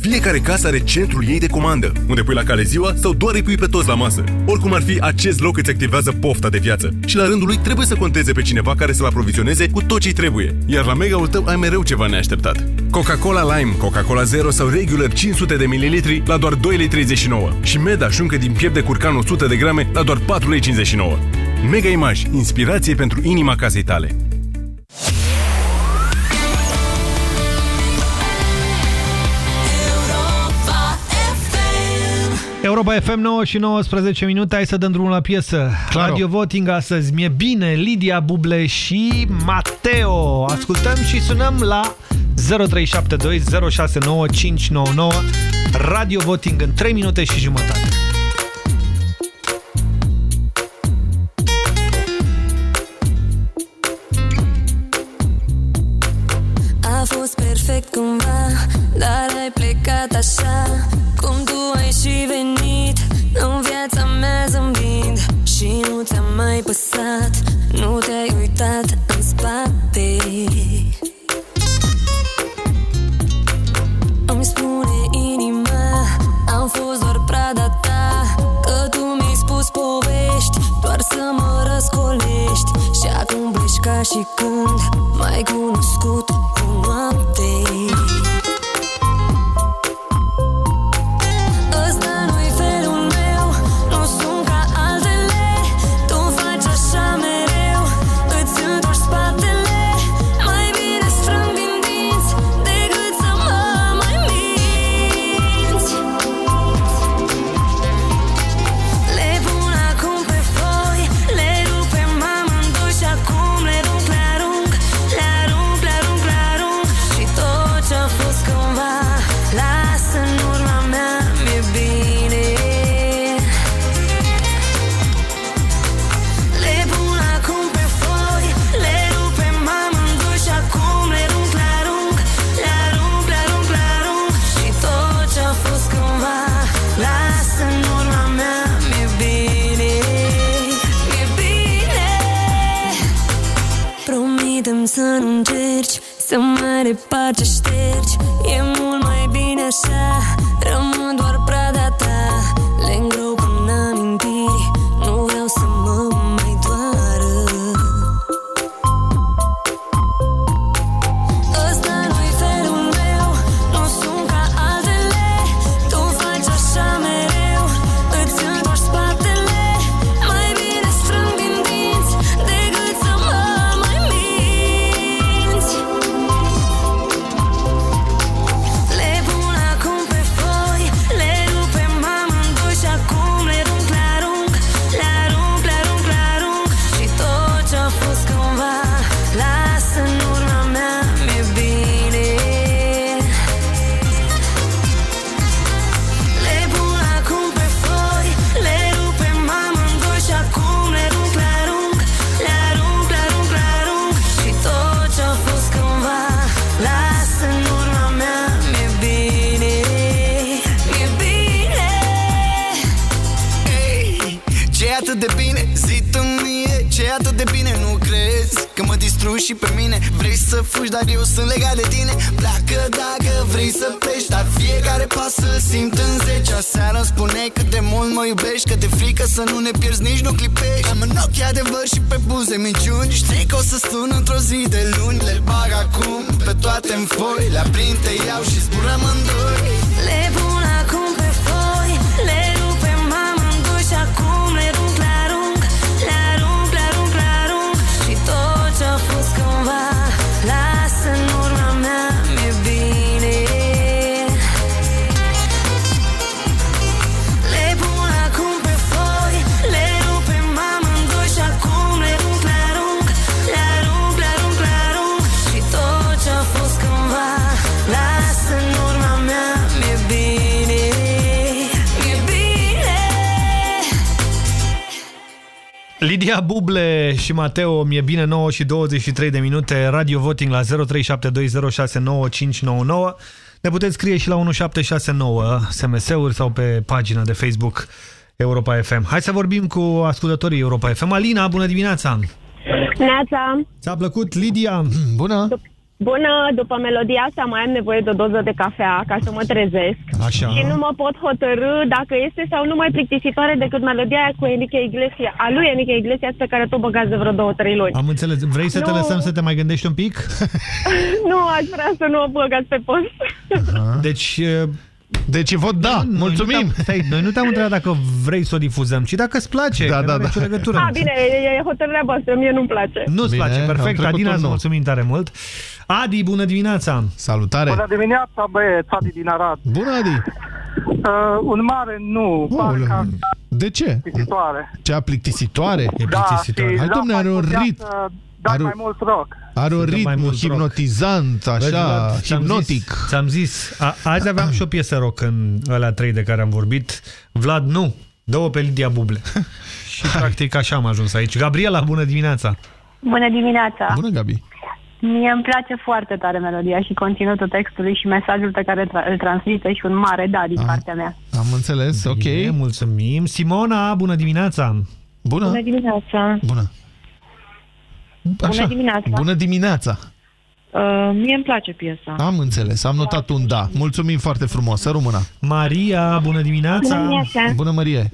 Fiecare casă are centrul ei de comandă, unde pui la cale ziua sau doar îi pui pe toți la masă. Oricum ar fi, acest loc îți activează pofta de viață. Și la rândul lui trebuie să conteze pe cineva care să-l aprovizioneze cu tot ce trebuie. Iar la mega-ul tău ai mereu ceva neașteptat. Coca-Cola Lime, Coca-Cola Zero sau Regular 500 de ml la doar 2,39 lei. Și Meda șuncă din piept de curcan 100 de grame la doar 4,59 lei. Mega Image, inspirație pentru inima casei tale. Europa FM 9 și 19 minute, hai să dăm drumul la piesă. Claro. Radio Voting astăzi, mi-e bine, Lidia Buble și Mateo. Ascultăm și sunăm la 0372 069 599 Radio Voting în 3 minute și jumătate. A fost perfect cumva Dar ai plecat așa pleci ca și când M-ai cunoscut dar eu sunt legat de tine. Pleacă dacă vrei să pleci Dar fiecare pas să simt în zece. Aseară îmi spuneai cât de mult mă iubești Că de frică să nu ne pierzi, nici nu clipești. Am în ochi adevăr și pe buze minciuni. Știi că o să sun într-o zi de luni. Le bag acum pe toate în foi. Le aprind, te iau și zburăm în doi Le pun acum pe foi Le rupem amândoi și acum le arunc, le arunc Le arunc, le arunc, le arunc. Și tot ce-a fost cândva Lasă Lidia Buble și Mateo, mi-e bine 9 și 23 de minute, radio voting la 0372069599. Ne puteți scrie și la 1769 SMS-uri sau pe pagina de Facebook Europa FM. Hai să vorbim cu ascultătorii Europa FM. Alina, bună dimineața! Neața! Ți-a plăcut, Lidia? Bună! Bună, după melodia asta mai am nevoie de o doză de cafea ca să mă trezesc. Așa. Și nu mă pot hotărâ dacă este sau nu mai plictisitoare decât melodia aia cu Enrique Iglesias, a lui Enrique Iglesias pe care tu o băgați de vreo două, trei luni. Am înțeles. Vrei să te Nu. lăsăm să te mai gândești un pic? nu, aș vrea să nu o băgați pe post. Deci... Deci vot da, mulțumim! Stai, noi nu te-am întrebat dacă vrei să o difuzăm, ci dacă îți place. Da, că da, n-are da. nicio legătură. A, bine, e, e hotărârea voastră, mie nu-mi place. Nu-ți Bine, place, am perfect. trecut Adina, un îți nou. mulțumim tare mult. Adi, bună dimineața! Salutare! Bună dimineața, băieți, Adi din Arad. Bună, Adi! Uh, un mare nu, parcă De ce? plictisitoare. Cea plictisitoare? E Da, și Hai, da, domne, are mai un putea ritm. să Dai Are- mai mult rock. Are un Să dăm mai ritm mult rock. hipnotizant, Vezi, așa, Vlad, ți-am hipnotic. Zis, ți-am zis, a, azi aveam și o piesă rock în alea trei de care am vorbit. Vlad, nu. Dă-o pe Lidia Buble. și practic așa am ajuns aici. Gabriela, bună dimineața! Bună dimineața! Bună, Gabi! Mie îmi place foarte tare melodia și conținutul textului și mesajul pe care tra- îl transmite și un mare da din partea mea. Am înțeles, Bine, ok. mulțumim. Simona, bună dimineața! Bună! Bună dimineața! Bună! Bună dimineața! Bună dimineața! Uh, mie îmi place piesa. Am înțeles, am notat un da. Mulțumim foarte frumos, să rămână. Maria, bună dimineața! Bună dimineața! Bună, Marie!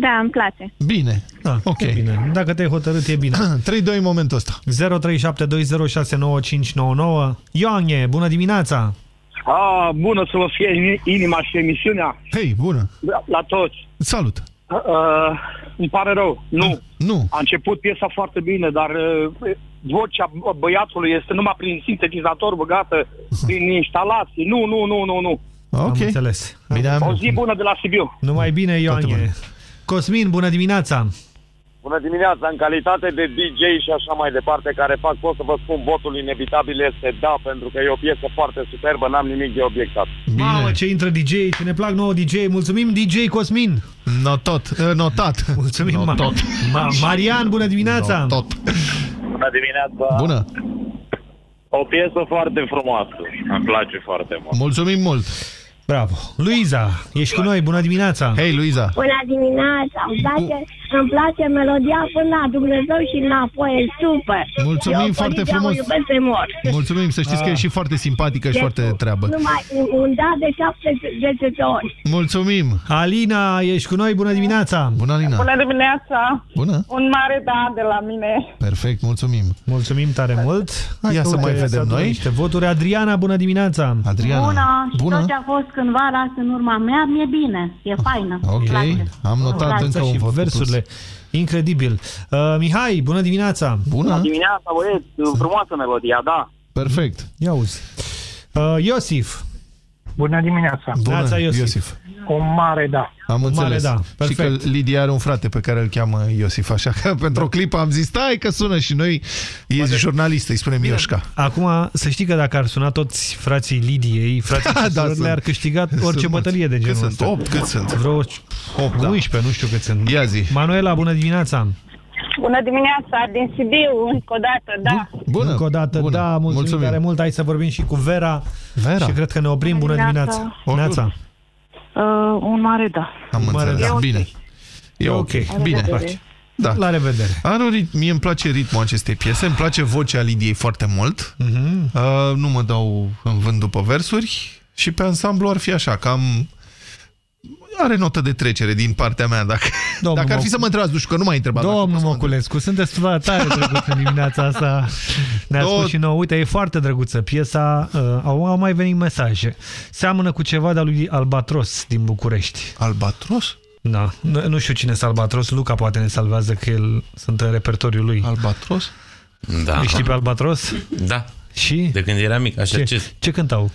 Da, îmi place. Bine, Da, ok. e bine. Dacă te-ai hotărât, e bine. 3-2 în momentul ăsta. 0372069599. Ioane, bună dimineața! A, bună să vă fie inima și emisiunea Hei, bună! la, la toți. Salut! Uh, îmi pare rău. Nu. Nu. A început piesa foarte bine, dar uh, vocea bă- băiatului este numai prin sintetizator băgată, prin instalații. Nu, nu, nu, nu, nu. Ok. Am înțeles. Bine, O am... zi bună de la Sibiu. Numai bine, Ioane. Cosmin, bună dimineața! Bună dimineața, în calitate de DJ și așa mai departe, care fac, pot să vă spun, votul inevitabil este da, pentru că e o piesă foarte superbă, n-am nimic de obiectat. Mamă, ce intră DJ, ce ne plac nouă DJ. Mulțumim, DJ Cosmin! Notot, uh, notat. Mulțumim, ma Notot. ma Marian, bună dimineața! Notot. Bună dimineața! Bună! O piesă foarte frumoasă, îmi place foarte mult. Mulțumim mult! Bravo! Luiza, ești cu noi, bună dimineața! Hei, Luiza! Bună dimineața, îmi place Îmi place melodia până la Dumnezeu și înapoi, e super. Mulțumim Eu, foarte Poliția, frumos. O iubesc de mor. Mulțumim, să știți că Ah. e și foarte simpatică și Deci, foarte treabă. Numai un, un da de 70 ori. Mulțumim! Alina, ești cu noi, bună dimineața! Bună, Alina! Bună dimineața! Bună! Un mare da de la mine. Perfect, mulțumim! Mulțumim tare mult! Ia să uite, mai vedem să noi. Niște voturi. Adriana, bună dimineața! Adriana, Bună, și bună. tot ce a fost cândva las în urma mea, mi-e bine, e faină. Ok, Îmi place. am notat Îmi place. încă un și vot cu versurile. Incredibil. Uh, Mihai, bună dimineața! Bună! Dimineața, băieți, frumoasă melodia, da. Perfect. Ia uzi. Uh, Iosif. Bună dimineața. Bună, Neața, Iosif. Iosif. Un mare da. Am înțeles. da, și că Lidia are un frate pe care îl cheamă Iosif, așa că pentru o clipă am zis, stai că sună și noi, e jurnalist, îi spunem Ioșca. Acum, să știi că dacă ar suna toți frații Lidiei, frații Da, da, da, da, sunt. le-ar câștiga orice Sunt bătălie de mulți. genul Cât ăsta. sunt? Opt? Cât sunt? Vreo 8, 11, nu știu cât sunt. Ia zi. Manuela, bună dimineața! Bună dimineața, din Sibiu, încă o dată, da. Bună. Încă o dată, Bună. da, mulțumim, Mulțumim. tare mult. Hai să vorbim și cu Vera. Vera. Și cred că ne oprim. Bună Bună dimineața! dimineața. Neața. Uh, un mare da. Am Mare înțeles. da. Bine. E ok. Bine. revedere. Da. La revedere. Are un ritm, mie îmi place ritmul acestei piese, îmi place vocea Lidiei foarte mult. Mhm. Uh, nu mă dau în vânt după versuri și pe ansamblu ar fi așa, cam are notă de trecere din partea mea. Dacă, Domnul dacă ar fi Moc- să mă întrebați, nu știu că nu m-ai întrebat. dacă Domnul pot să mă Moculescu, sunteți tare drăguț în dimineața asta. Ne-a Două- spus și nouă, uite, e foarte drăguță piesa. Uh, au, au mai venit mesaje. Seamănă cu ceva de-a lui Albatros din București. Albatros? Da. Nu, nu știu cine este Albatros. Luca poate ne salvează că el sunt în repertoriul lui. Albatros? Da. Îi știi pe Albatros? Da. Și? De când era mic, așa Ce, ce? ce cântau?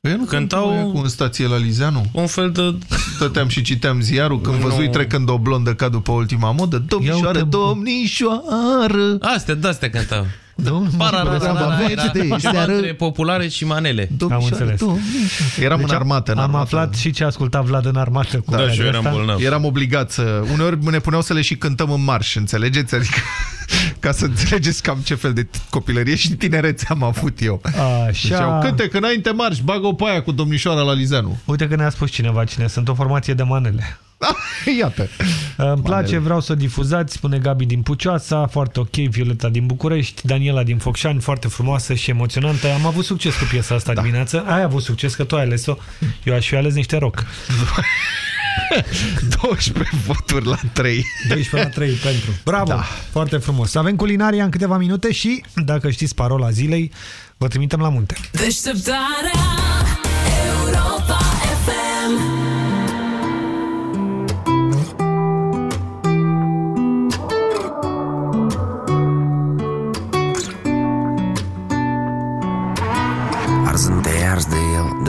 Eu nu Cântau- cântau cu în stație la Lizeanu. Un fel de... Stăteam și citeam ziarul când Nu. văzui trecând o blondă ca după ultima modă. Domnișoară, Ia uite, bă. domnișoară! Astea, de-astea cântau. Domnul Ceva între populare și manele. Am înțeles. Eram Deci în armată. În am armată. aflat și ce asculta Vlad în armată. Cu Da, și eu radio eram asta. bolnav. Eram obligat să... Uneori ne puneau să le și cântăm în marș, înțelegeți? Adică ca să înțelegeți cam ce fel de copilărie și tinerețe am avut eu. Ziceau, Așa. cânte că înainte marș, bagă-o pe aia cu domnișoara la Lizeanu. Uite că ne-a spus cineva cine sunt. O formație de manele. Iată. Îmi place, vreau să o difuzați, spune Gabi din Pucioasa, foarte ok, Violeta din București, Daniela din Focșani, foarte frumoasă și emoționantă. Am avut succes cu piesa asta da. dimineață. Ai avut succes că tu ai ales-o. Eu aș fi ales niște rock. 12 voturi la 3. 12 la 3 pentru. Bravo! Da. Foarte frumos. Avem culinaria în câteva minute și, dacă știți parola zilei, vă trimitem la munte. Deșteptarea Europa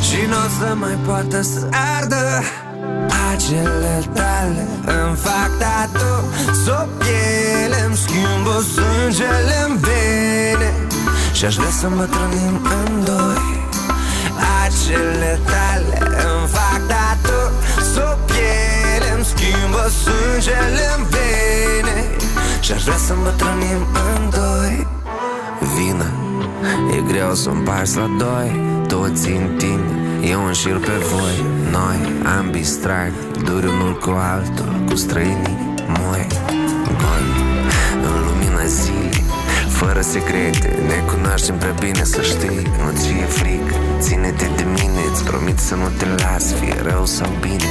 Și nu o să mai poată să ardă? Acele tale îmi fac tatu. Sub piele îmi schimbă sângele în vene Și aș vrea să îmbătrânim în doi. Acele tale îmi fac tatu. Sub piele îmi schimbă sângele în vene Și aș vrea să îmbătrânim în doi. Vină, e greu să împarți la doi Toți în tine, eu în șir pe voi. Noi, ambii strag, duri unul cu altul Cu străinii moi. Goi, în lumina zilei Fără secrete, ne cunoaștem prea bine să știi. Nu ți e frică, ține-te de mine Îți promit să nu te las, fie rău sau bine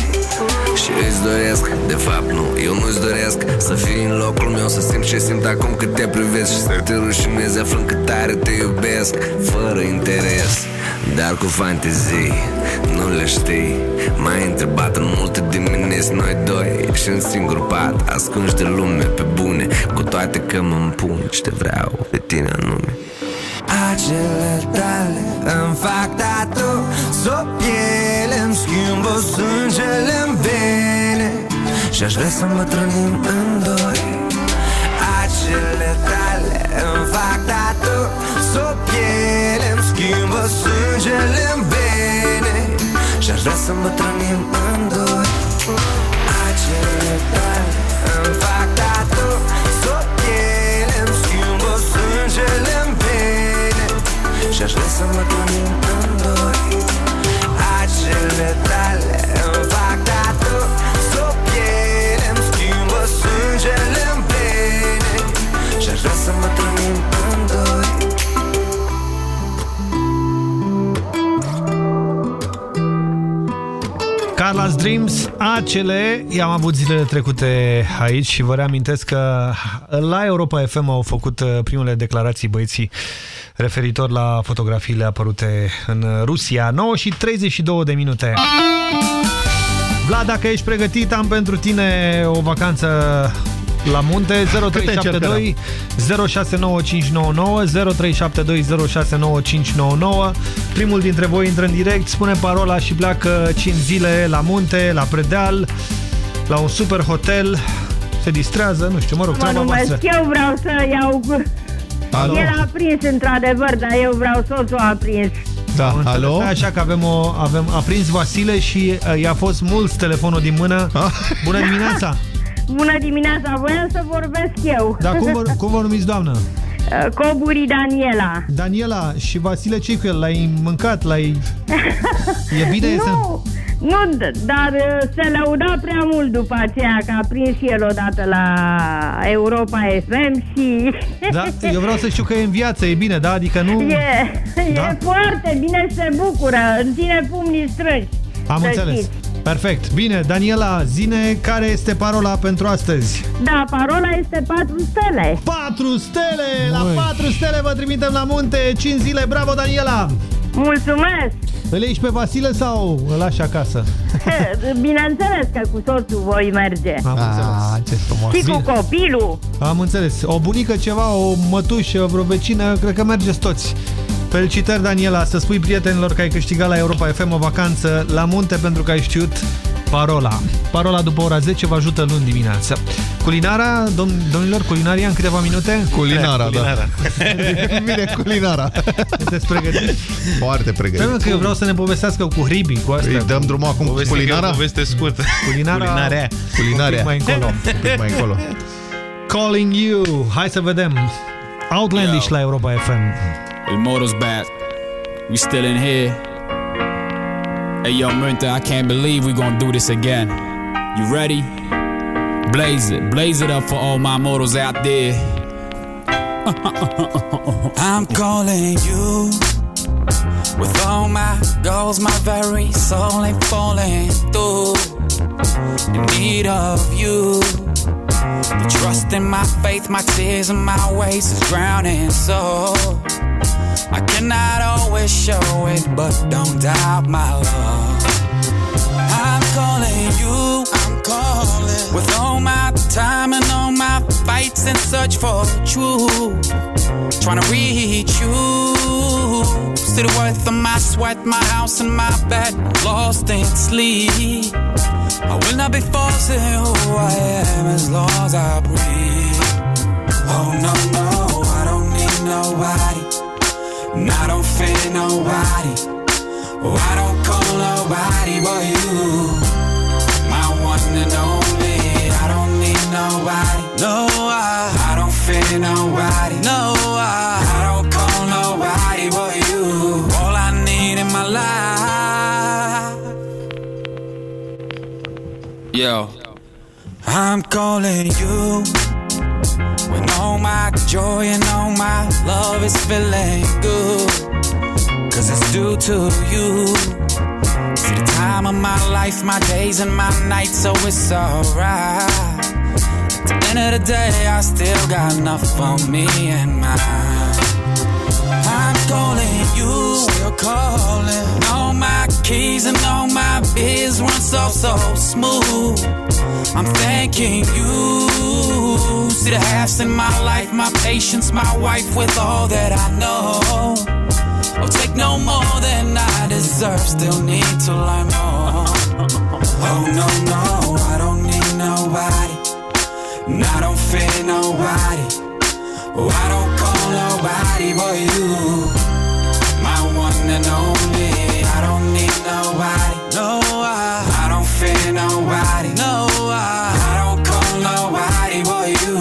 și îți doresc De fapt nu, eu nu-ți doresc Să fii în locul meu, să simt ce simt acum cât te privesc. Și să te rușinezi aflând cât tare te iubesc Fără interes, dar cu fantezii Nu le știi. M-ai întrebat în multe dimineți Noi doi și în singur pat Ascunși de lume pe bune Cu toate că mă împun și te vreau Pe tine anume. Acele tale îmi fac tatu Sub piele îmi schimbă sângele în vene Și-aș vrea să îmbătrânim în doi. Acele tale îmi fac tatu. Sub piele îmi schimbă sângele în vene Și-aș vrea să îmbătrânim în doi. Acele tale îmi fac tatu. Sub piele îmi schimbă sângele în vene Și-aș vrea să mă trăim în doi. Acele tale Dreams, acele, i-am avut zilele trecute aici și vă reamintesc că la Europa FM au făcut uh, primele declarații băieții referitor la fotografiile apărute în Rusia. 9 și 32 de minute. Vlad, dacă ești pregătit, am pentru tine o vacanță la munte 0372 069599 0372 069599 Primul dintre voi intră în direct, spune parola și pleacă 5 zile la munte, la predeal, la un super hotel, se distrează, nu știu, mă rog, Mă treaba numesc, voastră. eu vreau să iau... Alo? El a prins într-adevăr, dar eu vreau soțul a prins. Da, Am înțeles, Așa că avem o, avem, a prins Vasile și uh, i-a fost mult telefonul din mână. Bună dimineața! Bună dimineața, voiam să vorbesc eu. Dar cum vă, cum vă numiți, doamnă? Coburi Daniela. Daniela, și Vasile ce cu el? L-ai mâncat? L-ai... E bine să... Nu, nu, d- dar uh, se lăuda prea mult după aceea că a prins și el odată la Europa FM și... Da? Eu vreau să știu că e în viață, e bine, da? Adică nu... E, Da? e foarte bine, se bucură, în tine pumnii strângi. Am să înțeles. știți. Perfect. Bine, Daniela, zine care este parola pentru astăzi. Da, parola este 4 stele. 4 stele! La 4 stele vă trimitem la munte 5 zile. Bravo, Daniela! Mulțumesc! Îl iei și pe Vasile sau îl lași acasă? Bineînțeles că cu soțul voi merge. Am înțeles. ce frumos. Și cu copilul. Am înțeles. O bunică ceva, o mătușă, vreo vecină, cred că mergeți toți. Felicitări, Daniela, să spui prietenilor că ai câștigat la Europa FM o vacanță la munte pentru că ai știut parola. Parola după ora 10 vă ajută luni dimineață. Culinara, dom domnilor, culinaria în câteva minute? Culinara, culinara. da. Vine culinara. Sunteți pregătiți? Foarte pregătiți. Stai, mă, că eu vreau să ne povestească cu hribii, cu astea. Îi dăm drumul acum cu Poveste că e o culinara? poveste scurtă. Culinara, Culinarea. Culinarea. Un pic mai încolo. Un pic mai încolo. Calling you. Hai să vedem. Outlandish la Europa FM. El Moto's back. We still in here. Hey yo, Munta, I can't believe we gonna do this again. You ready? Blaze it, blaze it up for all my mortals out there. I'm calling you with all my goals, my very soul ain't falling through. In need of you, the trust in my faith, my tears and my ways is drowning. So I cannot always show it, but don't doubt my love. I'm calling you, I'm calling with all my time and all my fights and search for truth. Trying to reach you. Still the worth of my sweat, my house and my bed, lost in sleep. I will not be forcing who I am as long as I breathe. Oh no, no, I don't need nobody. And I don't fear nobody. Oh, I don't call nobody but you. My one and only. I don't need nobody. No, I, I don't fear nobody. No, I, I don't call nobody but you. All I need in my life. Yo, I'm calling you. All my joy and all my love is feeling good. Cause it's due to you. See, the time time of my life, my days and my nights, so it's alright. At the end of the day, I still got enough for me and mine. Calling you, still calling. All my keys and all my biz run so so smooth. I'm thanking you. See the halves in my life, my patience, my wife with all that I know. I'll take no more than I deserve. Still need to learn more. Oh no no, I don't need nobody. And I don't fear nobody. Oh, I don't nobody but you. My one and only. I don't need nobody. No, I, I don't fear nobody. No, I, I don't call nobody but you.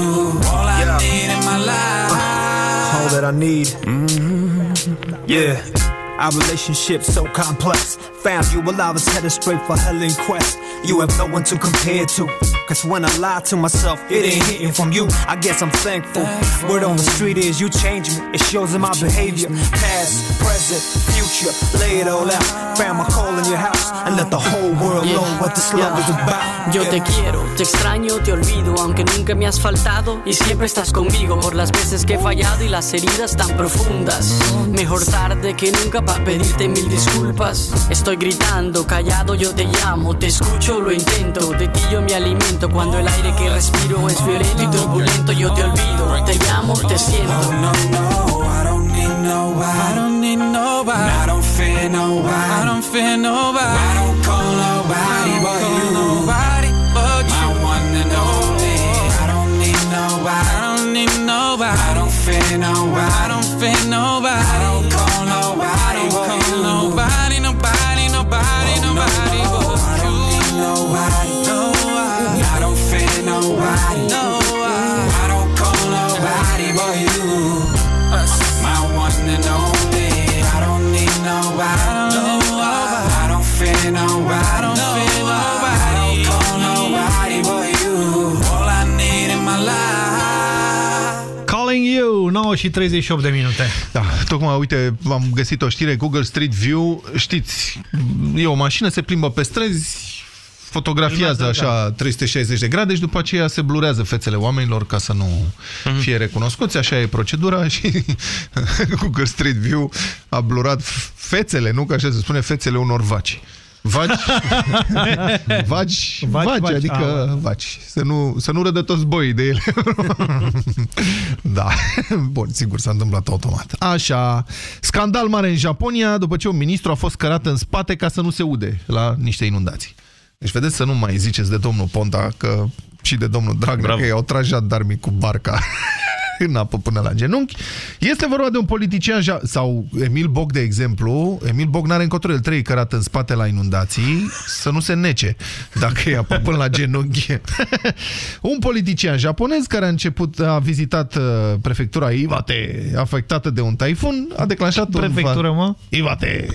All I need in my life. all that I need. Mm-hmm. Yeah. Our relationship so complex. Found you while I was headed straight for hell in quest. You have no one to compare to. Cause when I lie to myself, it ain't hitting from you. I guess I'm thankful. Word on the street is you change me. It shows in my behavior. Past, present, future. Lay it all out. Found my call in your house. And let the whole world know what this love is about. Yo te quiero, te extraño, te olvido, aunque nunca me has faltado y siempre estás conmigo por las veces que he fallado y las heridas tan profundas. Mejor tarde que nunca para pedirte mil disculpas. Estoy gritando, callado, yo te llamo, te escucho, lo intento, de ti yo me alimento cuando el aire que respiro es violento y turbulento. Yo te olvido, te llamo, te siento. No, no, I don't need nobody. I don't need nobody. I don't fear nobody. I don't fear nobody. I don't call nobody but you. Nobody but you. My one and only. I don't need nobody. I don't need nobody. I don't fear nobody. I don't fear nobody don't fear nobody. No, I, I don't call nobody but you. My one and only. I don't need nobody. No, I, I don't fear nobody. I don't fear nobody. I don't call nobody but you. All I need in my life. Calling You, 9 și 38 de minute. Da, tocmai, uite, am găsit o știre, Google Street View, știți, e o mașină, se plimbă pe străzi, fotografiază așa 360 de grade și după aceea se blurează fețele oamenilor ca să nu fie recunoscuți, așa e procedura și Google Street View a blurat fețele, nu? Că așa se spune, fețele unor vaci. Vaci, vaci, vaci, vaci, vaci, adică a. vaci. Să nu, să nu râdă toți boii de ele. da, bun, sigur s-a întâmplat automat. Așa, scandal mare în Japonia după ce un ministru a fost cărat în spate ca să nu se ude la niște inundații. Deci vedeți să nu mai ziceți de domnul Ponta că și de domnul Dragnea Bravo. că i-au tras jandarmii cu barca în apă până la genunchi. Este vorba de un politician ja- sau Emil Boc, de exemplu. Emil Boc n-are încotro, el trei cărat în spate la inundații să nu se nece dacă e apă până la genunchi. un politician japonez care a început, a vizitat uh, prefectura Iwate, afectată de un taifun, a declanșat un... Prefectură, mă? Iwate.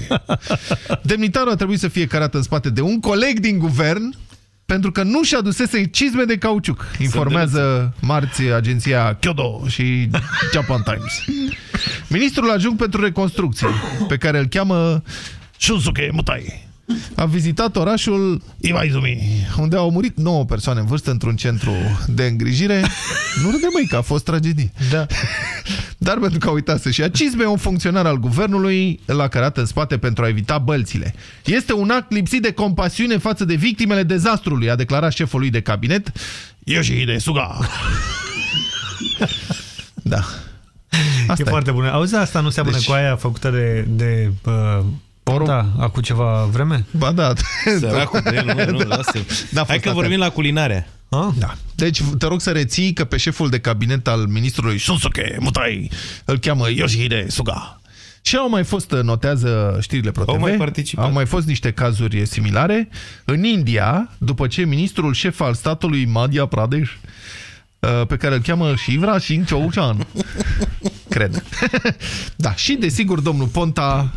Demnitarul a trebuit să fie cărat în spate de un coleg din guvern pentru că nu și-a dusese cizme de cauciuc, informează marți agenția Kyodo și Japan Times. Ministrul adjunct pentru reconstrucție, pe care îl cheamă Shunsuke Mutai, a vizitat orașul Iwaizumi, unde au murit 9 persoane în vârstă într-un centru de îngrijire. Nu râde, măi, că a fost tragedie. Da. Dar pentru că a uitat să-și ia cizme, un funcționar al guvernului l-a cărat în spate pentru a evita bălțile. Este un act lipsit de compasiune față de victimele dezastrului, a declarat șeful lui de cabinet, Yoshihide Suga. Da. Asta e, foarte bună. Auzi, asta nu seamănă Deci- cu aia făcută de, de uh, Ponta acum ceva vreme? Ba da. Săracul de el, nu, nu, lasă-l. Hai că vorbim la culinare. Ah? Da. Deci te rog să reții că pe șeful de cabinet al ministrului Shunsuke Mutai îl cheamă Yoshihide Suga. Și au mai fost, notează știrile ProTV, Au mai participat. au mai fost niște cazuri similare. În India, după ce ministrul șef al statului Madhya Pradesh, uh, pe care îl cheamă Shivra Singh Chouchan, cred. da, și desigur domnul Ponta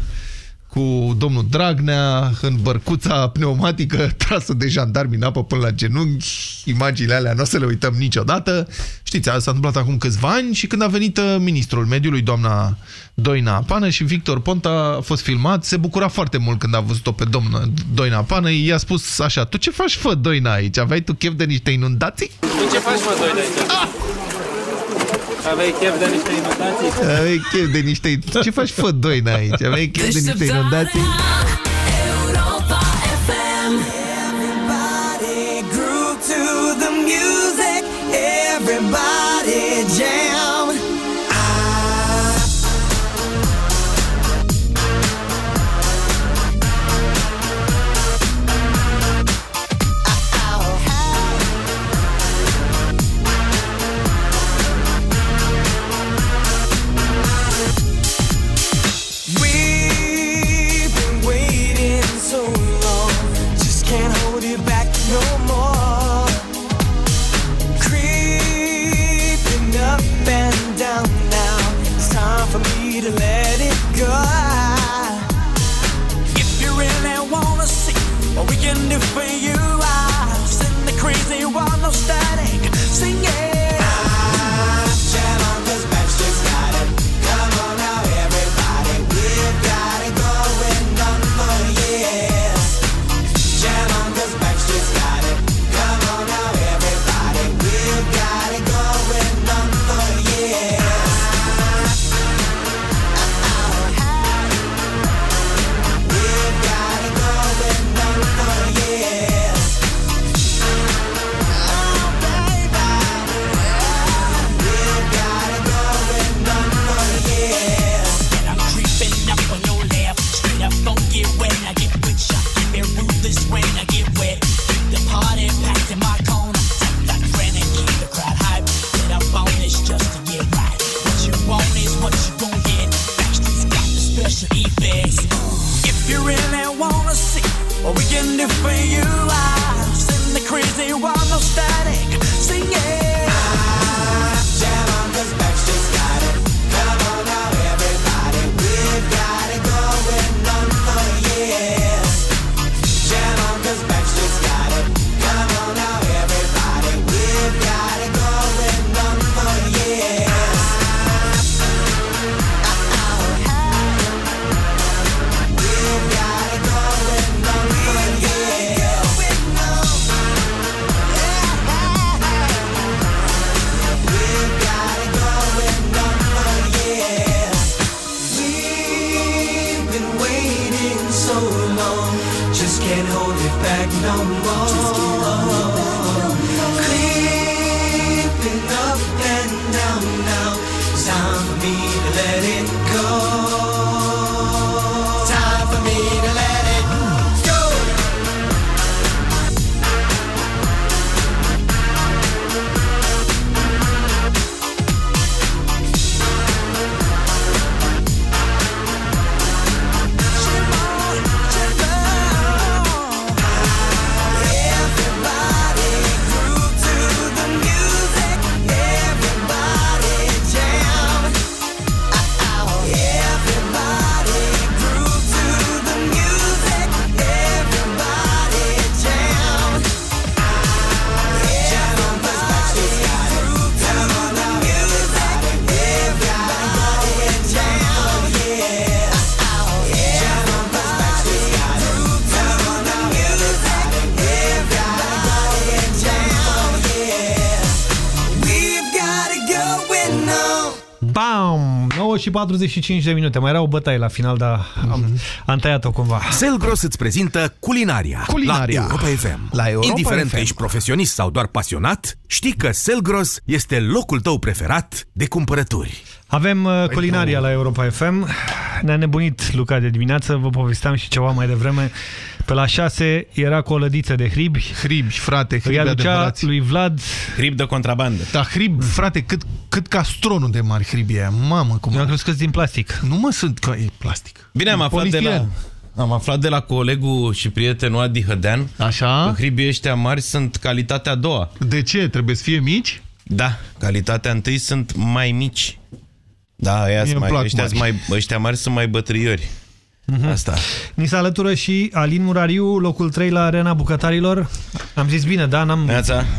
cu domnul Dragnea în bărcuța pneumatică trasă de jandarmi în apă până la genunchi. Imaginile alea nu o să le uităm niciodată. Știți, asta s-a întâmplat acum câțiva ani și când a venit uh, ministrul mediului, doamna Doina Pană și Victor Ponta a fost filmat, se bucura foarte mult când a văzut-o pe doamna Doina Pană, i-a spus așa, tu ce faci, fă, Doina, aici? Aveai tu chef de niște inundații? Tu ce faci, mă, Doina, aici? Ah! Aveai chef de niște inundații? Aveai chef de niște... Ce faci, fă, Doina, aici? Aveai chef de niște inundații? Europa FM. Everybody groove to the music. Everybody jam. To let it go. If you really wanna see what we can do for you, I'll send the crazy one, no static, you really wanna see what we can do for you, I'll send the crazy one, no static. Și 45 de minute. Mai era o bătaie la final, dar am, am tăiat-o cumva. Selgros îți prezintă culinaria, Culinaria. la Europa FM. La Europa Indiferent FM. că ești profesionist sau doar pasionat, știi că Selgros este locul tău preferat de cumpărături. Avem uh, culinaria la Europa FM. Ne-a nebunit Luca de dimineață, vă povesteam și ceva mai devreme. Pe la 6 era cu o lădiță de hribi. Hribi, frate, Îi hribi aducea adevărați. lui Vlad... Hrib de contrabandă. Da, hrib, frate, cât, cât castronul de mari hribi aia. Mamă, cum... Eu am crezut că din plastic. Nu mă sunt că e plastic. Bine, am E aflat, de la, polistiren. am aflat de la colegul și prietenul Adi Hădean Așa? că hribii ăștia mari sunt calitatea a doua. De ce? Trebuie să fie mici? Da, calitatea întâi sunt mai mici. Da, ăia Mie sunt îmi mai, plac ăștia, mari. sunt mai, ăștia mari sunt mai bătriori. Asta. Ni se alătură și Alin Murariu, locul 3 la Arena Bucătarilor. Am zis bine, da? N-am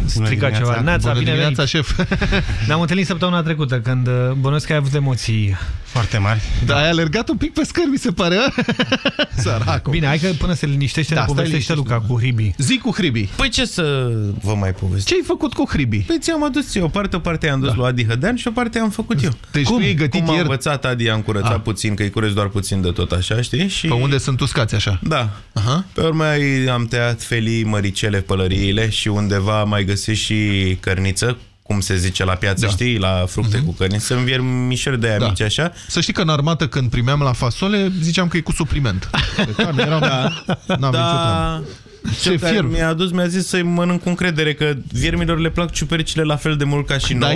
stricat ceva. Neața, Bună bine dimineața, venit. șef. Ne-am întâlnit săptămâna trecută, când uh, bănuiesc că ai avut emoții foarte mari. Da, ai alergat un pic pe scări, mi se pare. Săracul. Bine, hai că până se liniștește, Da, ne stai povestește Luca cu Hribi. Zi cu Hribi. Păi ce să vă mai povestesc? Ce ai făcut cu Hribi? Păi ți-am adus eu. O parte, o parte am dus da. lui Adi Hădean și o parte am făcut eu. Deci tu ai gătit Cum am ieri- învățat Adi, am curățat Ah. puțin, că îi curăț doar puțin de tot așa, știi? Și... Pe unde sunt uscați așa? Da. Aha. Pe urmă am tăiat felii, măricele, pălăriile și undeva mai găsesc și cărniță, cum se zice la piață, da. știi, la fructe Mhm. cu cărniță, în viermișori de aia Da. mici așa. Să știi că în armată când primeam la fasole, ziceam că e cu supliment. De carne eram... Da. N-am nicio treabă. Cel Ce care fier. mi-a adus mi-a zis să-i mănânc cu încredere că viermilor le plac ciupercile la fel de mult ca și nouă.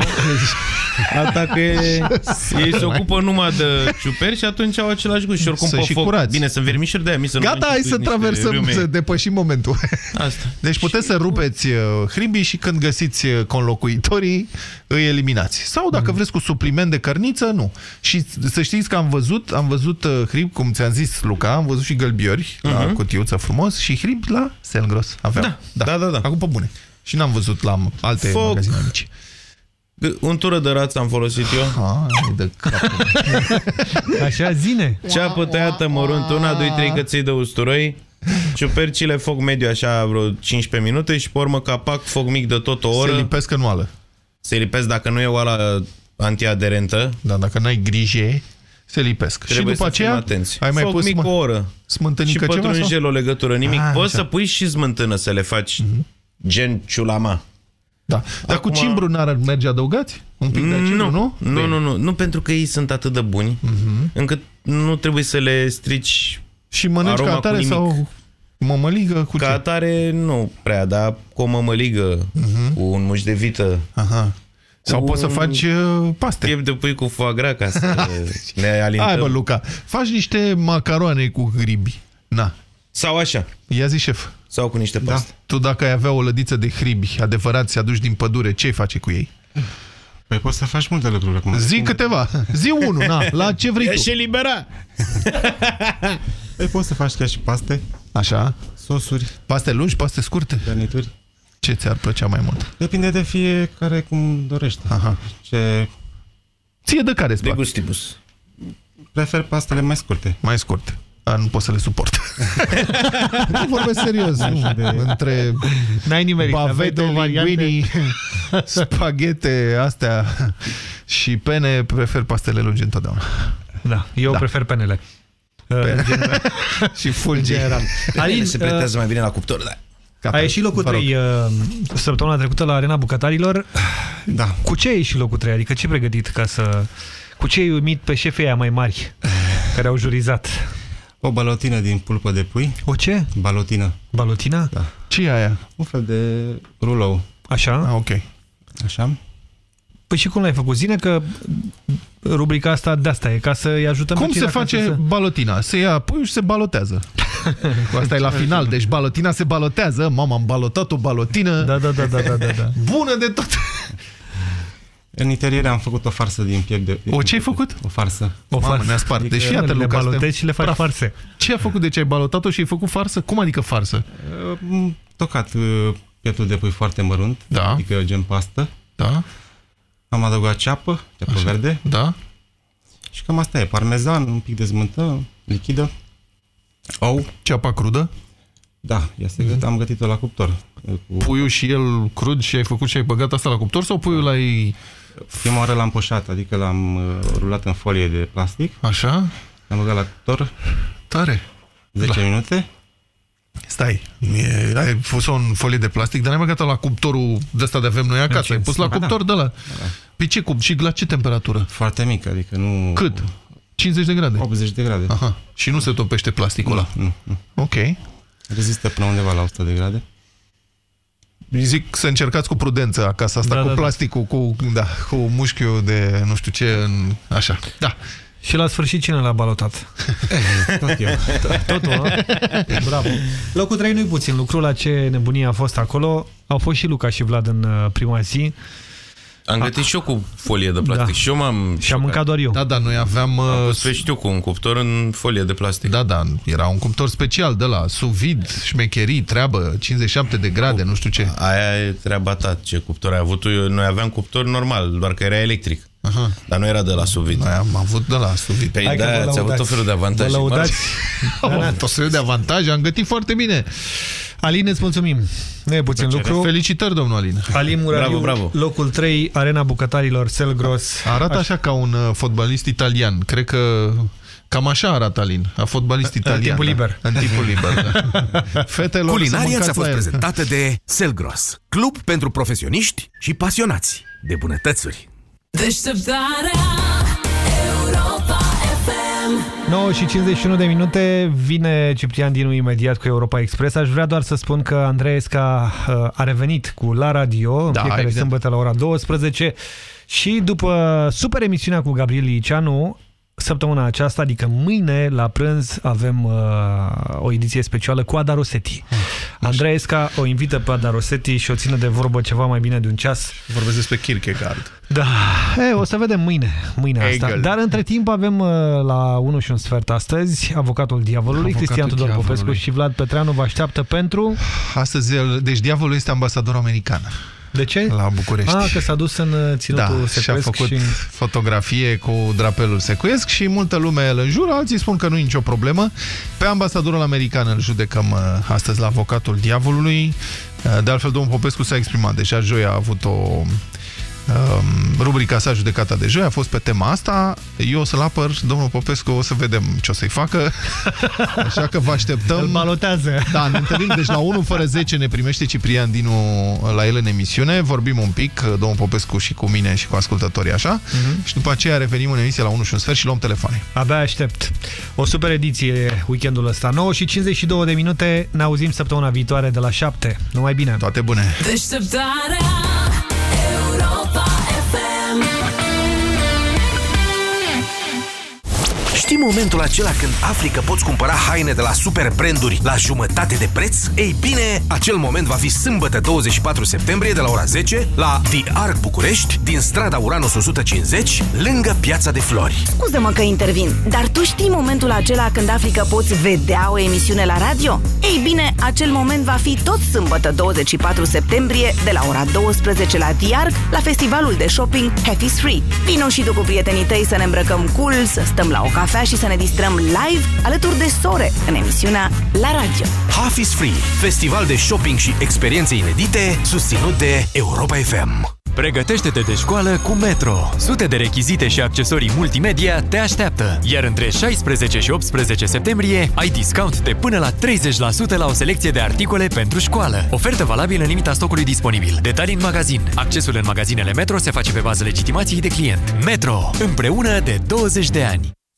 Asta că e- ei se ocupă numai de ciuperi și atunci au același gust și oricum Să pe și foc. curați. Bine, sunt viermișori de aia, mi să nu Gata, mai hai închipuiți să niște traversăm, râme. să depășim momentul. Asta. Deci puteți să rupeți uh, hribii și când găsiți uh, conlocuitorii, îi eliminați. Sau dacă Mhm. vreți cu supliment de cărniță, nu. Și să știți că am văzut, am văzut uh, hrib, cum ți-am zis, Luca, am văzut și gălbiori la Mhm. cutiuță frumos și hribi la Selgros. Aveau. Da, da, da, da. Acum pe bune. Și n-am văzut la alte Foc. magazine mici. Un tură de rață am folosit eu. Ah, de Așa, zine. Ceapă tăiată mărunt, una, doi, trei căței de usturoi, ciupercile, foc mediu așa vreo 15 minute și pe urmă capac, foc mic de tot o oră. Se lipesc în oală. Se lipesc dacă nu e oala antiaderentă. Da, dacă n-ai grijă, se lipesc. Trebuie și după să fim aceea, atenți. ai mai Foc pus mic mă, o oră. smântânică și ceva? pătrunjel, sau? o legătură, nimic. Ah, Poți așa. să pui și smântână să le faci gen ciulama. Da. Dar cu cimbru n-ar merge adăugați? Un pic de cimbru, nu, nu? nu, nu, nu, nu, pentru că ei sunt atât de buni, încât nu trebuie să le strici Și mănânci aroma ca cu atare nimic. sau mămăligă cu Ca ce? atare nu prea, dar cu o mămăligă, cu un muș de vită. Aha. Sau cu poți să faci uh, paste. Piept de pui cu foie gras ca să ne alintăm. Hai bă, Luca, faci niște macaroane cu hribi. Na. Sau așa. Ia zi, șef. Sau cu niște paste. Da. Tu dacă ai avea o lădiță de hribi adevărat, ți aduci din pădure, ce face cu ei? Păi poți să faci multe lucruri acum. Zi câteva. Zi unul, na, la ce vrei tu. Și libera. Păi poți să faci chiar și paste. Așa. Sosuri. Paste lungi, paste scurte? Garnituri. Ce ți-ar plăcea mai mult? Depinde de fiecare cum dorește. Aha. Ce... Ție de care îți De plac? gustibus. Prefer pastele mai scurte. Mai scurte. A, nu pot să le suport. nu vorbesc serios. Nu. Între N-ai nimerit, aveai bavete, două variante. linguini, spaghete, astea și pene, prefer pastele lungi întotdeauna. Da, eu Da. prefer penele. Uh, în general. și fulgi. general. Alin, se uh, pretează mai bine la cuptor, da. Gata, a ieșit locul vă rog. 3 uh, săptămâna trecută la Arena Bucătarilor. Da. Cu ce a ieșit locul 3? Adică ce ai pregătit ca să... Cu ce ai uimit pe șefii aia mai mari care au jurizat? O balotină din pulpă de pui. O ce? Balotină. Balotina? Da. Ce e aia? Un fel de rulou. Așa? Ah, ok. Așa? Păi și cum l-ai făcut? Zine că rubrica asta de asta e, ca să-i ajutăm Cum pe cei se acasă face să... balotina? Se ia puiul și se balotează. Cu asta e la final. Deci balotina se balotează. Mama, am balotat o balotină. Da, da, da, da, da, da, da. Bună de tot. În interior am făcut o farsă din piept de... O ce ai făcut? O farsă. O Mamă, farsă. ne-a spart. Adică Deci iată, le Luca, balotezi suntem și le faci praf. farse. Ce a făcut? Deci ai balotat-o și ai făcut farsă? Cum adică farsă? Uh, Tocat uh, pieptul de pui foarte mărunt. Da. Adică gen pastă. Da? Am adăugat ceapă, ceapă Așa. verde. Da? Și cam asta e. Parmezan, un pic de smântă, lichidă. Ou. Ceapa crudă? Da, ea se găt, am gătit-o la cuptor. Cu... Puiul și el crud și ai făcut și ai băgat asta la cuptor sau puiul l-ai... Prima oară l-am poșat, adică l-am uh, rulat în folie de plastic. Așa? L-am băgat la cuptor. Tare. 10 Da. minute. Stai, e, ai pus-o în folie de plastic, dar n-ai băgat la cuptorul de ăsta de avem noi acasă. Ai pus la Ba da. cuptor de la. Pe ce cup? Și la ce temperatură? Foarte mic, adică nu... Cât? 50 de grade? 80 de grade. Aha. Și nu se topește plasticul ăla? Nu, nu. Ok. Rezistă până undeva la 100 de grade. Zic să încercați cu prudență acasă asta, Da, cu da, da. plasticul, cu, da, cu mușchiul de nu știu ce, în, așa. Da. Și la sfârșit cine l-a balotat? Tot eu. Totul, a? Bravo. Locul 3 nu-i puțin lucru, la ce nebunie a fost acolo. Au fost și Luca și Vlad în uh, prima zi. Am gătit și eu cu folie de plastic. Da. Și eu m-am Și am mâncat doar eu. Da, da, noi aveam... Am uh, pus pe știu cu un cuptor în folie de plastic. Da, da, era un cuptor special de la sous vide, șmecherii, treabă, 57 de grade, nu știu ce. Aia e treaba ta, ce cuptor ai avut tu. Eu- Noi aveam cuptor normal, doar că era electric. Aha. Dar nu era de la sub Noi am avut de la sous vide. Păi Hai că da, vă ați avut lăudați. tot felul de avantaje. Vă lăudați. Am avut tot felul de avantaje, am gătit foarte bine. Alin, îți mulțumim. Nu e puțin lucru. Felicitări, domnul Alin. Alin Murariu, Bravo, bravo. locul 3, Arena Bucătarilor, Selgros. Arată așa ca un uh, fotbalist italian. Cred că cam așa arată Alin, a fotbalist italian. timpul da. liber. În timpul liber, da. Fetelor, să Culinaria mâncați ți-a fost la el. prezentată de Selgros, club pentru profesioniști și pasionați de bunătățuri. Deșteptarea Europa FM 9 și 51 de minute, vine Ciprian Dinu imediat cu Europa Express. Aș vrea doar să spun că Andreesca uh, a revenit cu La Radio în Da, fiecare evident. sâmbătă la ora 12 și după super emisiunea cu Gabriel Liceanu, săptămâna aceasta, adică mâine la prânz, avem uh, o ediție specială cu Ada Rosetti. Andreesca o invită pe Ada Rosetti și o ține de vorbă ceva mai bine de un ceas. Vorbesc despre Kierkegaard. Da, e, o să vedem mâine, mâine asta. Hegel. Dar între timp avem uh, la 1 și un sfert astăzi avocatul diavolului, Avocatul Cristian Tudor Popescu diavolului. și Vlad Petreanu vă așteaptă pentru... Astăzi, el, deci diavolul este ambasador american De ce? la București. Ah, că s-a dus în uh, ținutul da, și a secuiesc făcut și... fotografie cu drapelul secuiesc și multă lume îl înjură, alții spun că nu e nicio problemă. Pe ambasadorul american îl judecăm uh, astăzi la avocatul diavolului. Uh, De altfel, domnul Popescu s-a exprimat. Deja joi a avut o um, rubrica sa judecata de joi, a fost pe tema asta. Eu o să-l apăr, domnul Popescu, o să vedem ce o să-i facă. Așa că vă așteptăm. Îl balotează. Da, ne întâlnim, deci la 1 fără 10 ne primește Ciprian Dinu la el în emisiune, vorbim un pic, domnul Popescu și cu mine și cu ascultătorii așa, Mhm. și după aceea revenim în emisie la 1 și un sfert și luăm telefoane. Abia aștept. O super ediție weekendul ăsta. 9 și 52 de minute, ne auzim săptămâna viitoare de la 7. Numai bine! Toate bune! Deșteptarea Europa FM Știi momentul acela când afli că poți cumpăra haine de la super branduri la jumătate de preț? Ei bine, acel moment va fi sâmbătă 24 septembrie de la ora 10 la The Arc București, din strada Uranus 150, lângă Piața de Flori. Scuze-mă că intervin, dar tu știi momentul acela când afli că poți vedea o emisiune la radio? Ei bine, acel moment va fi tot sâmbătă 24 septembrie de la ora 12 la Diarc, la festivalul de shopping Happy Free. Vino și tu cu prietenii tăi să ne îmbrăcăm cool, să stăm la o cafea și să ne distrăm live alături de sore în emisiunea La Radio. Half is Free, festival de shopping și experiențe inedite, susținut de Europa FM. Pregătește-te de școală cu Metro. Sute de rechizite și accesorii multimedia te așteaptă. Iar între 16 și 18 septembrie ai discount de până la 30% la o selecție de articole pentru școală. Ofertă valabilă în limita stocului disponibil. Detalii în magazin. Accesul în magazinele Metro se face pe bază legitimației de client. Metro. Împreună de 20 de ani.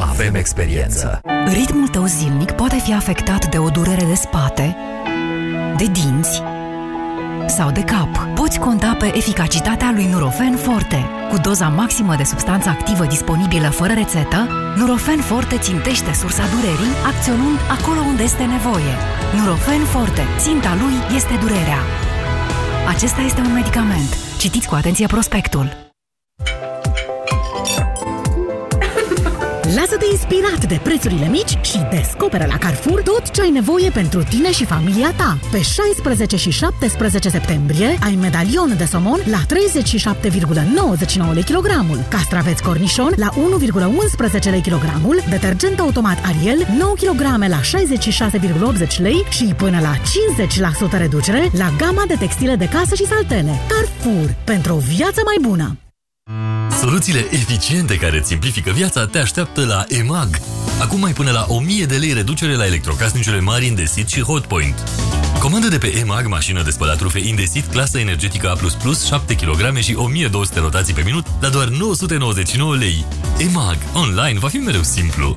Avem experiență. Ritmul tău zilnic poate fi afectat de o durere de spate, de dinți sau de cap. Poți conta pe eficacitatea lui Nurofen Forte. Cu doza maximă de substanță activă disponibilă fără rețetă, Nurofen Forte țintește sursa durerii, acționând acolo unde este nevoie. Nurofen Forte. Ținta lui este durerea. Acesta este un medicament. Citiți cu atenție prospectul. Lasă-te inspirat de prețurile mici și descoperă la Carrefour tot ce ai nevoie pentru tine și familia ta. Pe 16 și 17 septembrie ai medalion de somon la 37,99 lei kilogramul, castraveți cornișon la 1,11 lei kilogramul, detergent automat Ariel 9 kg la 66,80 lei și până la 50% reducere la gama de textile de casă și saltele. Carrefour, pentru o viață mai bună! Soluțiile eficiente care îți simplifică viața te așteaptă la EMAG. Acum mai până la 1000 de lei reducere la electrocasnicele mari Indesit și Hotpoint. Comandă de pe EMAG mașină de spălat rufe Indesit, clasă energetică A++, 7 kg și 1200 rotații pe minut la doar 999 lei. EMAG. Online va fi mereu simplu.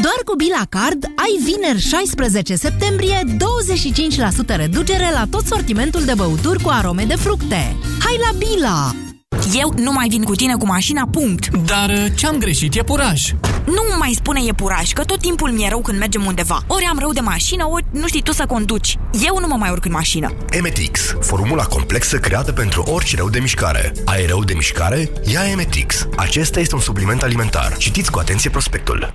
Doar cu Bila Card ai vineri 16 septembrie 25% reducere la tot sortimentul de băuturi cu arome de fructe. Hai la Bila! Eu nu mai vin cu tine cu mașina, punct. Dar uh, ce-am greșit e puraj. Nu mai spune e puraj, că tot timpul mi-e rău când mergem undeva. Ori am rău de mașină, ori nu știi tu să conduci. Eu nu mă mai urc în mașină. Emetix, formula complexă creată pentru orice rău de mișcare. Ai rău de mișcare? Ia Emetix. Acesta este un supliment alimentar. Citiți cu atenție prospectul.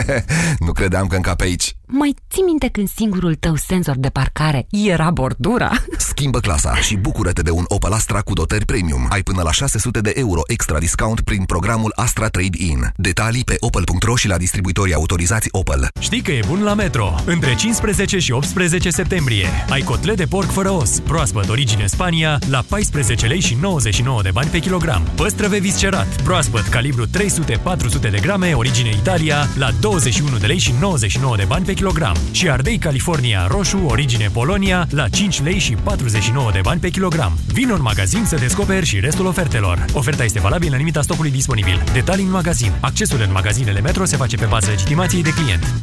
nu credeam că încape aici. Mai ții minte când singurul tău senzor de parcare era bordura? Schimbă clasa și bucură-te de un Opel Astra cu dotări premium. Ai până la 600 de euro extra discount prin programul Astra Trade-in. Detalii pe opel.ro și la distribuitorii autorizați Opel. Știi că e bun la Metro. Între 15 și 18 septembrie ai cotlet de porc fără os, proaspăt origine Spania, la 14 lei și 99 de bani pe kilogram. Păstrăve viscerat, proaspăt calibru 300-400 de grame, origine Italia, la 21 de lei și 99 de bani pe kilogram. Și ardei California roșu, origine Polonia, la 5 lei și 49 de bani pe kilogram. Vino în magazin să descoperi și restul ofertelor. Oferta este valabilă în limita stocului disponibil. Detalii în magazin. Accesul în magazinele Metro se face pe bază legitimației de client.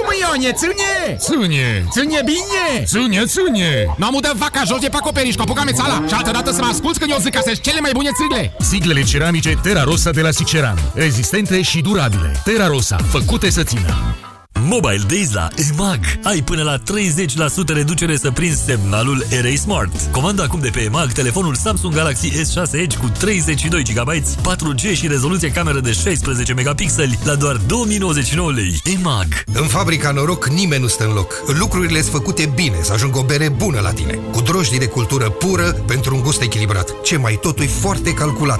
Ionie, țânie! Țânie! Țânie bine! Țânie, țânie! Nu am udat vaca jos de pe acoperiș, cu apucame țala Și altă dată să mă asculți când eu zic că sunt cele mai bune țigle Siglele ceramice Terra Rosa de la Siceran Rezistente și durabile Terra Rosa, făcute să țină Mobile Days la EMAG. Ai până la 30% reducere să prinzi semnalul RA Smart. Comanda acum de pe EMAG telefonul Samsung Galaxy S6 Edge cu 32 GB, 4G și rezoluție cameră de 16 megapixeli la doar 2099 lei. EMAG. În fabrica Noroc nimeni nu stă în loc. Lucrurile sunt făcute bine, să ajungă o bere bună la tine. Cu drojdii de cultură pură pentru un gust echilibrat. Ce mai totul e foarte calculat.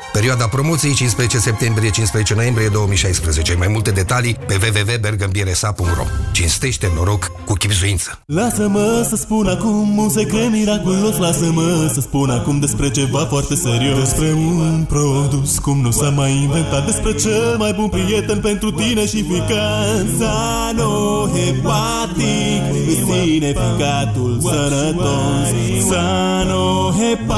Perioada promoției 15 septembrie-15 noiembrie 2016. Mai multe detalii pe www.bergambiresa.ro Cinstește noroc cu chipzuință. Lasă-mă să spun acum un secret miraculos. Lasă-mă să spun acum despre ceva foarte serios. Despre un produs cum nu s-a mai inventat. Despre cel mai bun prieten pentru tine și ficat Sanohepatic Sine ficatul sănătos Sanohepatic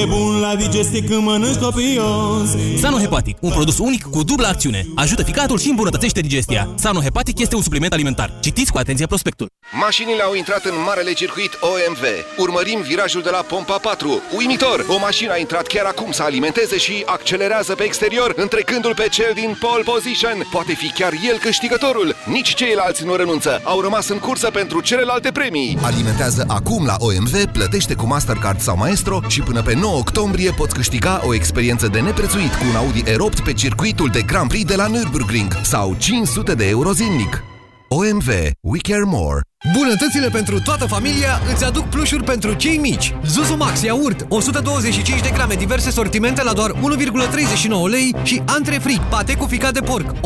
E bun la digestie când mănânci copios Sanohepatic, un produs unic cu dublă acțiune. Ajută ficatul și îmbunătățește digestia. Sanohepatic este un supliment alimentar. Citiți cu atenție prospectul. Mașinile au intrat în marele circuit OMV. Urmărim virajul de la Pompa 4. Uimitor! O mașină a intrat chiar acum să alimenteze și accelerează pe exterior, întrecându-l pe cel din pole position. Poate fi chiar el câștigătorul. Nici ceilalți nu renunță. Au rămas în cursă pentru celelalte premii. Alimentează acum la OMV, plătește cu Mastercard sau Maestro și până pe 9 octombrie poți câștiga o experiență de neprețuit cu un Audi E8 pe circuitul de Grand Prix de la Nürburgring sau 500 de euro zilnic. OMV. We care more. Bunătățile pentru toată familia îți aduc plușuri pentru cei mici. Zuzu Max iaurt 125 de grame diverse sortimente la doar 1,39 lei și antre fric pate cu ficat de porc